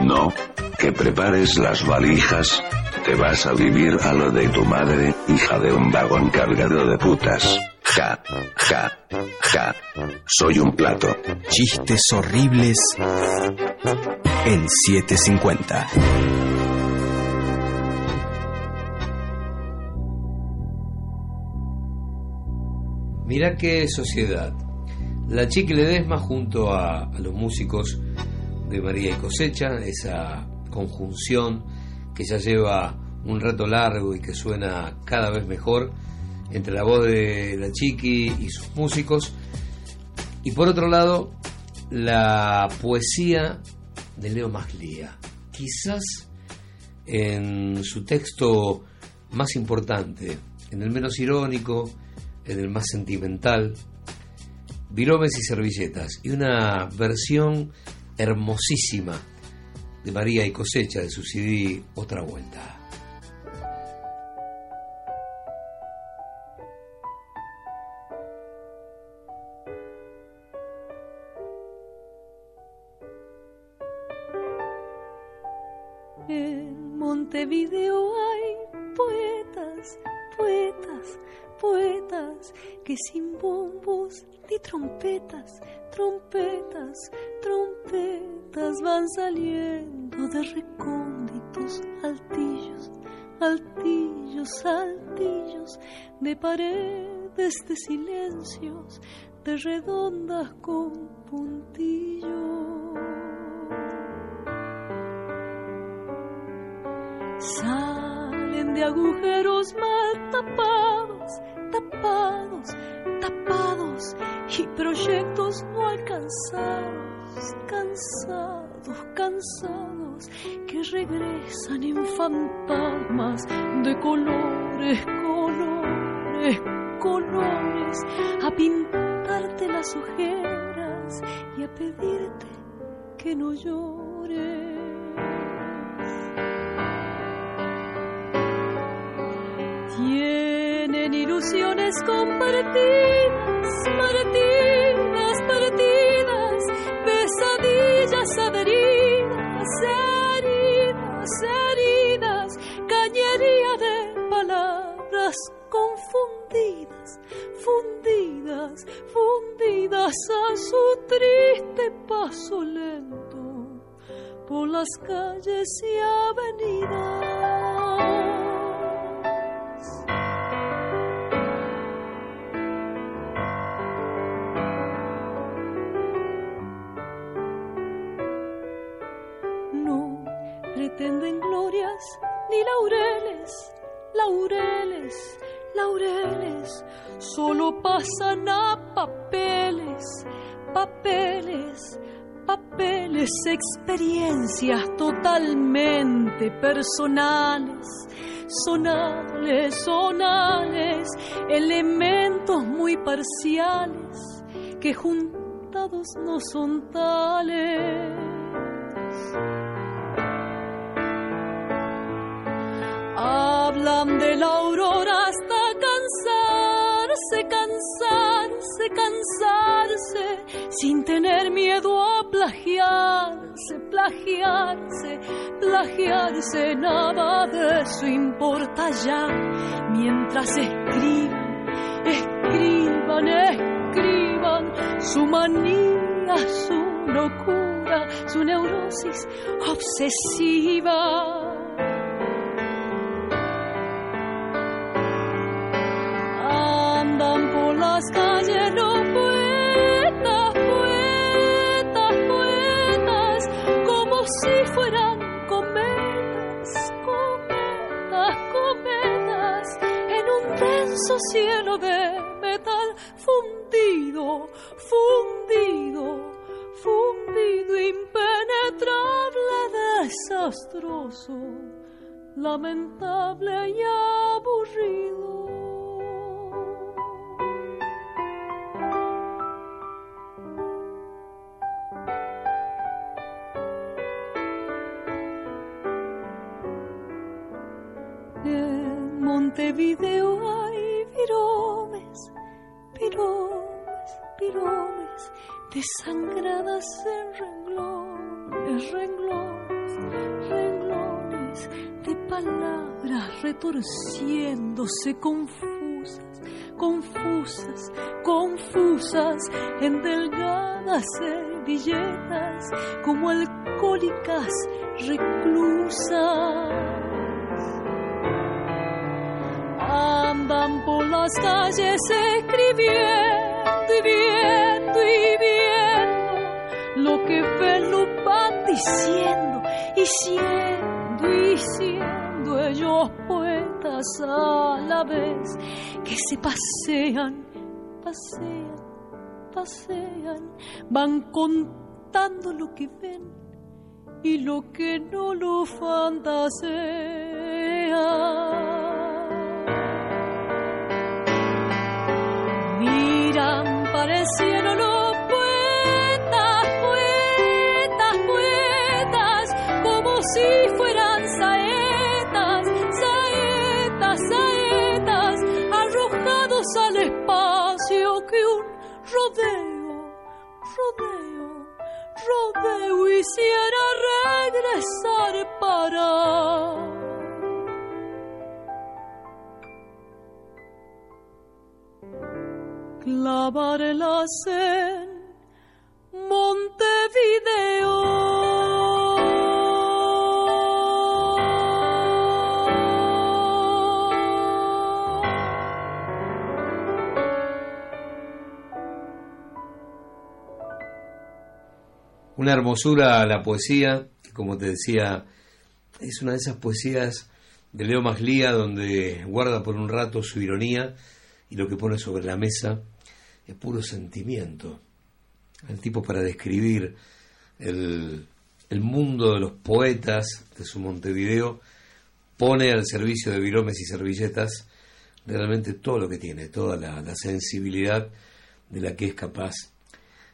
No, que prepares las valijas. Te vas a vivir a lo de tu madre, hija de un vagón cargado de putas. Ja, ja, ja. Soy un plato. Chistes horribles en 750. Mirá qué sociedad. La Chiqui Ledesma junto a, a los músicos de María y Cosecha, esa conjunción que ya lleva un rato largo y que suena cada vez mejor entre la voz de la Chiqui y sus músicos. Y por otro lado, la poesía de Leo Maslía. Quizás en su texto más importante, en el menos irónico, en el más sentimental, Viromes y servilletas, y una versión hermosísima de María y Cosecha de su CD Otra Vuelta. Montevideo hay poetas, poetas, poetas que sin bombos ni trompetas, trompetas, trompetas van saliendo de recónditos altillos, altillos, altillos, de paredes de silencios, de redondas con puntillos. Salen de agujeros mal tapados, tapados, tapados y proyectos no alcanzados, cansados, cansados, que regresan en fantasmas de colores, colores, colores, a pintarte las ojeras y a pedirte que no llores. Ilusiones compartidas, partidas, partidas, pesadillas adheridas, heridas, heridas, cañería de palabras confundidas, fundidas, fundidas a su triste paso lento por las calles y avenidas. No pretenden glorias ni laureles, laureles, laureles, solo pasan a papeles, papeles, papeles, experiencias totalmente personales, sonales, sonales, elementos muy parciales que juntados no son tales. Hablan de la aurora hasta cansarse, cansarse, cansarse, sin tener miedo a plagiarse, plagiarse, plagiarse, nada de eso importa ya, mientras escriban, escriban, escriban, su manía, su locura, su neurosis obsesiva. Por las calles los poetas, poetas, poetas, como si fueran cometas, cometas, cometas, en un denso cielo de metal fundido, fundido, fundido, impenetrable, desastroso, lamentable y aburrido. Montevideo hay viromes, viromes, viromes, desangradas en renglones, renglones, renglones, de palabras retorciéndose confusas, confusas, confusas, en delgadas servilletas, como alcohólicas reclusas. Andan por las calles escribiendo y viendo y viendo lo que ven van diciendo y siendo y siendo ellos poetas a la vez que se pasean, pasean, pasean, van contando lo que ven y lo que no lo fantasean. Miran para el cielo los poetas, poetas, poetas, como si fueran saetas, saetas, saetas, arrojados al espacio que un rodeo, rodeo, rodeo hiciera regresar para clavarlas en Montevideo. Una hermosura la poesía, que como te decía, es una de esas poesías de Leo Maslía donde guarda por un rato su ironía y lo que pone sobre la mesa es puro sentimiento. El tipo para describir el, el mundo de los poetas de su Montevideo pone al servicio de viromes y servilletas realmente todo lo que tiene, toda la, sensibilidad de la que es capaz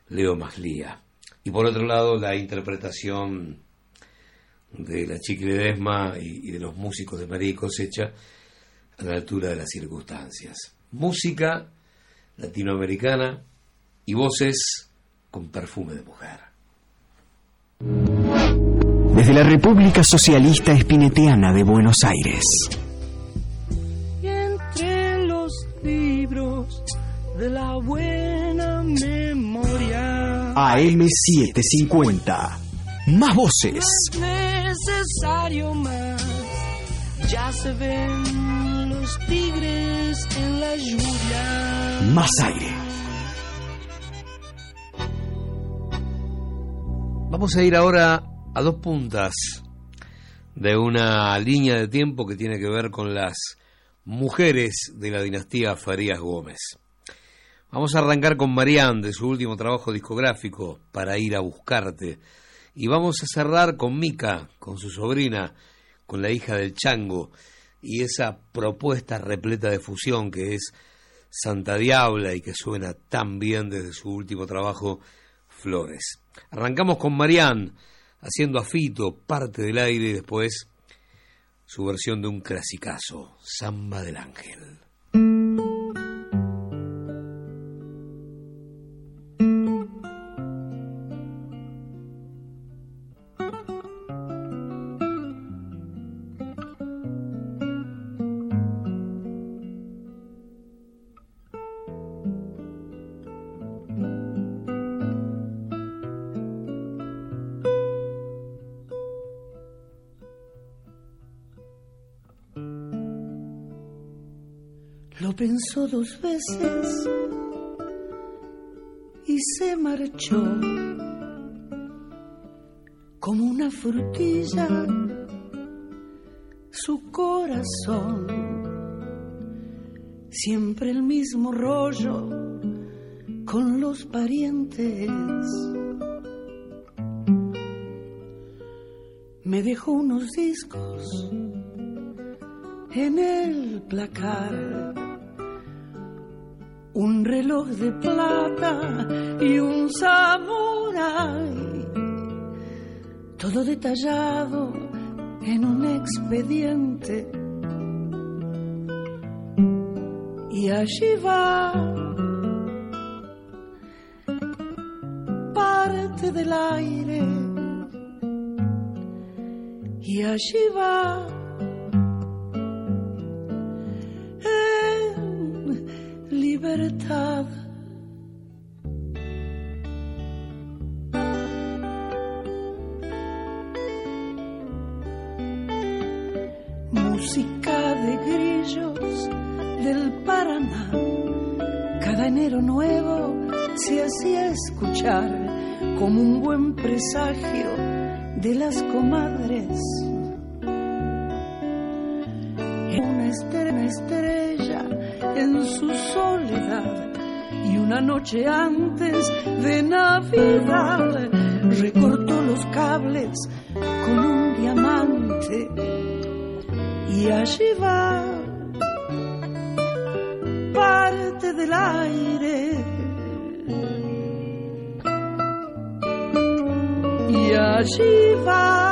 Leo Maslía. Y por otro lado, la interpretación de la Chicle Desma y, y de los músicos de María y Cosecha a la altura de las circunstancias. Música latinoamericana y voces con perfume de mujer. Desde la República Socialista Espineteana de Buenos Aires. y entre los libros de la buena memoria. AM750. Más voces. necesario más. Ya se ven los tigres en la lluvia. Más aire. Vamos a ir ahora a dos puntas de una línea de tiempo que tiene que ver con las mujeres de la dinastía Farías Gómez. Vamos a arrancar con Marianne de su último trabajo discográfico, Para ir a buscarte. Y vamos a cerrar con Mica, con su sobrina, con la hija del Chango, y esa propuesta repleta de fusión que es Santa Diabla y que suena tan bien desde su último trabajo, Flores. Arrancamos con Marianne, haciendo a Fito parte del aire y después su versión de un clasicazo, Samba del Ángel. Dos veces y se marchó como una frutilla su corazón. Siempre el mismo rollo con los parientes. Me dejó unos discos en el placar un reloj de plata y un samurái, todo detallado en un expediente. Y allí va parte del aire, y allí va. Música de grillos del Paraná. Cada enero nuevo se hacía escuchar como un buen presagio de las comadres. Una estrella en su soledad y una noche antes de Navidad recortó los cables con un diamante y allí va parte del aire. Y allí va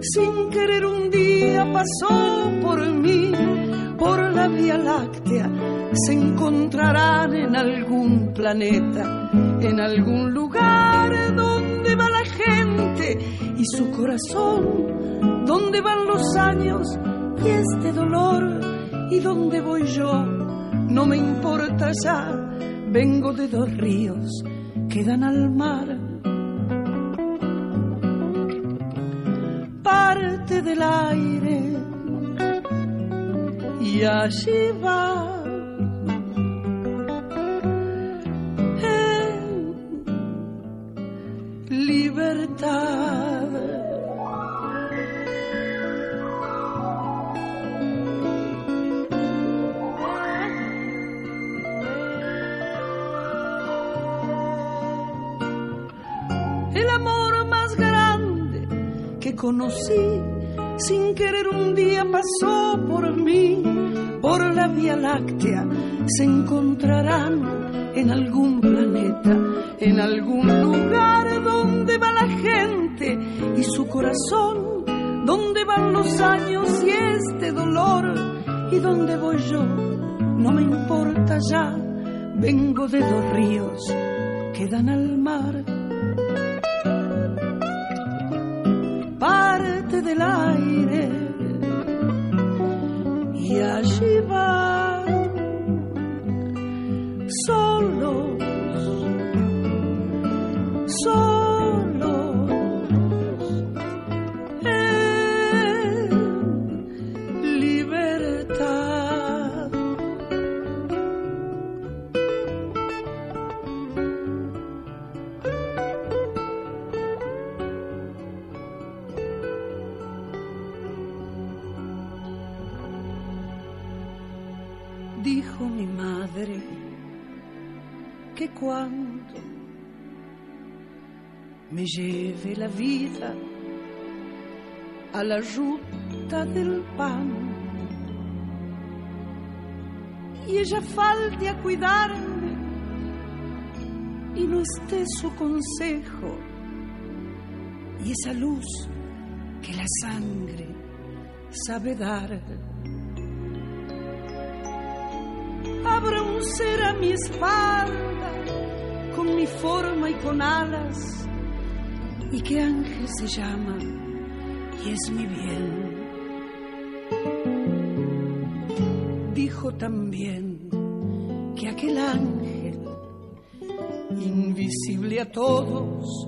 sin querer un día pasó por mí, por la Vía Láctea. Se encontrarán en algún planeta, en algún lugar donde va la gente y su corazón, donde van los años y este dolor y dónde voy yo. No me importa ya, vengo de dos ríos que dan al mar. Parte del aire y allí va. en libertad. Conocí. Sin querer un día pasó por mí, por la Vía Láctea. Se encontrarán en algún planeta, en algún lugar donde va la gente y su corazón, donde van los años y este dolor y dónde voy yo. No me importa ya, vengo de dos ríos que dan al mar. Lleve la vida a la ruta del pan. Y ella falte a cuidarme y no esté su consejo. Y esa luz que la sangre sabe dar. Habrá un ser a mi espalda con mi forma y con alas y que ángel se llama y es mi bien. Dijo también que aquel ángel, invisible a todos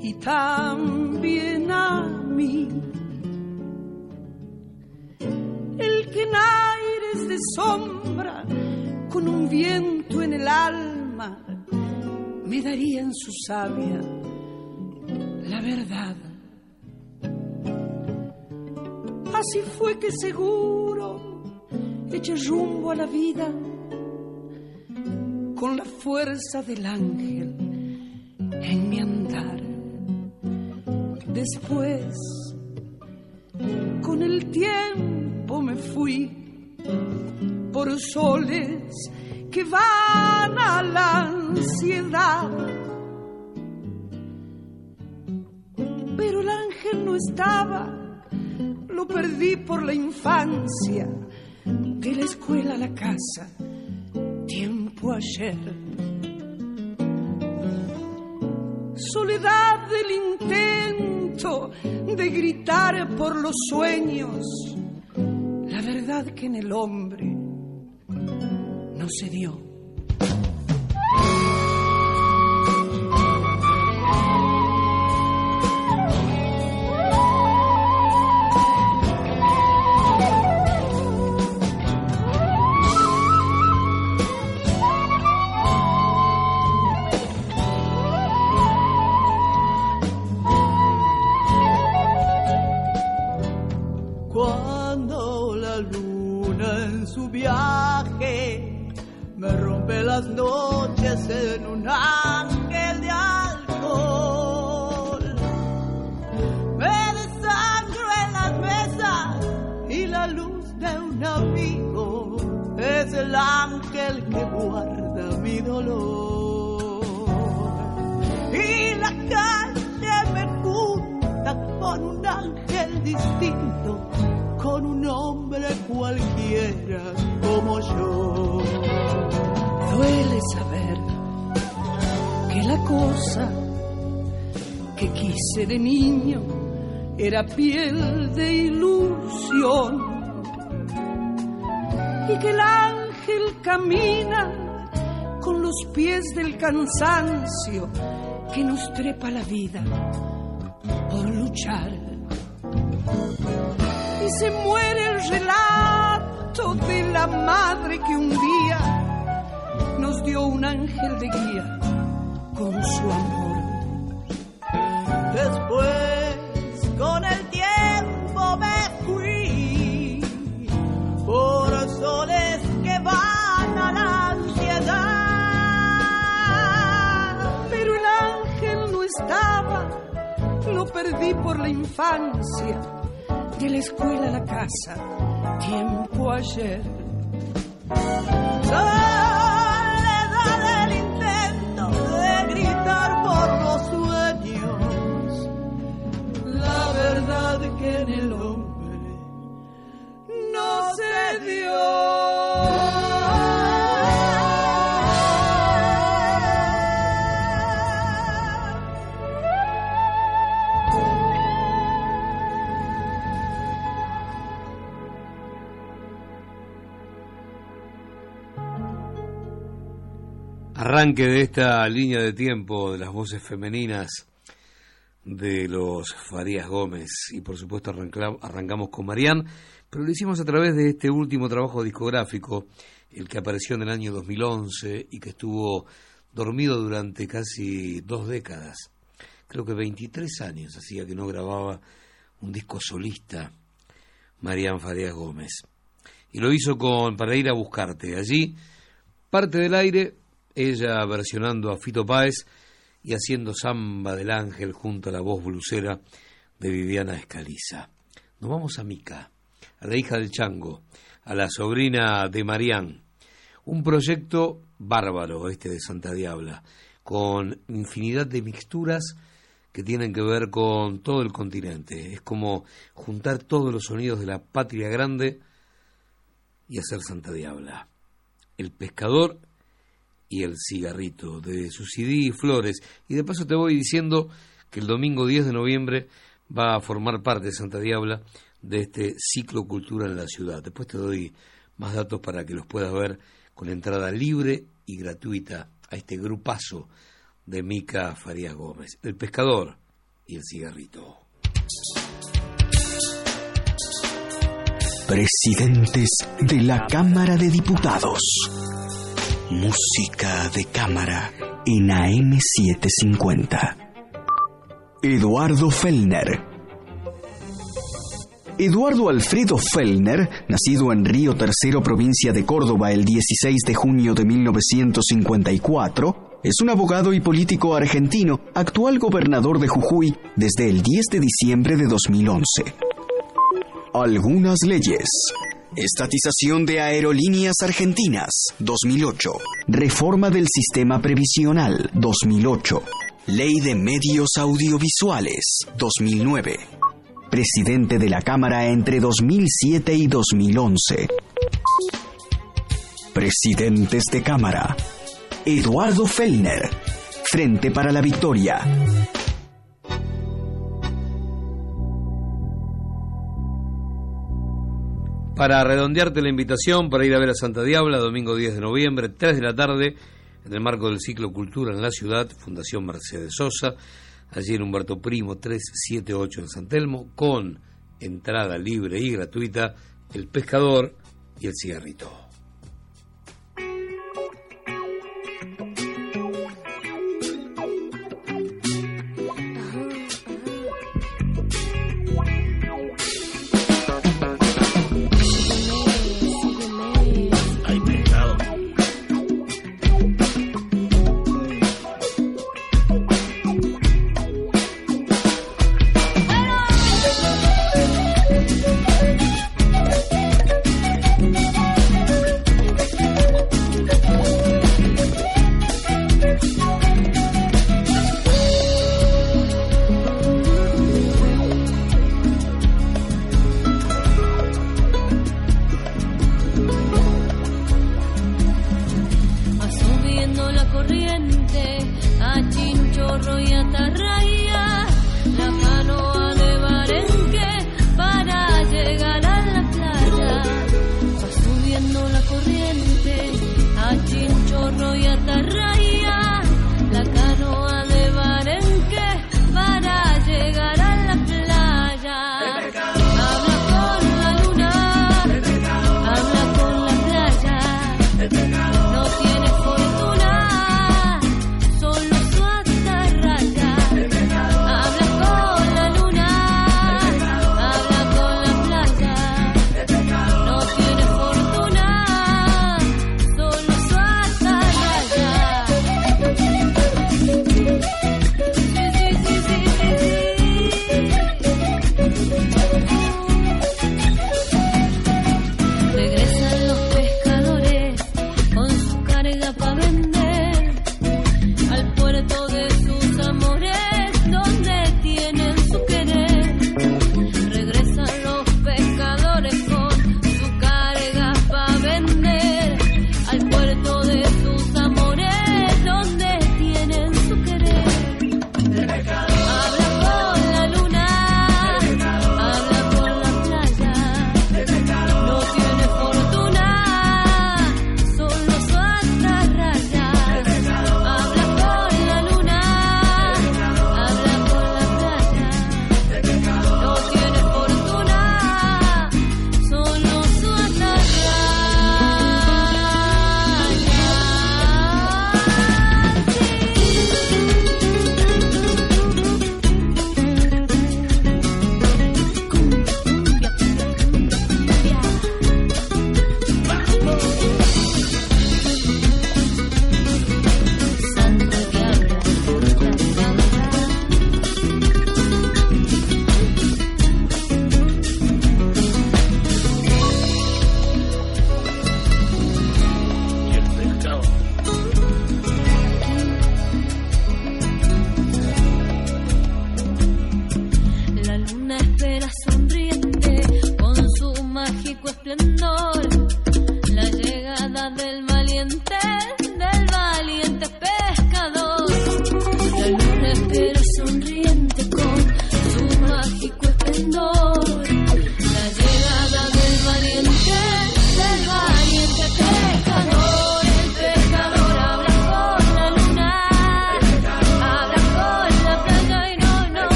y también a mí, el que en aires de sombra, con un viento en el alma, me daría en su savia la verdad. Así fue que seguro eché rumbo a la vida con la fuerza del ángel en mi andar. Después, con el tiempo me fui por soles que van a la ansiedad. Pero el ángel no estaba lo perdí por la infancia, de la escuela a la casa, tiempo ayer. Soledad del intento de gritar por los sueños, la verdad que en el hombre no se dio. Las noches en un ángel de alcohol. Me desangro en las mesas y la luz de un amigo es el ángel que guarda mi dolor. Y la calle me junta con un ángel distinto, con un hombre cualquiera como yo. Duele saber que la cosa que quise de niño era piel de ilusión y que el ángel camina con los pies del cansancio que nos trepa la vida por luchar. Y se muere el relato de la madre que un día nos dio un ángel de guía con su amor. Después, con el tiempo me fui por soles que van a la ansiedad. Pero el ángel no estaba, lo perdí por la infancia, de la escuela a la casa, tiempo ayer. Soledad en el hombre no se Arranque de esta línea de tiempo de las voces femeninas de los Farías Gómez y por supuesto arrancamos con Marían, pero lo hicimos a través de este último trabajo discográfico, el que apareció en el año 2011 y que estuvo dormido durante casi dos décadas. Creo que 23 años hacía que no grababa un disco solista, Marían Farías Gómez. y lo hizo con Para ir a buscarte. Allí, parte del aire, ella versionando a Fito Páez y haciendo samba del ángel junto a la voz blusera de Viviana Escaliza. Nos vamos a Mica, a la hija del Chango, a la sobrina de Marián. Un proyecto bárbaro este de Santa Diabla, con infinidad de mixturas que tienen que ver con todo el continente. Es como juntar todos los sonidos de la patria grande y hacer Santa Diabla. El pescador y el cigarrito de su Flores. Y de paso te voy diciendo que el domingo 10 de noviembre va a formar parte Santa Diabla de este ciclo cultura en la ciudad. Después te doy más datos para que los puedas ver con entrada libre y gratuita a este grupazo de Mica Farías Gómez. El pescador y el cigarrito. Presidentes de la Cámara de Diputados. Música de cámara en AM750. Eduardo Fellner. Eduardo Alfredo Fellner, nacido en Río Tercero, provincia de Córdoba, el 16 de junio de 1954, es un abogado y político argentino, actual gobernador de Jujuy desde el 10 de diciembre de 2011. Algunas leyes. Estatización de Aerolíneas Argentinas, 2008. Reforma del Sistema Previsional, 2008. Ley de Medios Audiovisuales, 2009. Presidente de la Cámara entre 2007 y 2011. Presidentes de Cámara. Eduardo Fellner. Frente para la Victoria. Para redondearte la invitación para ir a ver a Santa Diabla, domingo 10 de noviembre, 3 de la tarde, en el marco del ciclo Cultura en la ciudad, Fundación Mercedes Sosa, allí en Humberto Primo 378 en San Telmo, con entrada libre y gratuita, el pescador y el cigarrito.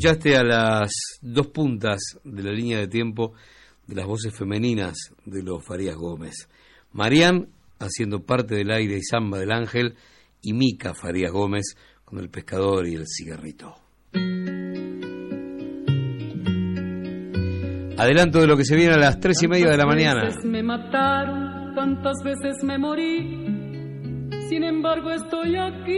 Escuchaste a las dos puntas de la línea de tiempo de las voces femeninas de los Farías Gómez. Marián haciendo parte del aire y samba del ángel y Mica Farías Gómez con el pescador y el cigarrito. Adelanto de lo que se viene a las tres y media de la mañana. Tantas veces me mataron, tantas veces me morí. Sin embargo, estoy aquí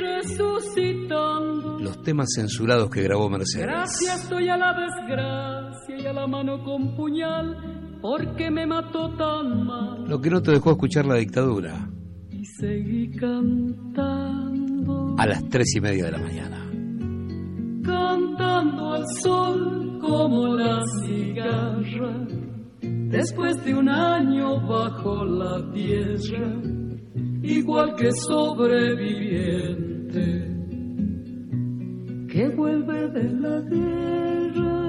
resucitando. Los temas censurados que grabó Mercedes. Gracias estoy a la desgracia y a la mano con puñal, porque me mató tan mal. Lo que no te dejó escuchar la dictadura. Y seguí cantando, A las tres y media de la mañana. cantando al sol como la cigarra. Después de un año bajo la tierra, igual que sobreviviente que vuelve de la guerra.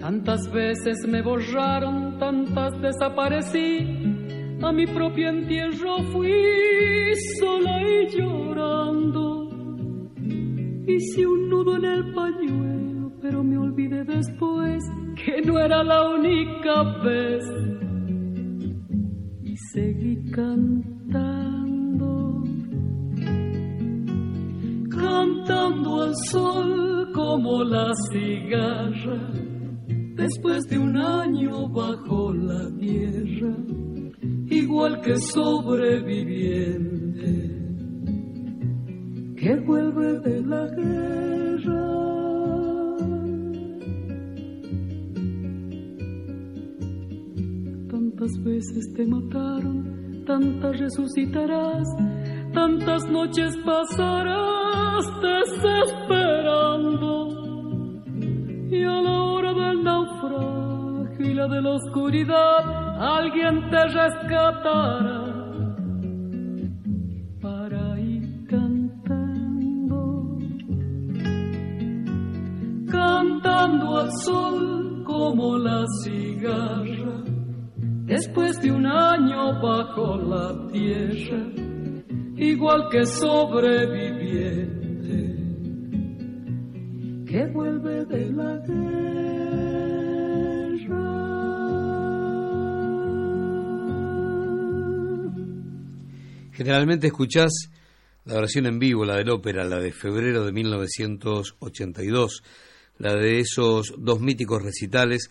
Tantas veces me borraron, tantas desaparecí. A mi propio entierro fui sola y llorando. Hice un nudo en el pañuelo, pero me olvidé después que no era la única vez. Y seguí cantando, cantando al sol como la cigarra. Después de un año bajo la tierra, igual que sobreviviente que vuelve de la guerra. Tantas veces te mataron, tantas resucitarás, tantas noches pasarás desesperando. Y a la hora del naufragio y la de la oscuridad, alguien te rescatará para ir cantando, cantando al sol como la cigarra, después de un año bajo la tierra, igual que sobreviviente que vuelve de la guerra. Generalmente escuchás la versión en vivo, la del ópera, la de febrero de 1982, la de esos dos míticos recitales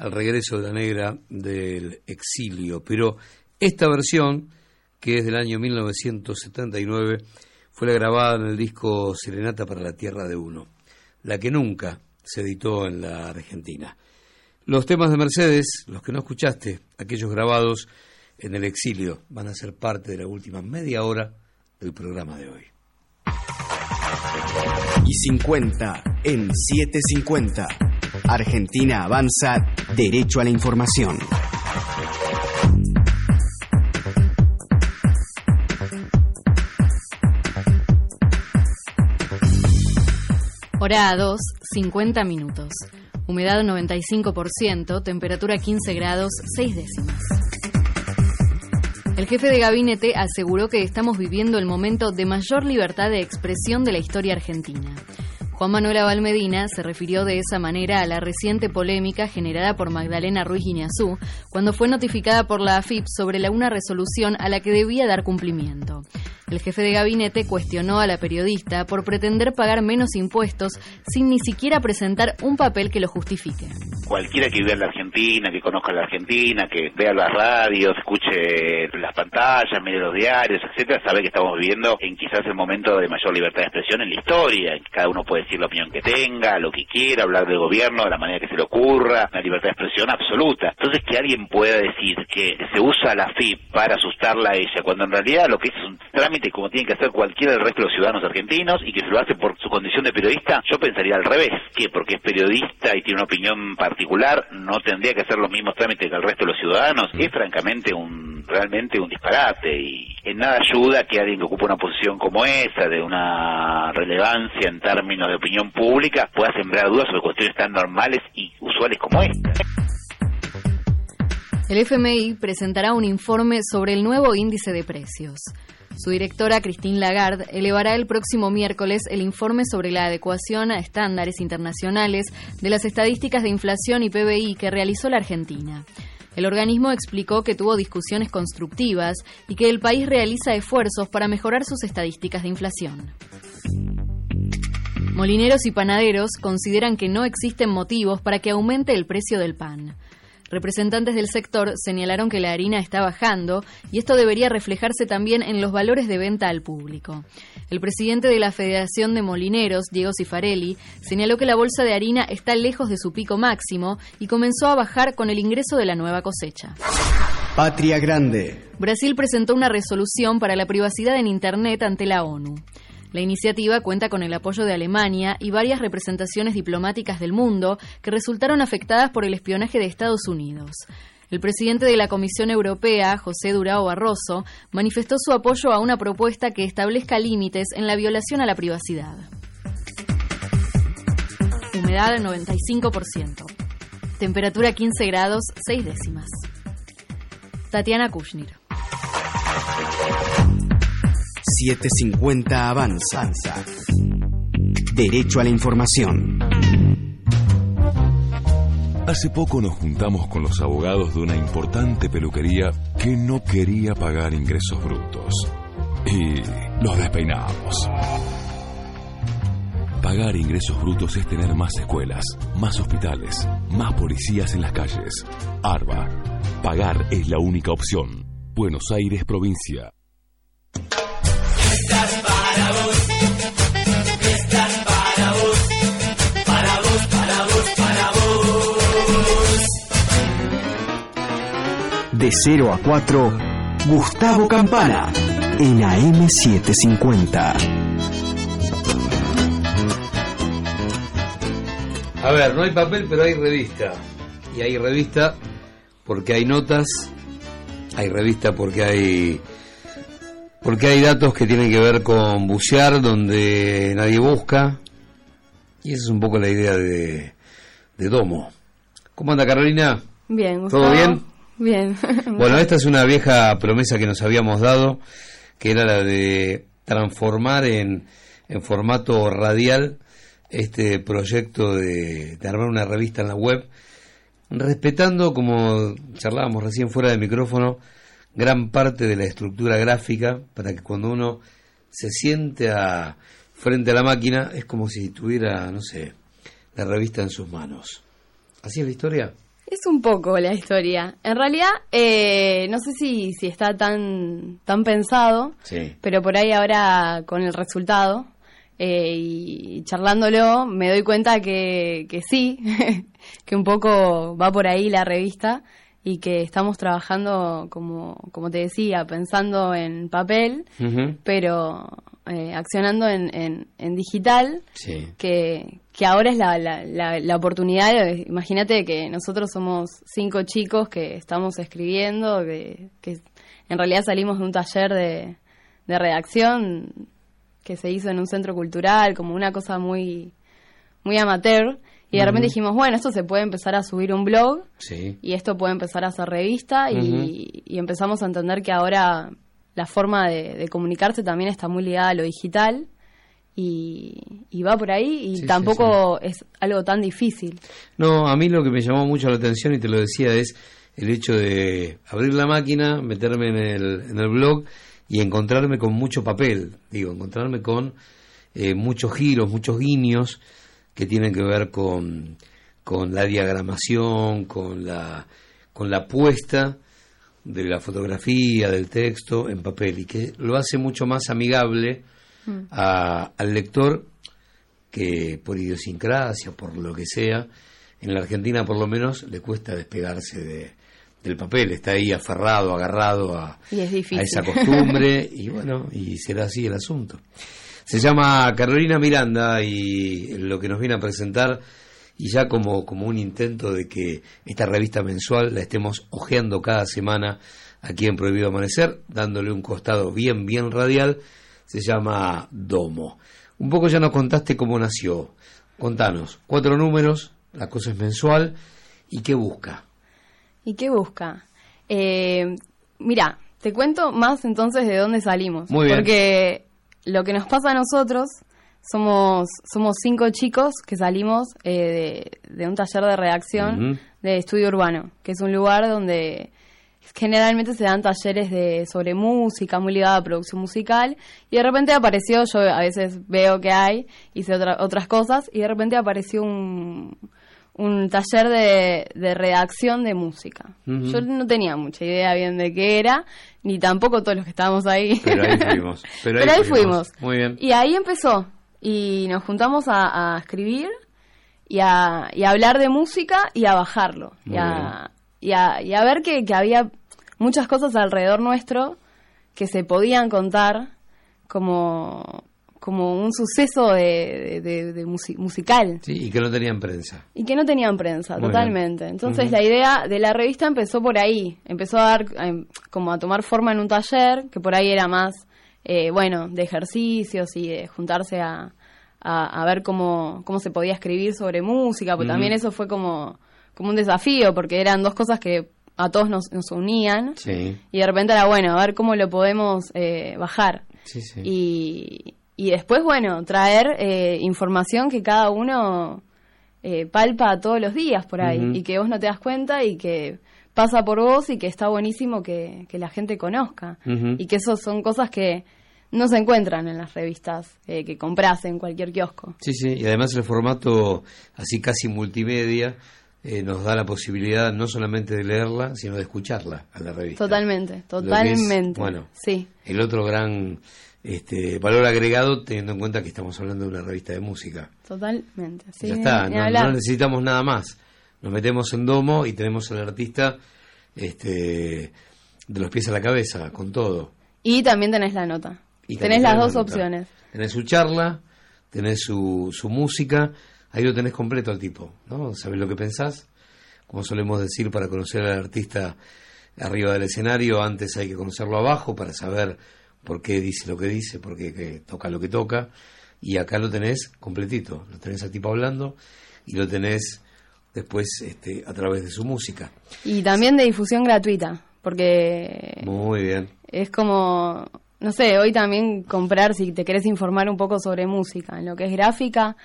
al regreso de la negra del exilio. Pero esta versión, que es del año 1979, fue la grabada en el disco Serenata para la Tierra de Uno, la que nunca se editó en la Argentina. Los temas de Mercedes, los que no escuchaste, aquellos grabados en el exilio, van a ser parte de la última media hora del programa de hoy. Y 50 en 750. Argentina avanza derecho a la información. Hora 2, 50 minutos. Humedad 95%, temperatura 15 grados, 6 décimas. El jefe de gabinete aseguró que estamos viviendo el momento de mayor libertad de expresión de la historia argentina. Juan Manuel Abal Medina se refirió de esa manera a la reciente polémica generada por Magdalena Ruiz Guiñazú cuando fue notificada por la AFIP sobre la, una resolución a la que debía dar cumplimiento. El jefe de gabinete cuestionó a la periodista por pretender pagar menos impuestos sin ni siquiera presentar un papel que lo justifique. Cualquiera que viva en la Argentina, que conozca la Argentina, que vea las radios, escuche las pantallas, mire los diarios, etcétera, sabe que estamos viviendo en quizás el momento de mayor libertad de expresión en la historia. Cada uno puede decir la opinión que tenga, lo que quiera, hablar del gobierno de la manera que se le ocurra, una libertad de expresión absoluta. Entonces, que alguien pueda decir que se usa la FIP para asustarla a ella, cuando en realidad lo que es un trámite como tiene que hacer cualquiera del resto de los ciudadanos argentinos y que se lo hace por su condición de periodista, yo pensaría al revés, que porque es periodista y tiene una opinión particular, no tendría que hacer los mismos trámites que el resto de los ciudadanos, es francamente un realmente un disparate y en nada ayuda que alguien que ocupa una posición como esa, de una relevancia en términos de opinión pública, pueda sembrar dudas sobre cuestiones tan normales y usuales como esta. El FMI presentará un informe sobre el nuevo índice de precios. Su directora, Christine Lagarde, elevará el próximo miércoles el informe sobre la adecuación a estándares internacionales de las estadísticas de inflación y PBI que realizó la Argentina. El organismo explicó que tuvo discusiones constructivas y que el país realiza esfuerzos para mejorar sus estadísticas de inflación. Molineros y panaderos consideran que no existen motivos para que aumente el precio del pan. Representantes del sector señalaron que la harina está bajando y esto debería reflejarse también en los valores de venta al público. El presidente de la Federación de Molineros, Diego Cifarelli, señaló que la bolsa de harina está lejos de su pico máximo y comenzó a bajar con el ingreso de la nueva cosecha. Patria Grande. Brasil presentó una resolución para la privacidad en Internet ante la ONU. La iniciativa cuenta con el apoyo de Alemania y varias representaciones diplomáticas del mundo que resultaron afectadas por el espionaje de Estados Unidos. El presidente de la Comisión Europea, José Durao Barroso, manifestó su apoyo a una propuesta que establezca límites en la violación a la privacidad. Humedad 95%. Temperatura 15 grados 6 décimas. Tatiana Kushner. 750 Avanza. Derecho a la información. Hace poco nos juntamos con los abogados de una importante peluquería que no quería pagar ingresos brutos. Y los despeinamos. Pagar ingresos brutos es tener más escuelas, más hospitales, más policías en las calles. ARBA. Pagar es la única opción. Buenos Aires, provincia. De 0 a 4, Gustavo Campana. En AM750. A ver, no hay papel, pero hay revista. Y hay revista porque hay notas, hay revista porque hay porque hay datos que tienen que ver con bucear donde nadie busca. Y esa es un poco la idea de, de Domo. ¿Cómo anda Carolina? Bien, ¿Todo Gustavo. bien? Bien. *laughs* Bueno, esta es una vieja promesa que nos habíamos dado, que era la de transformar en, en formato radial este proyecto de, de armar una revista en la web, respetando, como charlábamos recién fuera de micrófono, gran parte de la estructura gráfica para que cuando uno se siente a, frente a la máquina es como si tuviera, no sé, la revista en sus manos. ¿Así es la historia? Es un poco la historia. En realidad, eh, no sé si, si está tan, tan pensado, Sí. pero por ahí ahora con el resultado eh, y charlándolo me doy cuenta que, que sí, *laughs* que un poco va por ahí la revista y que estamos trabajando, como, como te decía, pensando en papel, pero eh, accionando en, en, en digital Sí. que, que ahora es la, la, la, la oportunidad, imagínate que nosotros somos cinco chicos que estamos escribiendo, que, que en realidad salimos de un taller de, de redacción que se hizo en un centro cultural, como una cosa muy, muy amateur, y de repente dijimos, bueno, esto se puede empezar a subir un blog, Sí. y esto puede empezar a ser revista, y, y empezamos a entender que ahora la forma de, de comunicarse también está muy ligada a lo digital, y, y va por ahí y Sí, sí, tampoco es algo tan difícil. No, a mí lo que me llamó mucho la atención, y te lo decía, es el hecho de abrir la máquina, meterme en el, en el blog y encontrarme con mucho papel, digo, encontrarme con eh, muchos giros, muchos guiños que tienen que ver con, con la diagramación, con la, con la puesta de la fotografía, del texto en papel, y que lo hace mucho más amigable Mm. a- al lector que por idiosincrasia, por lo que sea, en la Argentina por lo menos le cuesta despegarse de, del papel, está ahí aferrado, agarrado a, es a esa costumbre y bueno, y será así el asunto. Se llama Carolina Miranda y lo que nos viene a presentar y ya como, como un intento de que esta revista mensual la estemos hojeando cada semana aquí en Prohibido Amanecer, dándole un costado bien, bien radial, se llama Domo. Un poco ya nos contaste cómo nació. Contanos, cuatro números, la cosa es mensual, ¿y qué busca? ¿Y qué busca? Eh, mira, te cuento más entonces de dónde salimos. Muy bien. Porque lo que nos pasa a nosotros, somos, somos cinco chicos que salimos eh, de, de un taller de redacción de estudio urbano, que es un lugar donde generalmente se dan talleres de sobre música, muy ligada a producción musical, y de repente apareció, yo a veces veo que hay, hice otra- otras cosas, y de repente apareció un, un taller de, de redacción de música. Yo no tenía mucha idea bien de qué era, ni tampoco todos los que estábamos ahí. Pero ahí *laughs* fuimos. Pero ahí, Pero ahí fuimos. fuimos. Muy bien. Y ahí empezó. Y nos juntamos a, a escribir y a, y a hablar de música y a bajarlo. Y a, y a- y a ver que, que había muchas cosas alrededor nuestro que se podían contar como, como un suceso de, de- de- de musi- musical Sí, y que no tenían prensa. y que no tenían prensa, Muy totalmente. bien. Entonces la idea de la revista empezó por ahí, empezó a dar, eh, como a tomar forma en un taller, que por ahí era más, eh, bueno, de ejercicios y de juntarse a, a, a ver cómo, cómo se podía escribir sobre música, porque también eso fue como, como un desafío, porque eran dos cosas que a todos nos, nos unían, Sí, y de repente era, bueno, a ver cómo lo podemos eh, bajar. sí, sí. Y, y después, bueno, traer eh, información que cada uno eh, palpa todos los días por ahí y que vos no te das cuenta y que pasa por vos y que está buenísimo que, que la gente conozca. Y que eso son cosas que no se encuentran en las revistas eh, que compras en cualquier kiosco. Sí, sí, y además el formato así casi multimedia eh, nos da la posibilidad no solamente de leerla, sino de escucharla a la revista. Totalmente, es, totalmente. bueno, Sí, el otro gran este, valor agregado teniendo en cuenta que estamos hablando de una revista de música. totalmente. Sí, ya está, no necesitamos nada más. Nos metemos en domo y tenemos al artista este, de los pies a la cabeza, con todo. Y también tenés la nota. Y tenés las dos la opciones. Tenés su charla, tenés su, su música, ahí lo tenés completo al tipo, ¿no? Sabés lo que pensás, como solemos decir para conocer al artista arriba del escenario, antes hay que conocerlo abajo para saber por qué dice lo que dice, por qué que toca lo que toca, y acá lo tenés completito, lo tenés al tipo hablando y lo tenés después este, a través de su música. Y también de difusión gratuita, porque Muy bien. es como, no sé, hoy también comprar, si te querés informar un poco sobre música, en lo que es gráfica,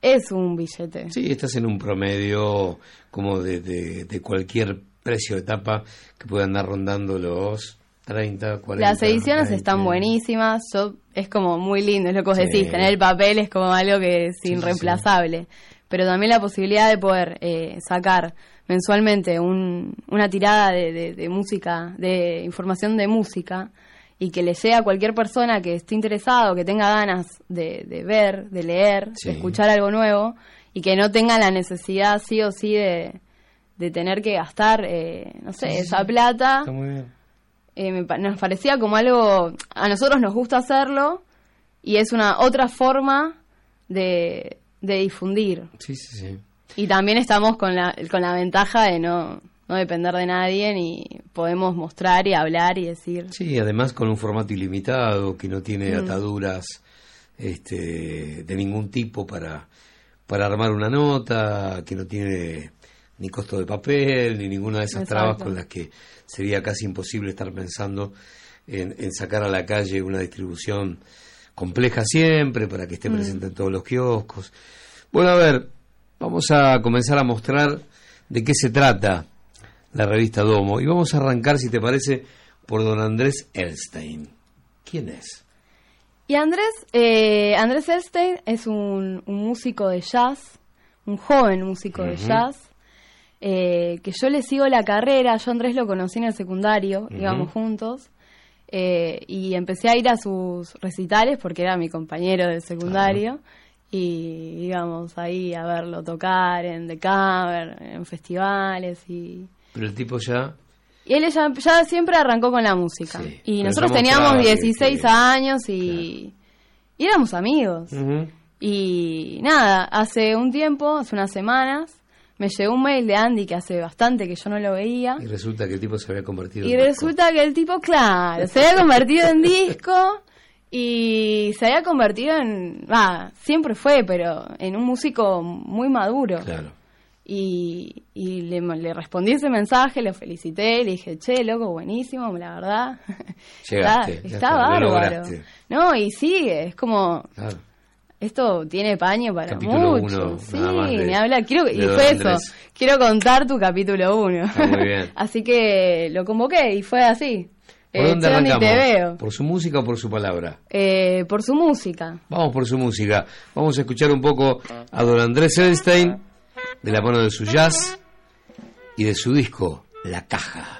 es un billete. Sí, estás en un promedio como de, de, de cualquier precio de tapa que puede andar rondando los 30, 40. Las ediciones 20. están buenísimas, yo, es como muy lindo, es lo que vos Sí. decís, tener el papel es como algo que es Sí, sí, irreemplazable. Pero también la posibilidad de poder eh, sacar mensualmente un- una tirada de, de- de música, de información de música, y que le llegue a cualquier persona que esté interesado, que tenga ganas de, de ver, de leer, Sí. de escuchar algo nuevo, y que no tenga la necesidad sí o sí de, tener que gastar, eh, no sé, Sí, esa sí. plata Está muy bien. eh, me nos parecía como algo, a nosotros nos gusta hacerlo y es una otra forma de, de difundir. Sí, sí, sí. Y también estamos con la, con la ventaja de no, no depender de nadie ni podemos mostrar y hablar y decir. Sí, además con un formato ilimitado que no tiene Mm. ataduras este, de ningún tipo para, para armar una nota, que no tiene ni costo de papel, ni ninguna de esas Exacto. trabas con las que sería casi imposible estar pensando en, en sacar a la calle una distribución compleja siempre para que esté Mm. presente en todos los kioscos. Bueno, a ver, vamos a comenzar a mostrar de qué se trata la revista Domo y vamos a arrancar, si te parece, por don Andrés Elstein. ¿Quién es? Y Andrés, eh, Andrés Elstein es un, un músico de jazz, un joven músico de jazz, eh, que yo le sigo la carrera, yo a Andrés lo conocí en el secundario, íbamos juntos, eh, y empecé a ir a sus recitales porque era mi compañero del secundario, y íbamos ahí a verlo tocar en The Cover, en festivales, y... Pero el tipo ya... Y él ya, ya siempre arrancó con la música. y nosotros teníamos mostraba que- 16 que- años y, y éramos amigos. Y nada, hace un tiempo, hace unas semanas, me llegó un mail de Andy que hace bastante que yo no lo veía. Y resulta que el tipo se había convertido Y en... resulta que el tipo, claro, se había convertido en disco y se había convertido en, va, siempre fue, pero en un músico muy maduro. Claro. Y, y le, le respondí ese mensaje, lo felicité, le dije, che, loco, buenísimo, la verdad. Llegaste, está está está, bárbaro. No, y sigue, es como, Claro. Esto tiene paño para Capítulo mucho. uno, sí, ni hablar. Quiero, y fue Andrés. eso, quiero contar tu capítulo 1. Está muy bien. *laughs* así que lo convoqué y fue así. ¿Por Eh, dónde che, ¿dónde arrancamos? te veo? ¿Por su música o por su palabra? Eh, por su música. Vamos por su música. Vamos a escuchar un poco a don Andrés Elstein, de la mano de su jazz y de su disco, La Caja.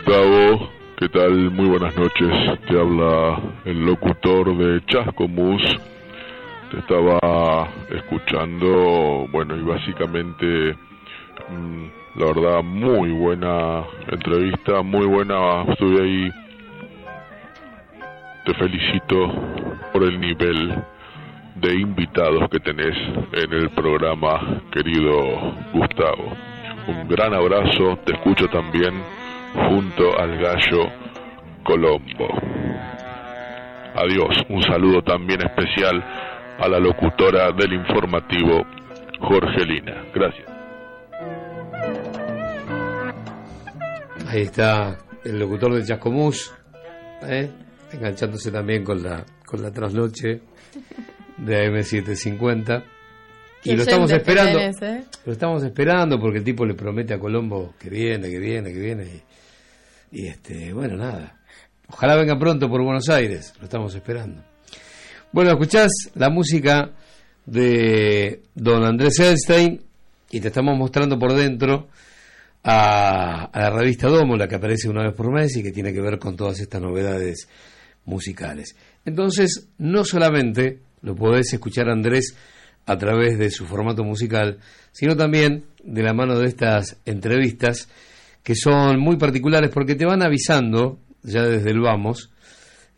Gustavo, ¿qué tal? Muy buenas noches. Te habla el locutor de Chascomús. Te estaba escuchando, bueno, y básicamente, mm, la verdad, muy buena entrevista, muy buena. Estuve ahí. Te felicito por el nivel de invitados que tenés en el programa, querido Gustavo. Un gran abrazo, te escucho también junto al gallo Colombo. Adiós, un saludo también especial a la locutora del informativo Jorgelina. Gracias. Ahí está el locutor de Chascomús, ¿eh? enganchándose también con la, con la trasnoche de AM750. Y lo estamos esperando. tenés, ¿eh? Lo estamos esperando porque el tipo le promete a Colombo que viene, que viene, que viene. Y, y, este, bueno, nada. Ojalá venga pronto por Buenos Aires. Lo estamos esperando. Bueno, escuchás la música de don Andrés Elstein y te estamos mostrando por dentro a, la revista Domo, la que aparece una vez por mes y que tiene que ver con todas estas novedades musicales. Entonces, no solamente lo podés escuchar Andrés a través de su formato musical, sino también de la mano de estas entrevistas que son muy particulares porque te van avisando, ya desde el vamos,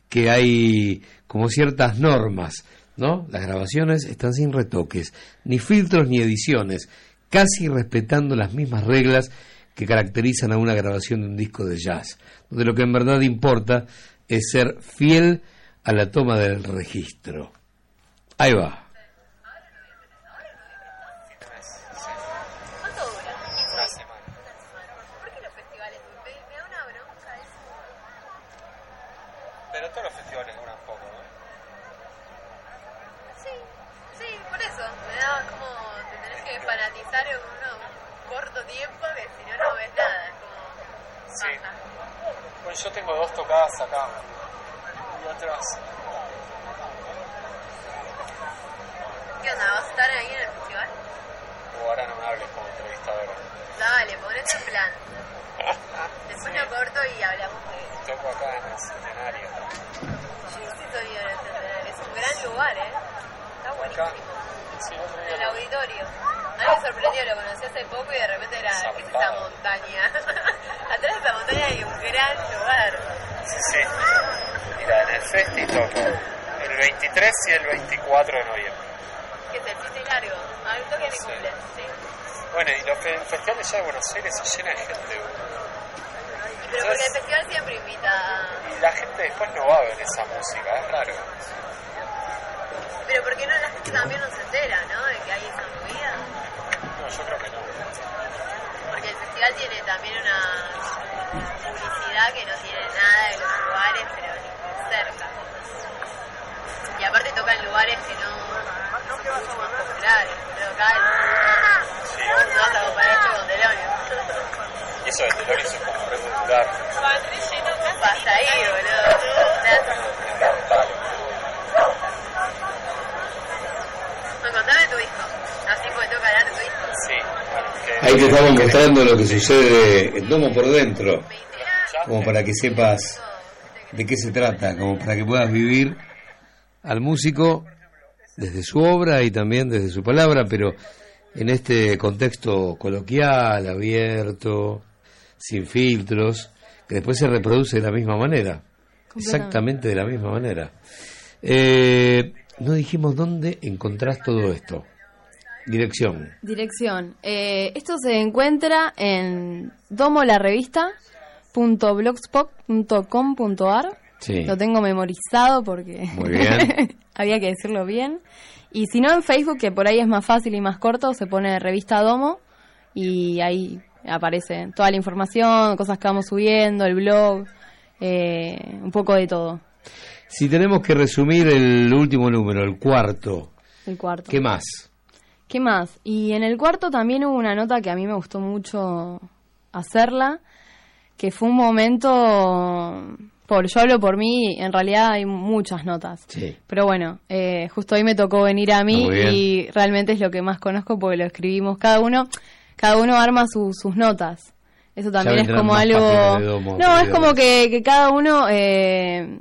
que hay como ciertas normas, ¿no? Las grabaciones están sin retoques, ni filtros ni ediciones, casi respetando las mismas reglas que caracterizan a una grabación de un disco de jazz, donde lo que en verdad importa es ser fiel a la toma del registro. Ahí va. Una semana. ¿Por qué los festivales? Me, me da una bronca eso. Pero todos los festivales duran poco, ¿no? Sí, sí, por eso. Me da como te tenés que fanatizar en uno, un corto tiempo que si no, no ves nada. Es como. Sí. baja. Bueno, yo tengo dos tocadas acá y otras. ¿Qué onda? ¿Vas a estar ahí en el festival? O ahora no me hables como entrevistador. Dale, ponete en plan. *laughs* Después lo corto y hablamos de. Toco acá en el centenario. Sí, sí, estoy en el centenario. Es un gran lugar, ¿eh? Está buenísimo. Sí, En el auditorio. A mí me sorprendió, lo conocí hace poco y de repente era, ¿qué es esta montaña? *laughs* Atrás de esta montaña hay un gran lugar. Sí, sí. Mira, en el Festi toco el 23 y el 24 de noviembre. Que es el chiste largo. A ver, toque mi Sí. cumple. Sí. Bueno, y los fe- festivales ya de Buenos Aires se llena de gente. pero porque el festival siempre invita. Y la gente después no va a ver esa música, es raro. Pero porque no la gente también no se entera, ¿no? De que hay esa movida. No, yo creo que no. Porque el festival tiene también una publicidad que no tiene nada de los lugares, pero ni cerca. Y aparte toca en lugares que no acá Sí, no vas a comparar esto con Telonio. Y eso de Telorio es como re popular. Pasa ahí, boludo. Bueno, contame tu disco. Así pues toca hablar de tu disco. Sí, que... Ahí te estamos mostrando lo que sucede en Domo por dentro, como para que sepas de qué se trata, como para que puedas vivir al músico desde su obra y también desde su palabra, pero en este contexto coloquial, abierto, sin filtros, que después se reproduce de la misma manera, exactamente de la misma manera. Eh, no dijimos dónde encontrás todo esto. Dirección. Dirección. Eh, esto se encuentra en domolarevista.blogspot.com.ar. Sí. Lo tengo memorizado porque Muy bien. *laughs* había que decirlo bien. Y si no en Facebook, que por ahí es más fácil y más corto, se pone revista Domo y ahí aparece toda la información, cosas que vamos subiendo, el blog, eh, un poco de todo. Si tenemos que resumir el último número, el cuarto, el cuarto. ¿Qué más? ¿Qué más? Y en el cuarto también hubo una nota que a mí me gustó mucho hacerla, que fue un momento, por yo hablo por mí, en realidad hay muchas notas. Sí. Pero bueno, eh, justo hoy me tocó venir a mí y realmente es lo que más conozco porque lo escribimos cada uno, cada uno arma su- sus notas. Eso también es como algo... domo, No, es como que, que cada uno eh,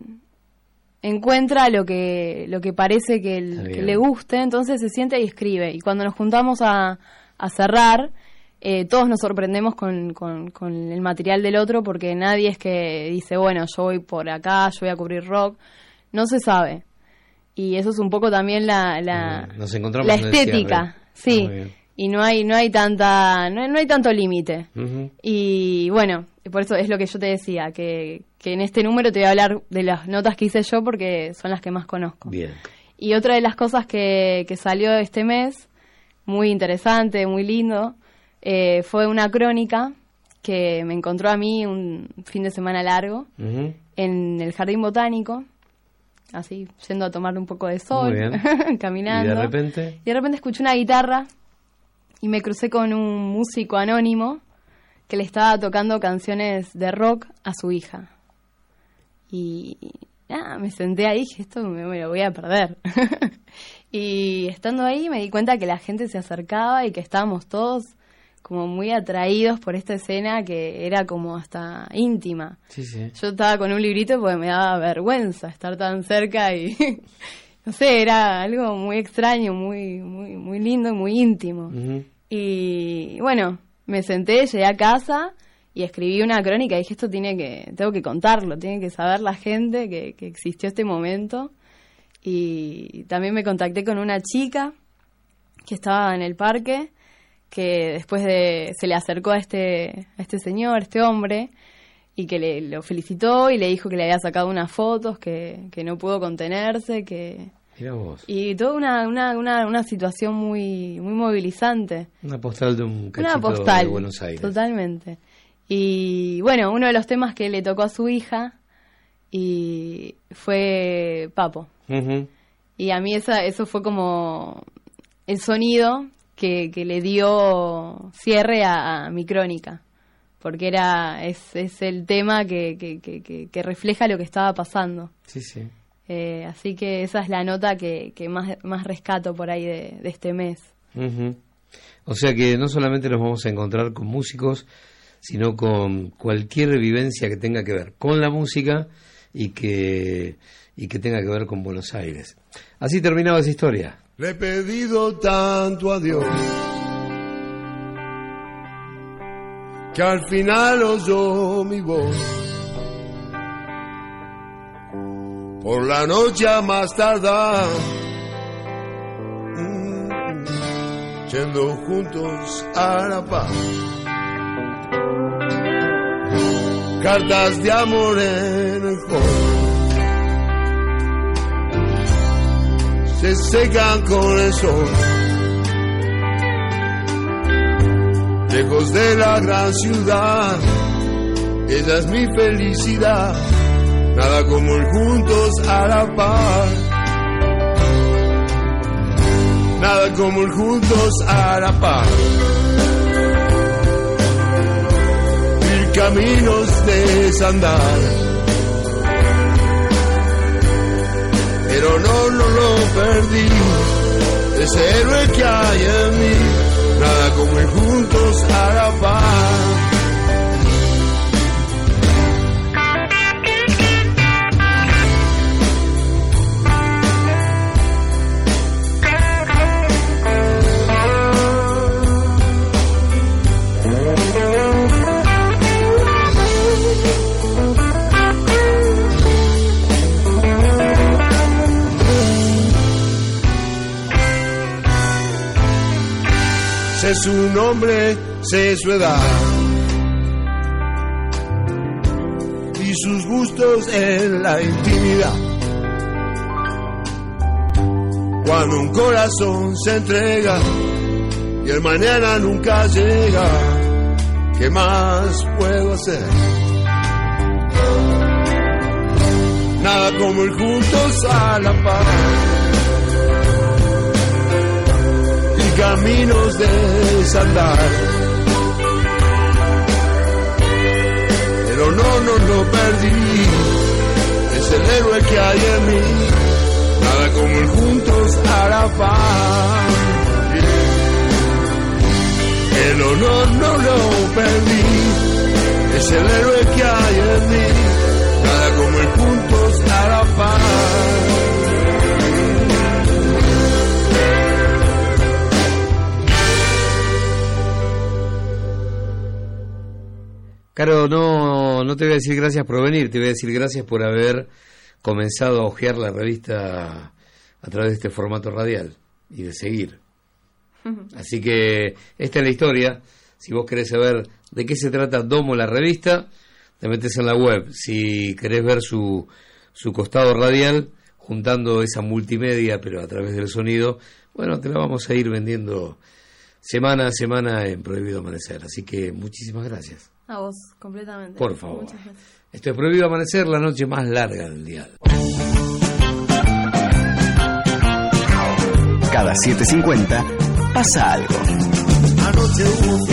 encuentra lo que, lo que parece que, el- le guste, entonces se siente y escribe. Y cuando nos juntamos a, a cerrar, eh, todos nos sorprendemos con, con- con el material del otro porque nadie es que dice, bueno, yo voy por acá, yo voy a cubrir rock. No se sabe. Y eso es un poco también la, la, Nos encontramos la estética, sí. Y no hay, no hay tanta, no, no hay tanto límite. Y bueno, por eso es lo que yo te decía, que, que en este número te voy a hablar de las notas que hice yo porque son las que más conozco. Bien. Y otra de las cosas que, que salió este mes, muy interesante, muy lindo, eh, fue una crónica que me encontró a mí un fin de semana largo en el jardín botánico, así, yendo a tomar un poco de sol, *laughs* caminando. Y de repente. Y de repente escuché una guitarra y me crucé con un músico anónimo que le estaba tocando canciones de rock a su hija. Y nada, me senté ahí y dije, esto me, me lo voy a perder. *laughs* y estando ahí me di cuenta que la gente se acercaba y que estábamos todos como muy atraídos por esta escena que era como hasta íntima. Sí, sí. Yo estaba con un librito porque me daba vergüenza estar tan cerca y *laughs* no sé, era algo muy extraño, muy muy muy lindo, muy íntimo. Y bueno, me senté, llegué a casa y escribí una crónica y dije, esto tiene que tengo que contarlo, tiene que saber la gente que, que existió este momento. Y también me contacté con una chica que estaba en el parque que después de se le acercó a este a este señor, a este hombre y que le lo felicitó y le dijo que le había sacado unas fotos que, que no pudo contenerse, que Mira vos. y toda una, una, una, una situación muy muy movilizante. Una postal de un Una cachito postal. de Buenos Aires. Totalmente. Y bueno, uno de los temas que le tocó a su hija y fue Papo. Y a mí esa, eso fue como el sonido que, que le dio cierre a, a mi crónica. Porque era es, es el tema que, que, que, refleja lo que estaba pasando. Sí, sí. Eh, así que esa es la nota que, que más, más rescato por ahí de, de este mes. O sea que no solamente nos vamos a encontrar con músicos, sino con cualquier vivencia que tenga que ver con la música y que, y que tenga que ver con Buenos Aires. Así terminaba esa historia. Le he pedido tanto a Dios que al final oyó mi voz. Por la noche a más tardar, mm, yendo juntos a la paz. Cartas de amor en el fondo. Se secan con el sol. Lejos de la gran ciudad, esa es mi felicidad. Nada como ir juntos a la paz. Nada como ir juntos a la paz. Mil caminos de desandar. Pero no, no lo perdí. Ese héroe que hay en mí, nada como ir juntos a la paz. Su nombre, sé su edad y sus gustos en la intimidad. Cuando un corazón se entrega y el mañana nunca llega, ¿qué más puedo hacer? Nada como ir juntos a la paz. Caminos de desandar. Pero no, no, no perdí, es el héroe que hay en mí, nada como el juntos la paz. El honor no lo perdí, es el héroe que hay en mí, nada como el juntos la paz. Caro, no, no te voy a decir gracias por venir, te voy a decir gracias por haber comenzado a hojear la revista a través de este formato radial y de seguir. Así que esta es la historia. Si vos querés saber de qué se trata Domo la revista, te metes en la web. Si querés ver su, su costado radial, juntando esa multimedia, pero a través del sonido, bueno, te la vamos a ir vendiendo semana a semana en Prohibido Amanecer. Así que muchísimas gracias. A vos, completamente. Por favor. Muchas gracias. Esto es Prohibido Amanecer, la noche más larga del día. Cada 7.50 pasa algo. Anoche hubo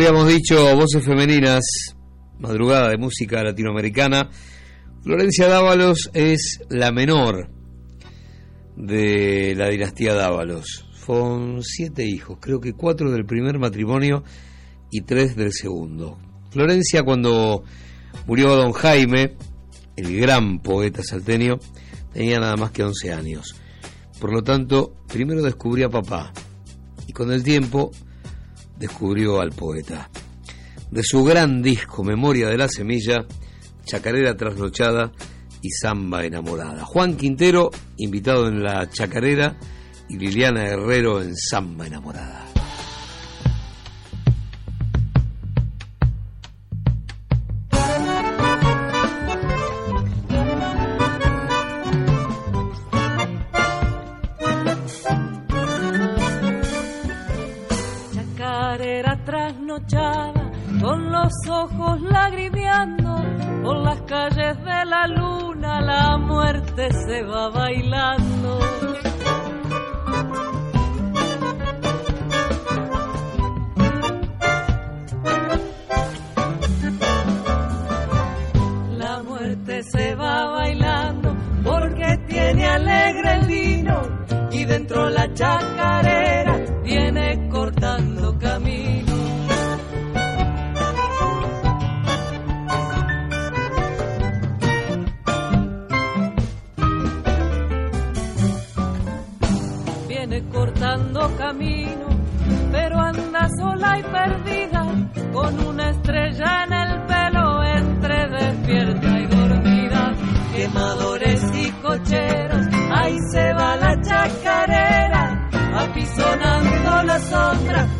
Habíamos dicho voces femeninas, madrugada de música latinoamericana. Florencia Dávalos es la menor de la dinastía Dávalos. Con siete hijos, creo que cuatro del primer matrimonio y tres del segundo. Florencia cuando murió don Jaime, el gran poeta salteño, tenía nada más que 11 años. Por lo tanto, primero descubrió a papá y con el tiempo descubrió al poeta. De su gran disco Memoria de la Semilla, Chacarera Trasnochada y Samba Enamorada. Juan Quintero, invitado en la Chacarera, y Liliana Herrero en Samba Enamorada. La luna la muerte se va bailando. La muerte se va bailando porque tiene alegre el vino y dentro la chacarera sola y perdida, con una estrella en el pelo entre despierta y dormida. Quemadores y cocheros, ahí se va la chacarera, apisonando la sombra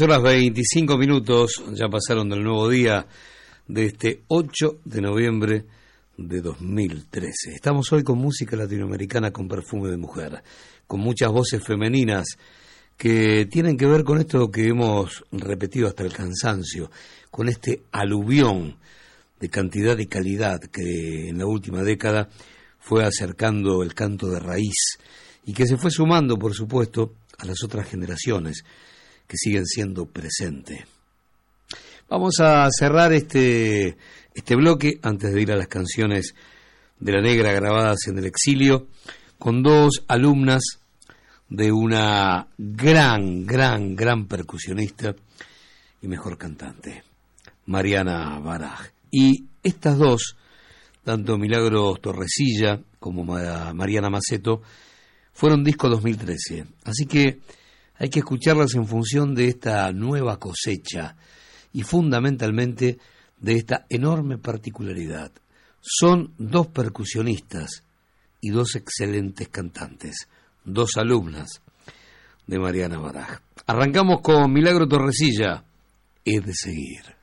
10 horas 25 minutos, ya pasaron del nuevo día de este 8 de noviembre de 2013. Estamos hoy con música latinoamericana con perfume de mujer, con muchas voces femeninas que tienen que ver con esto que hemos repetido hasta el cansancio, con este aluvión de cantidad y calidad que en la última década fue acercando el canto de raíz y que se fue sumando, por supuesto, a las otras generaciones que siguen siendo presentes. Vamos a cerrar este, este bloque, antes de ir a las canciones de la negra grabadas en el exilio, con dos alumnas de una gran, gran, gran percusionista y mejor cantante, Mariana Baraj. Y estas dos, tanto Milagros Torrecilla como Mariana Maceto, fueron disco 2013. Así que hay que escucharlas en función de esta nueva cosecha y fundamentalmente de esta enorme particularidad. Son dos percusionistas y dos excelentes cantantes, dos alumnas de Mariana Baraj. Arrancamos con Milagro Torresilla, es de seguir.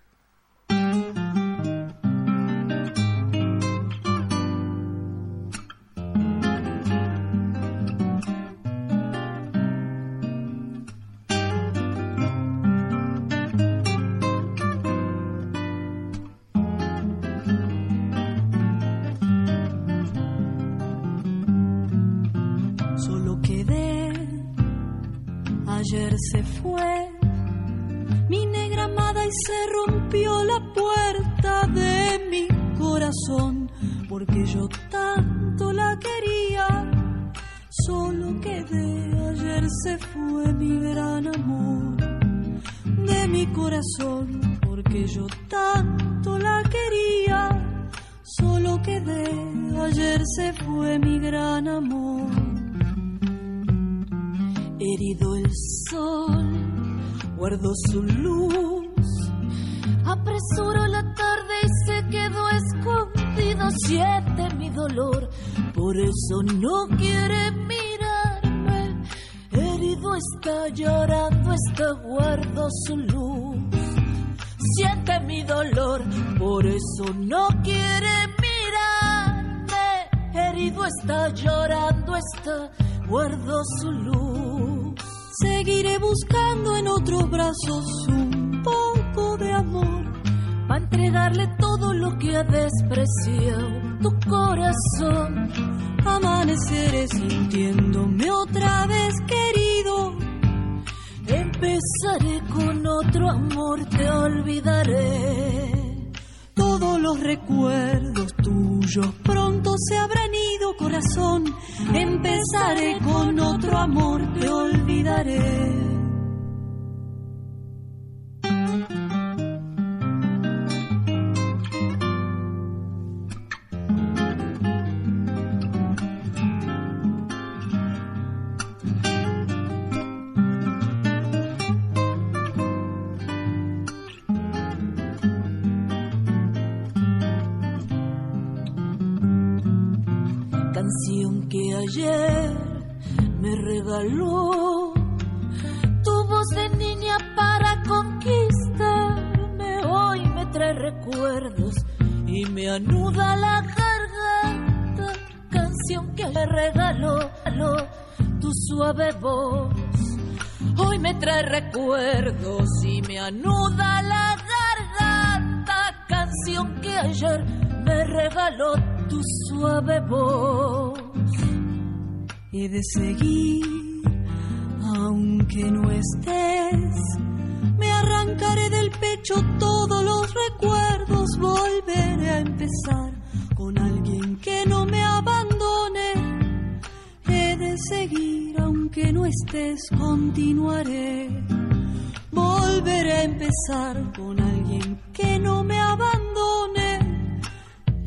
Empezar con alguien que no me abandone.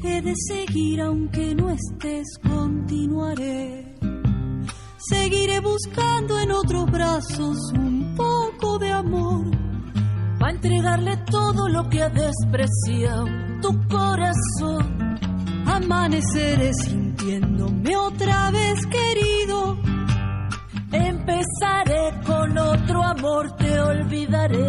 He de seguir, aunque no estés, continuaré. Seguiré buscando en otros brazos un poco de amor. para entregarle todo lo que ha despreciado tu corazón. Amaneceré sintiéndome otra vez querido. Empezaré con otro amor, te olvidaré.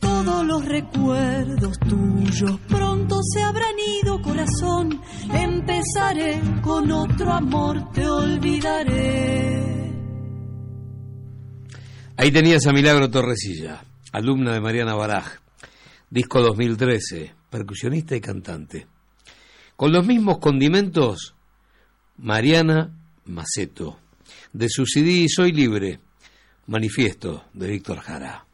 Todos los recuerdos tuyos pronto se habrán ido, corazón. Empezaré con otro amor, te olvidaré. Ahí tenías a Milagro Torresilla, alumna de Mariana Baraj, disco 2013, percusionista y cantante. Con los mismos condimentos, Mariana Maceto, de su CD Soy Libre, manifiesto de Víctor Jara.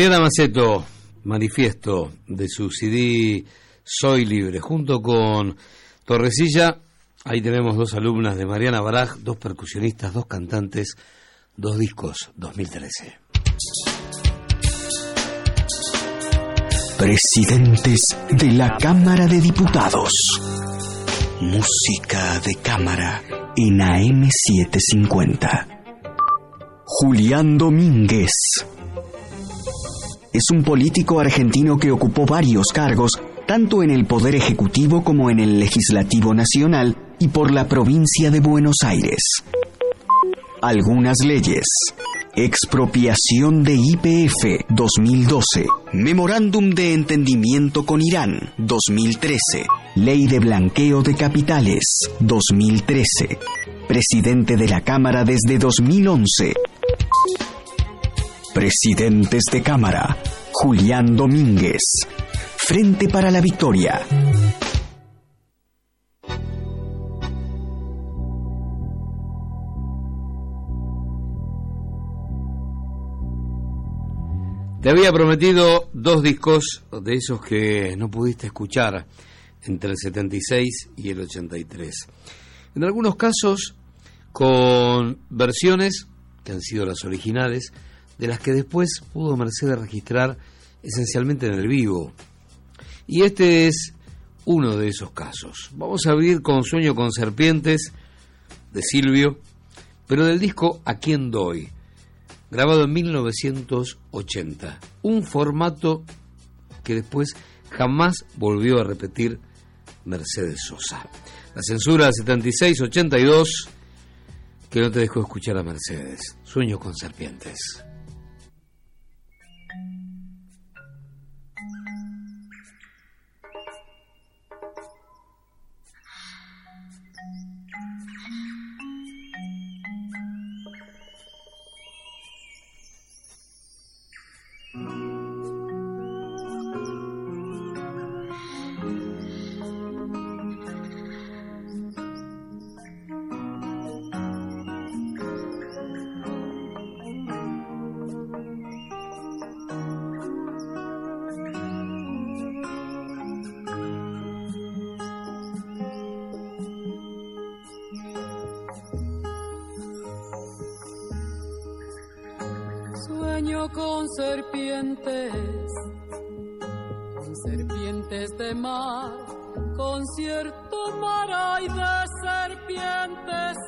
Mariana Maceto, manifiesto de su CD Soy Libre, junto con Torrecilla. Ahí tenemos dos alumnas de Mariana Baraj, dos percusionistas, dos cantantes, dos discos, 2013. Presidentes de la Cámara de Diputados. Música de cámara en AM750. Julián Domínguez. Es un político argentino que ocupó varios cargos, tanto en el Poder Ejecutivo como en el Legislativo Nacional y por la provincia de Buenos Aires. Algunas leyes. Expropiación de IPF 2012. Memorándum de entendimiento con Irán 2013. Ley de blanqueo de capitales 2013. Presidente de la Cámara desde 2011. Presidentes de Cámara. Julián Domínguez. Frente para la Victoria. Te había prometido dos discos de esos que no pudiste escuchar entre el 76 y el 83. En algunos casos con versiones que han sido las originales, de las que después pudo Mercedes registrar esencialmente en el vivo. Y este es uno de esos casos. Vamos a abrir con Sueño con Serpientes, de Silvio, pero del disco A Quién Doy, grabado en 1980. Un formato que después jamás volvió a repetir Mercedes Sosa. La censura 76-82 que no te dejó escuchar a Mercedes. Sueño con Serpientes. con serpientes, con serpientes de mar, con cierto mar hay de serpientes,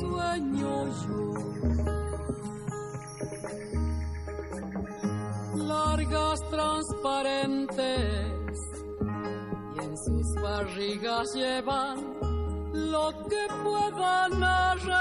sueño yo. Largas transparentes y en sus barrigas llevan lo que puedan arreglar.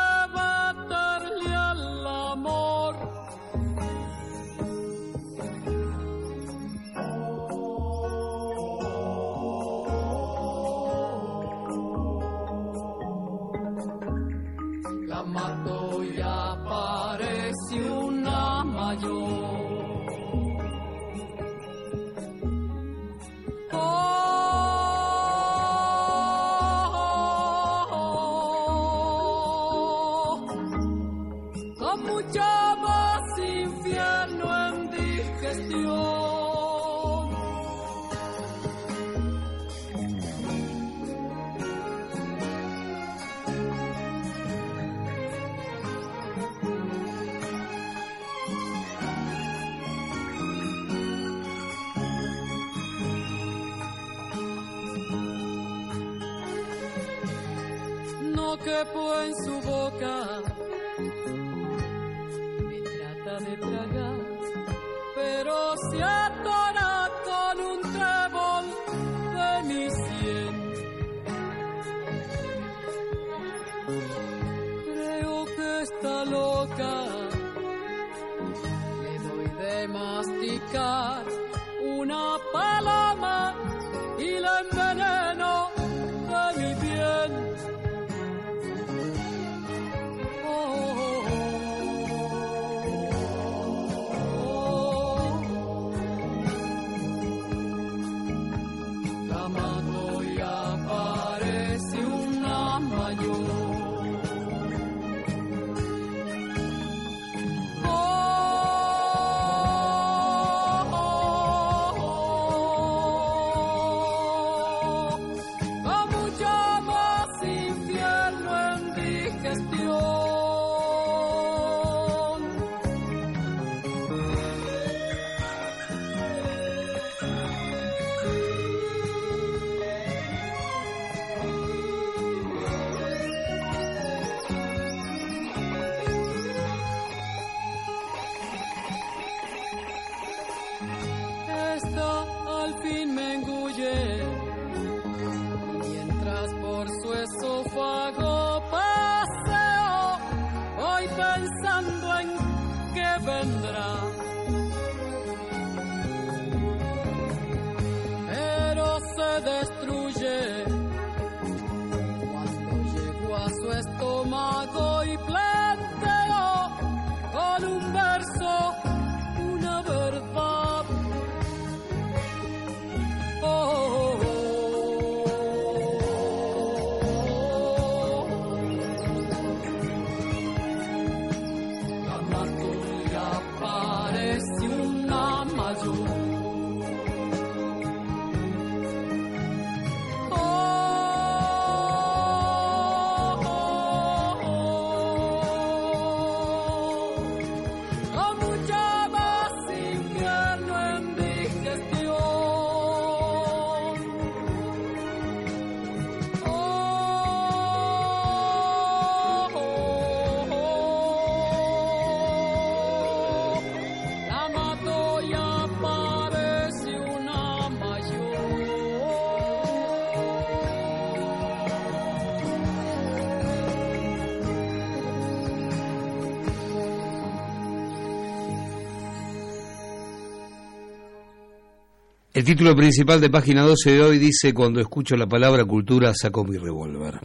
El título principal de página 12 de hoy dice, cuando escucho la palabra cultura saco mi revólver.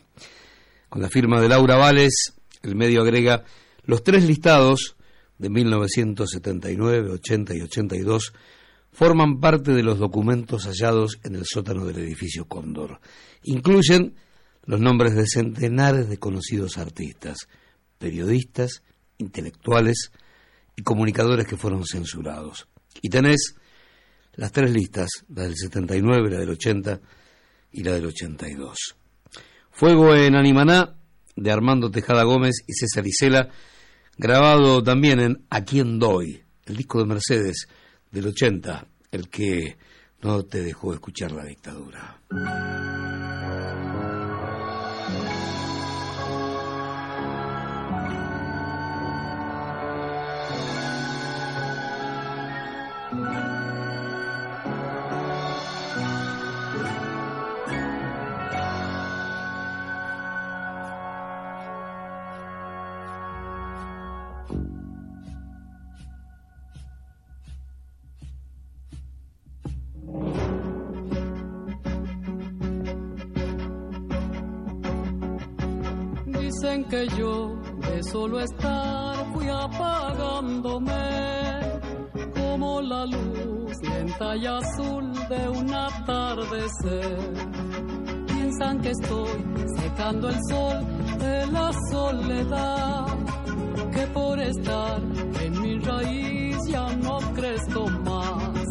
Con la firma de Laura Vales, el medio agrega los tres listados de 1979, 80 y 82 forman parte de los documentos hallados en el sótano del edificio Cóndor. Incluyen los nombres de centenares de conocidos artistas, periodistas, intelectuales y comunicadores que fueron censurados. Y tenés las tres listas, la del 79, la del 80 y la del 82. Fuego en Animaná, de Armando Tejada Gómez y César Isela, grabado también en A quién doy, el disco de Mercedes del 80, el que no te dejó escuchar la dictadura. Que yo de solo estar fui apagándome como la luz lenta y azul de un atardecer. Piensan que estoy secando el sol de la soledad, que por estar en mi raíz ya no crezco más.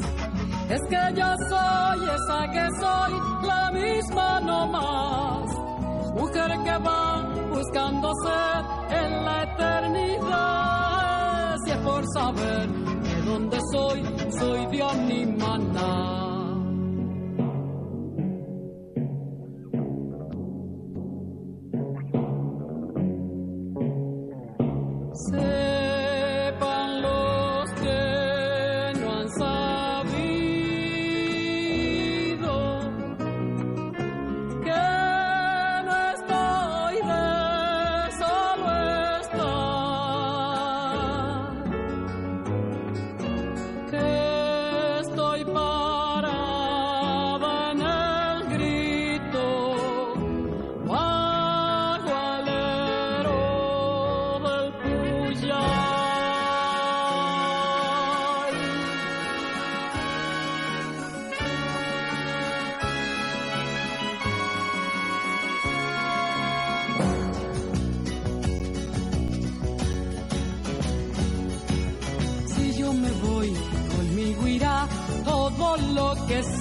Es que ya soy esa que soy, la misma no más mujer que va buscándose en la eternidad. Si es por saber de dónde soy, soy de Animaná.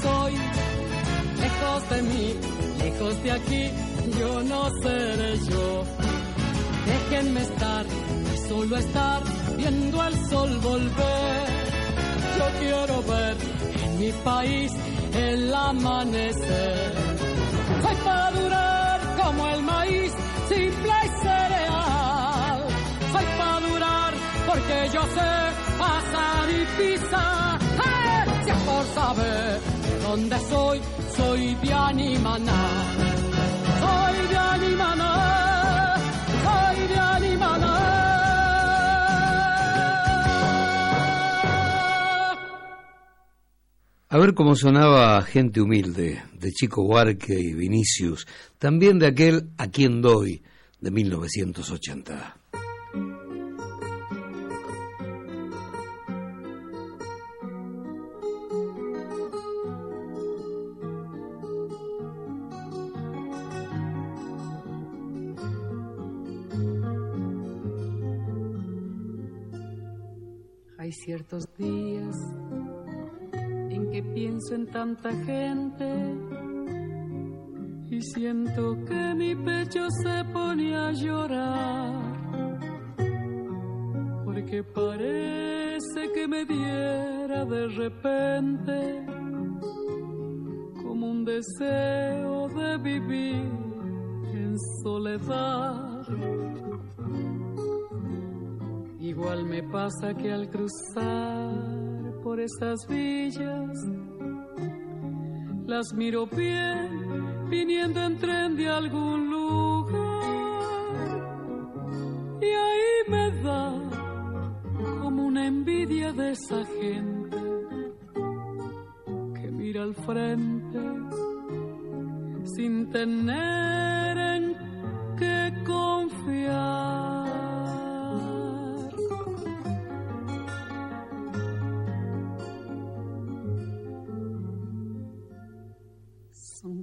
Soy. Lejos de mí, lejos de aquí, yo no seré yo. Déjenme estar solo estar viendo el sol volver. Yo quiero ver en mi país el amanecer. Soy para durar como el maíz, simple y cereal. Soy para durar porque yo sé pasar y pisar. ¡Eh! Si es por saber de dónde soy, soy de Animaná. Soy de Animaná. Soy de Animaná. A ver cómo sonaba Gente Humilde, de Chico Huarque y Vinicius, también de aquel A quien doy, de 1980. Ciertos días en que pienso en tanta gente y siento que mi pecho se pone a llorar porque parece que me diera de repente como un deseo de vivir en soledad. Igual me pasa que al cruzar por esas villas, las miro bien viniendo en tren de algún lugar. Y ahí me da como una envidia de esa gente que mira frente sin tener en qué confiar.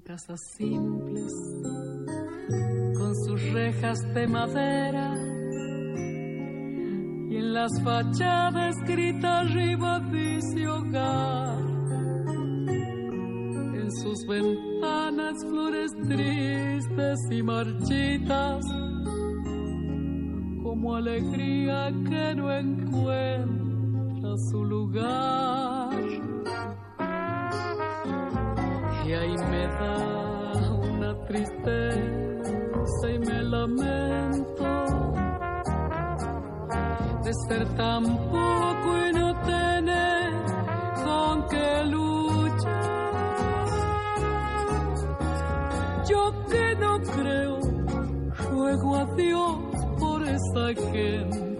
Casas simples con sus rejas de madera y en las fachadas escrita arriba dice hogar. En sus ventanas flores tristes y marchitas, como alegría que no encuentra su lugar. Y ahí me da una tristeza y me lamento de ser tan poco y no tener con qué luchar. Yo que no creo, ruego a Dios por esa gente.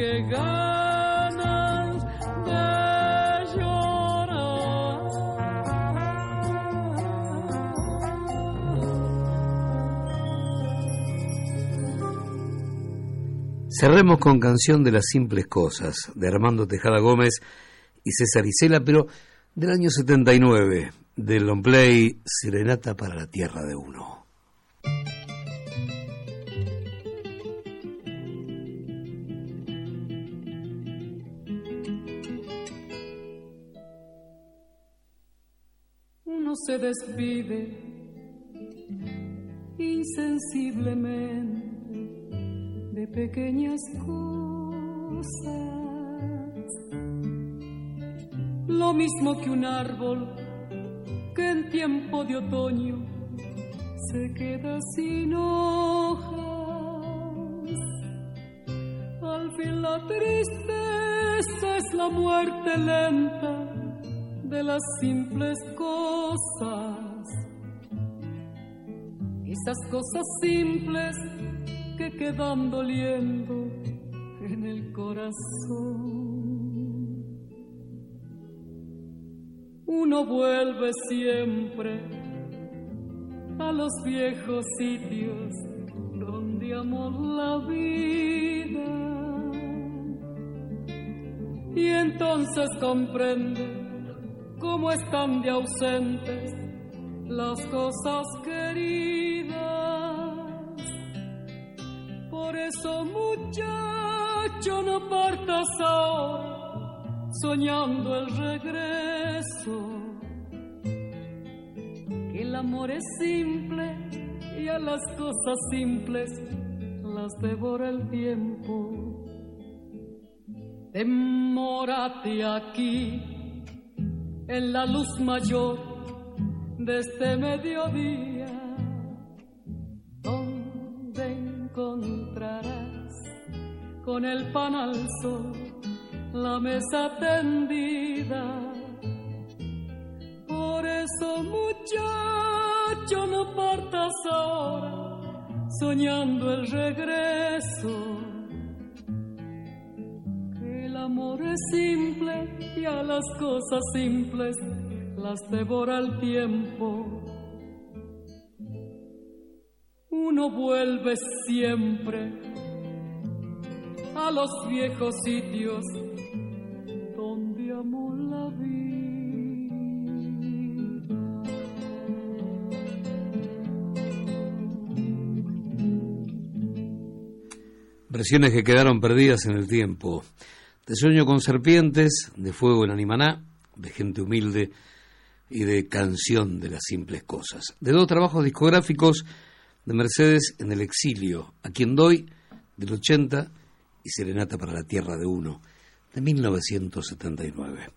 Qué ganas de llorar. Cerremos con canción de las simples cosas, de Armando Tejada Gómez y César Isela, pero del año 79, del long play Serenata para la Tierra de Uno. Se despide insensiblemente de pequeñas cosas. Lo mismo que un árbol que en tiempo de otoño se queda sin hojas. Al fin la tristeza es la muerte lenta de las simples cosas. Esas cosas simples que quedan doliendo en el corazón. Uno vuelve siempre a los viejos sitios donde amó la vida. Y entonces comprende cómo están de ausentes las cosas queridas. Por eso, muchacho, no partas ahora soñando el regreso. Que el amor es simple y a las cosas simples las devora el tiempo. Demórate aquí en la luz mayor de este mediodía, donde encontrarás con el pan al sol la mesa tendida. Por eso, muchacho, no partas ahora soñando el regreso. Amor es simple y a las cosas simples las devora el tiempo. Uno vuelve siempre a los viejos sitios donde amó la vida. Versiones que quedaron perdidas en el tiempo. De Sueño con Serpientes, de Fuego en Animaná, de Gente Humilde y de Canción de las Simples Cosas. De dos trabajos discográficos de Mercedes en el exilio, A quien doy, del 80, y Serenata para la Tierra de Uno, de 1979.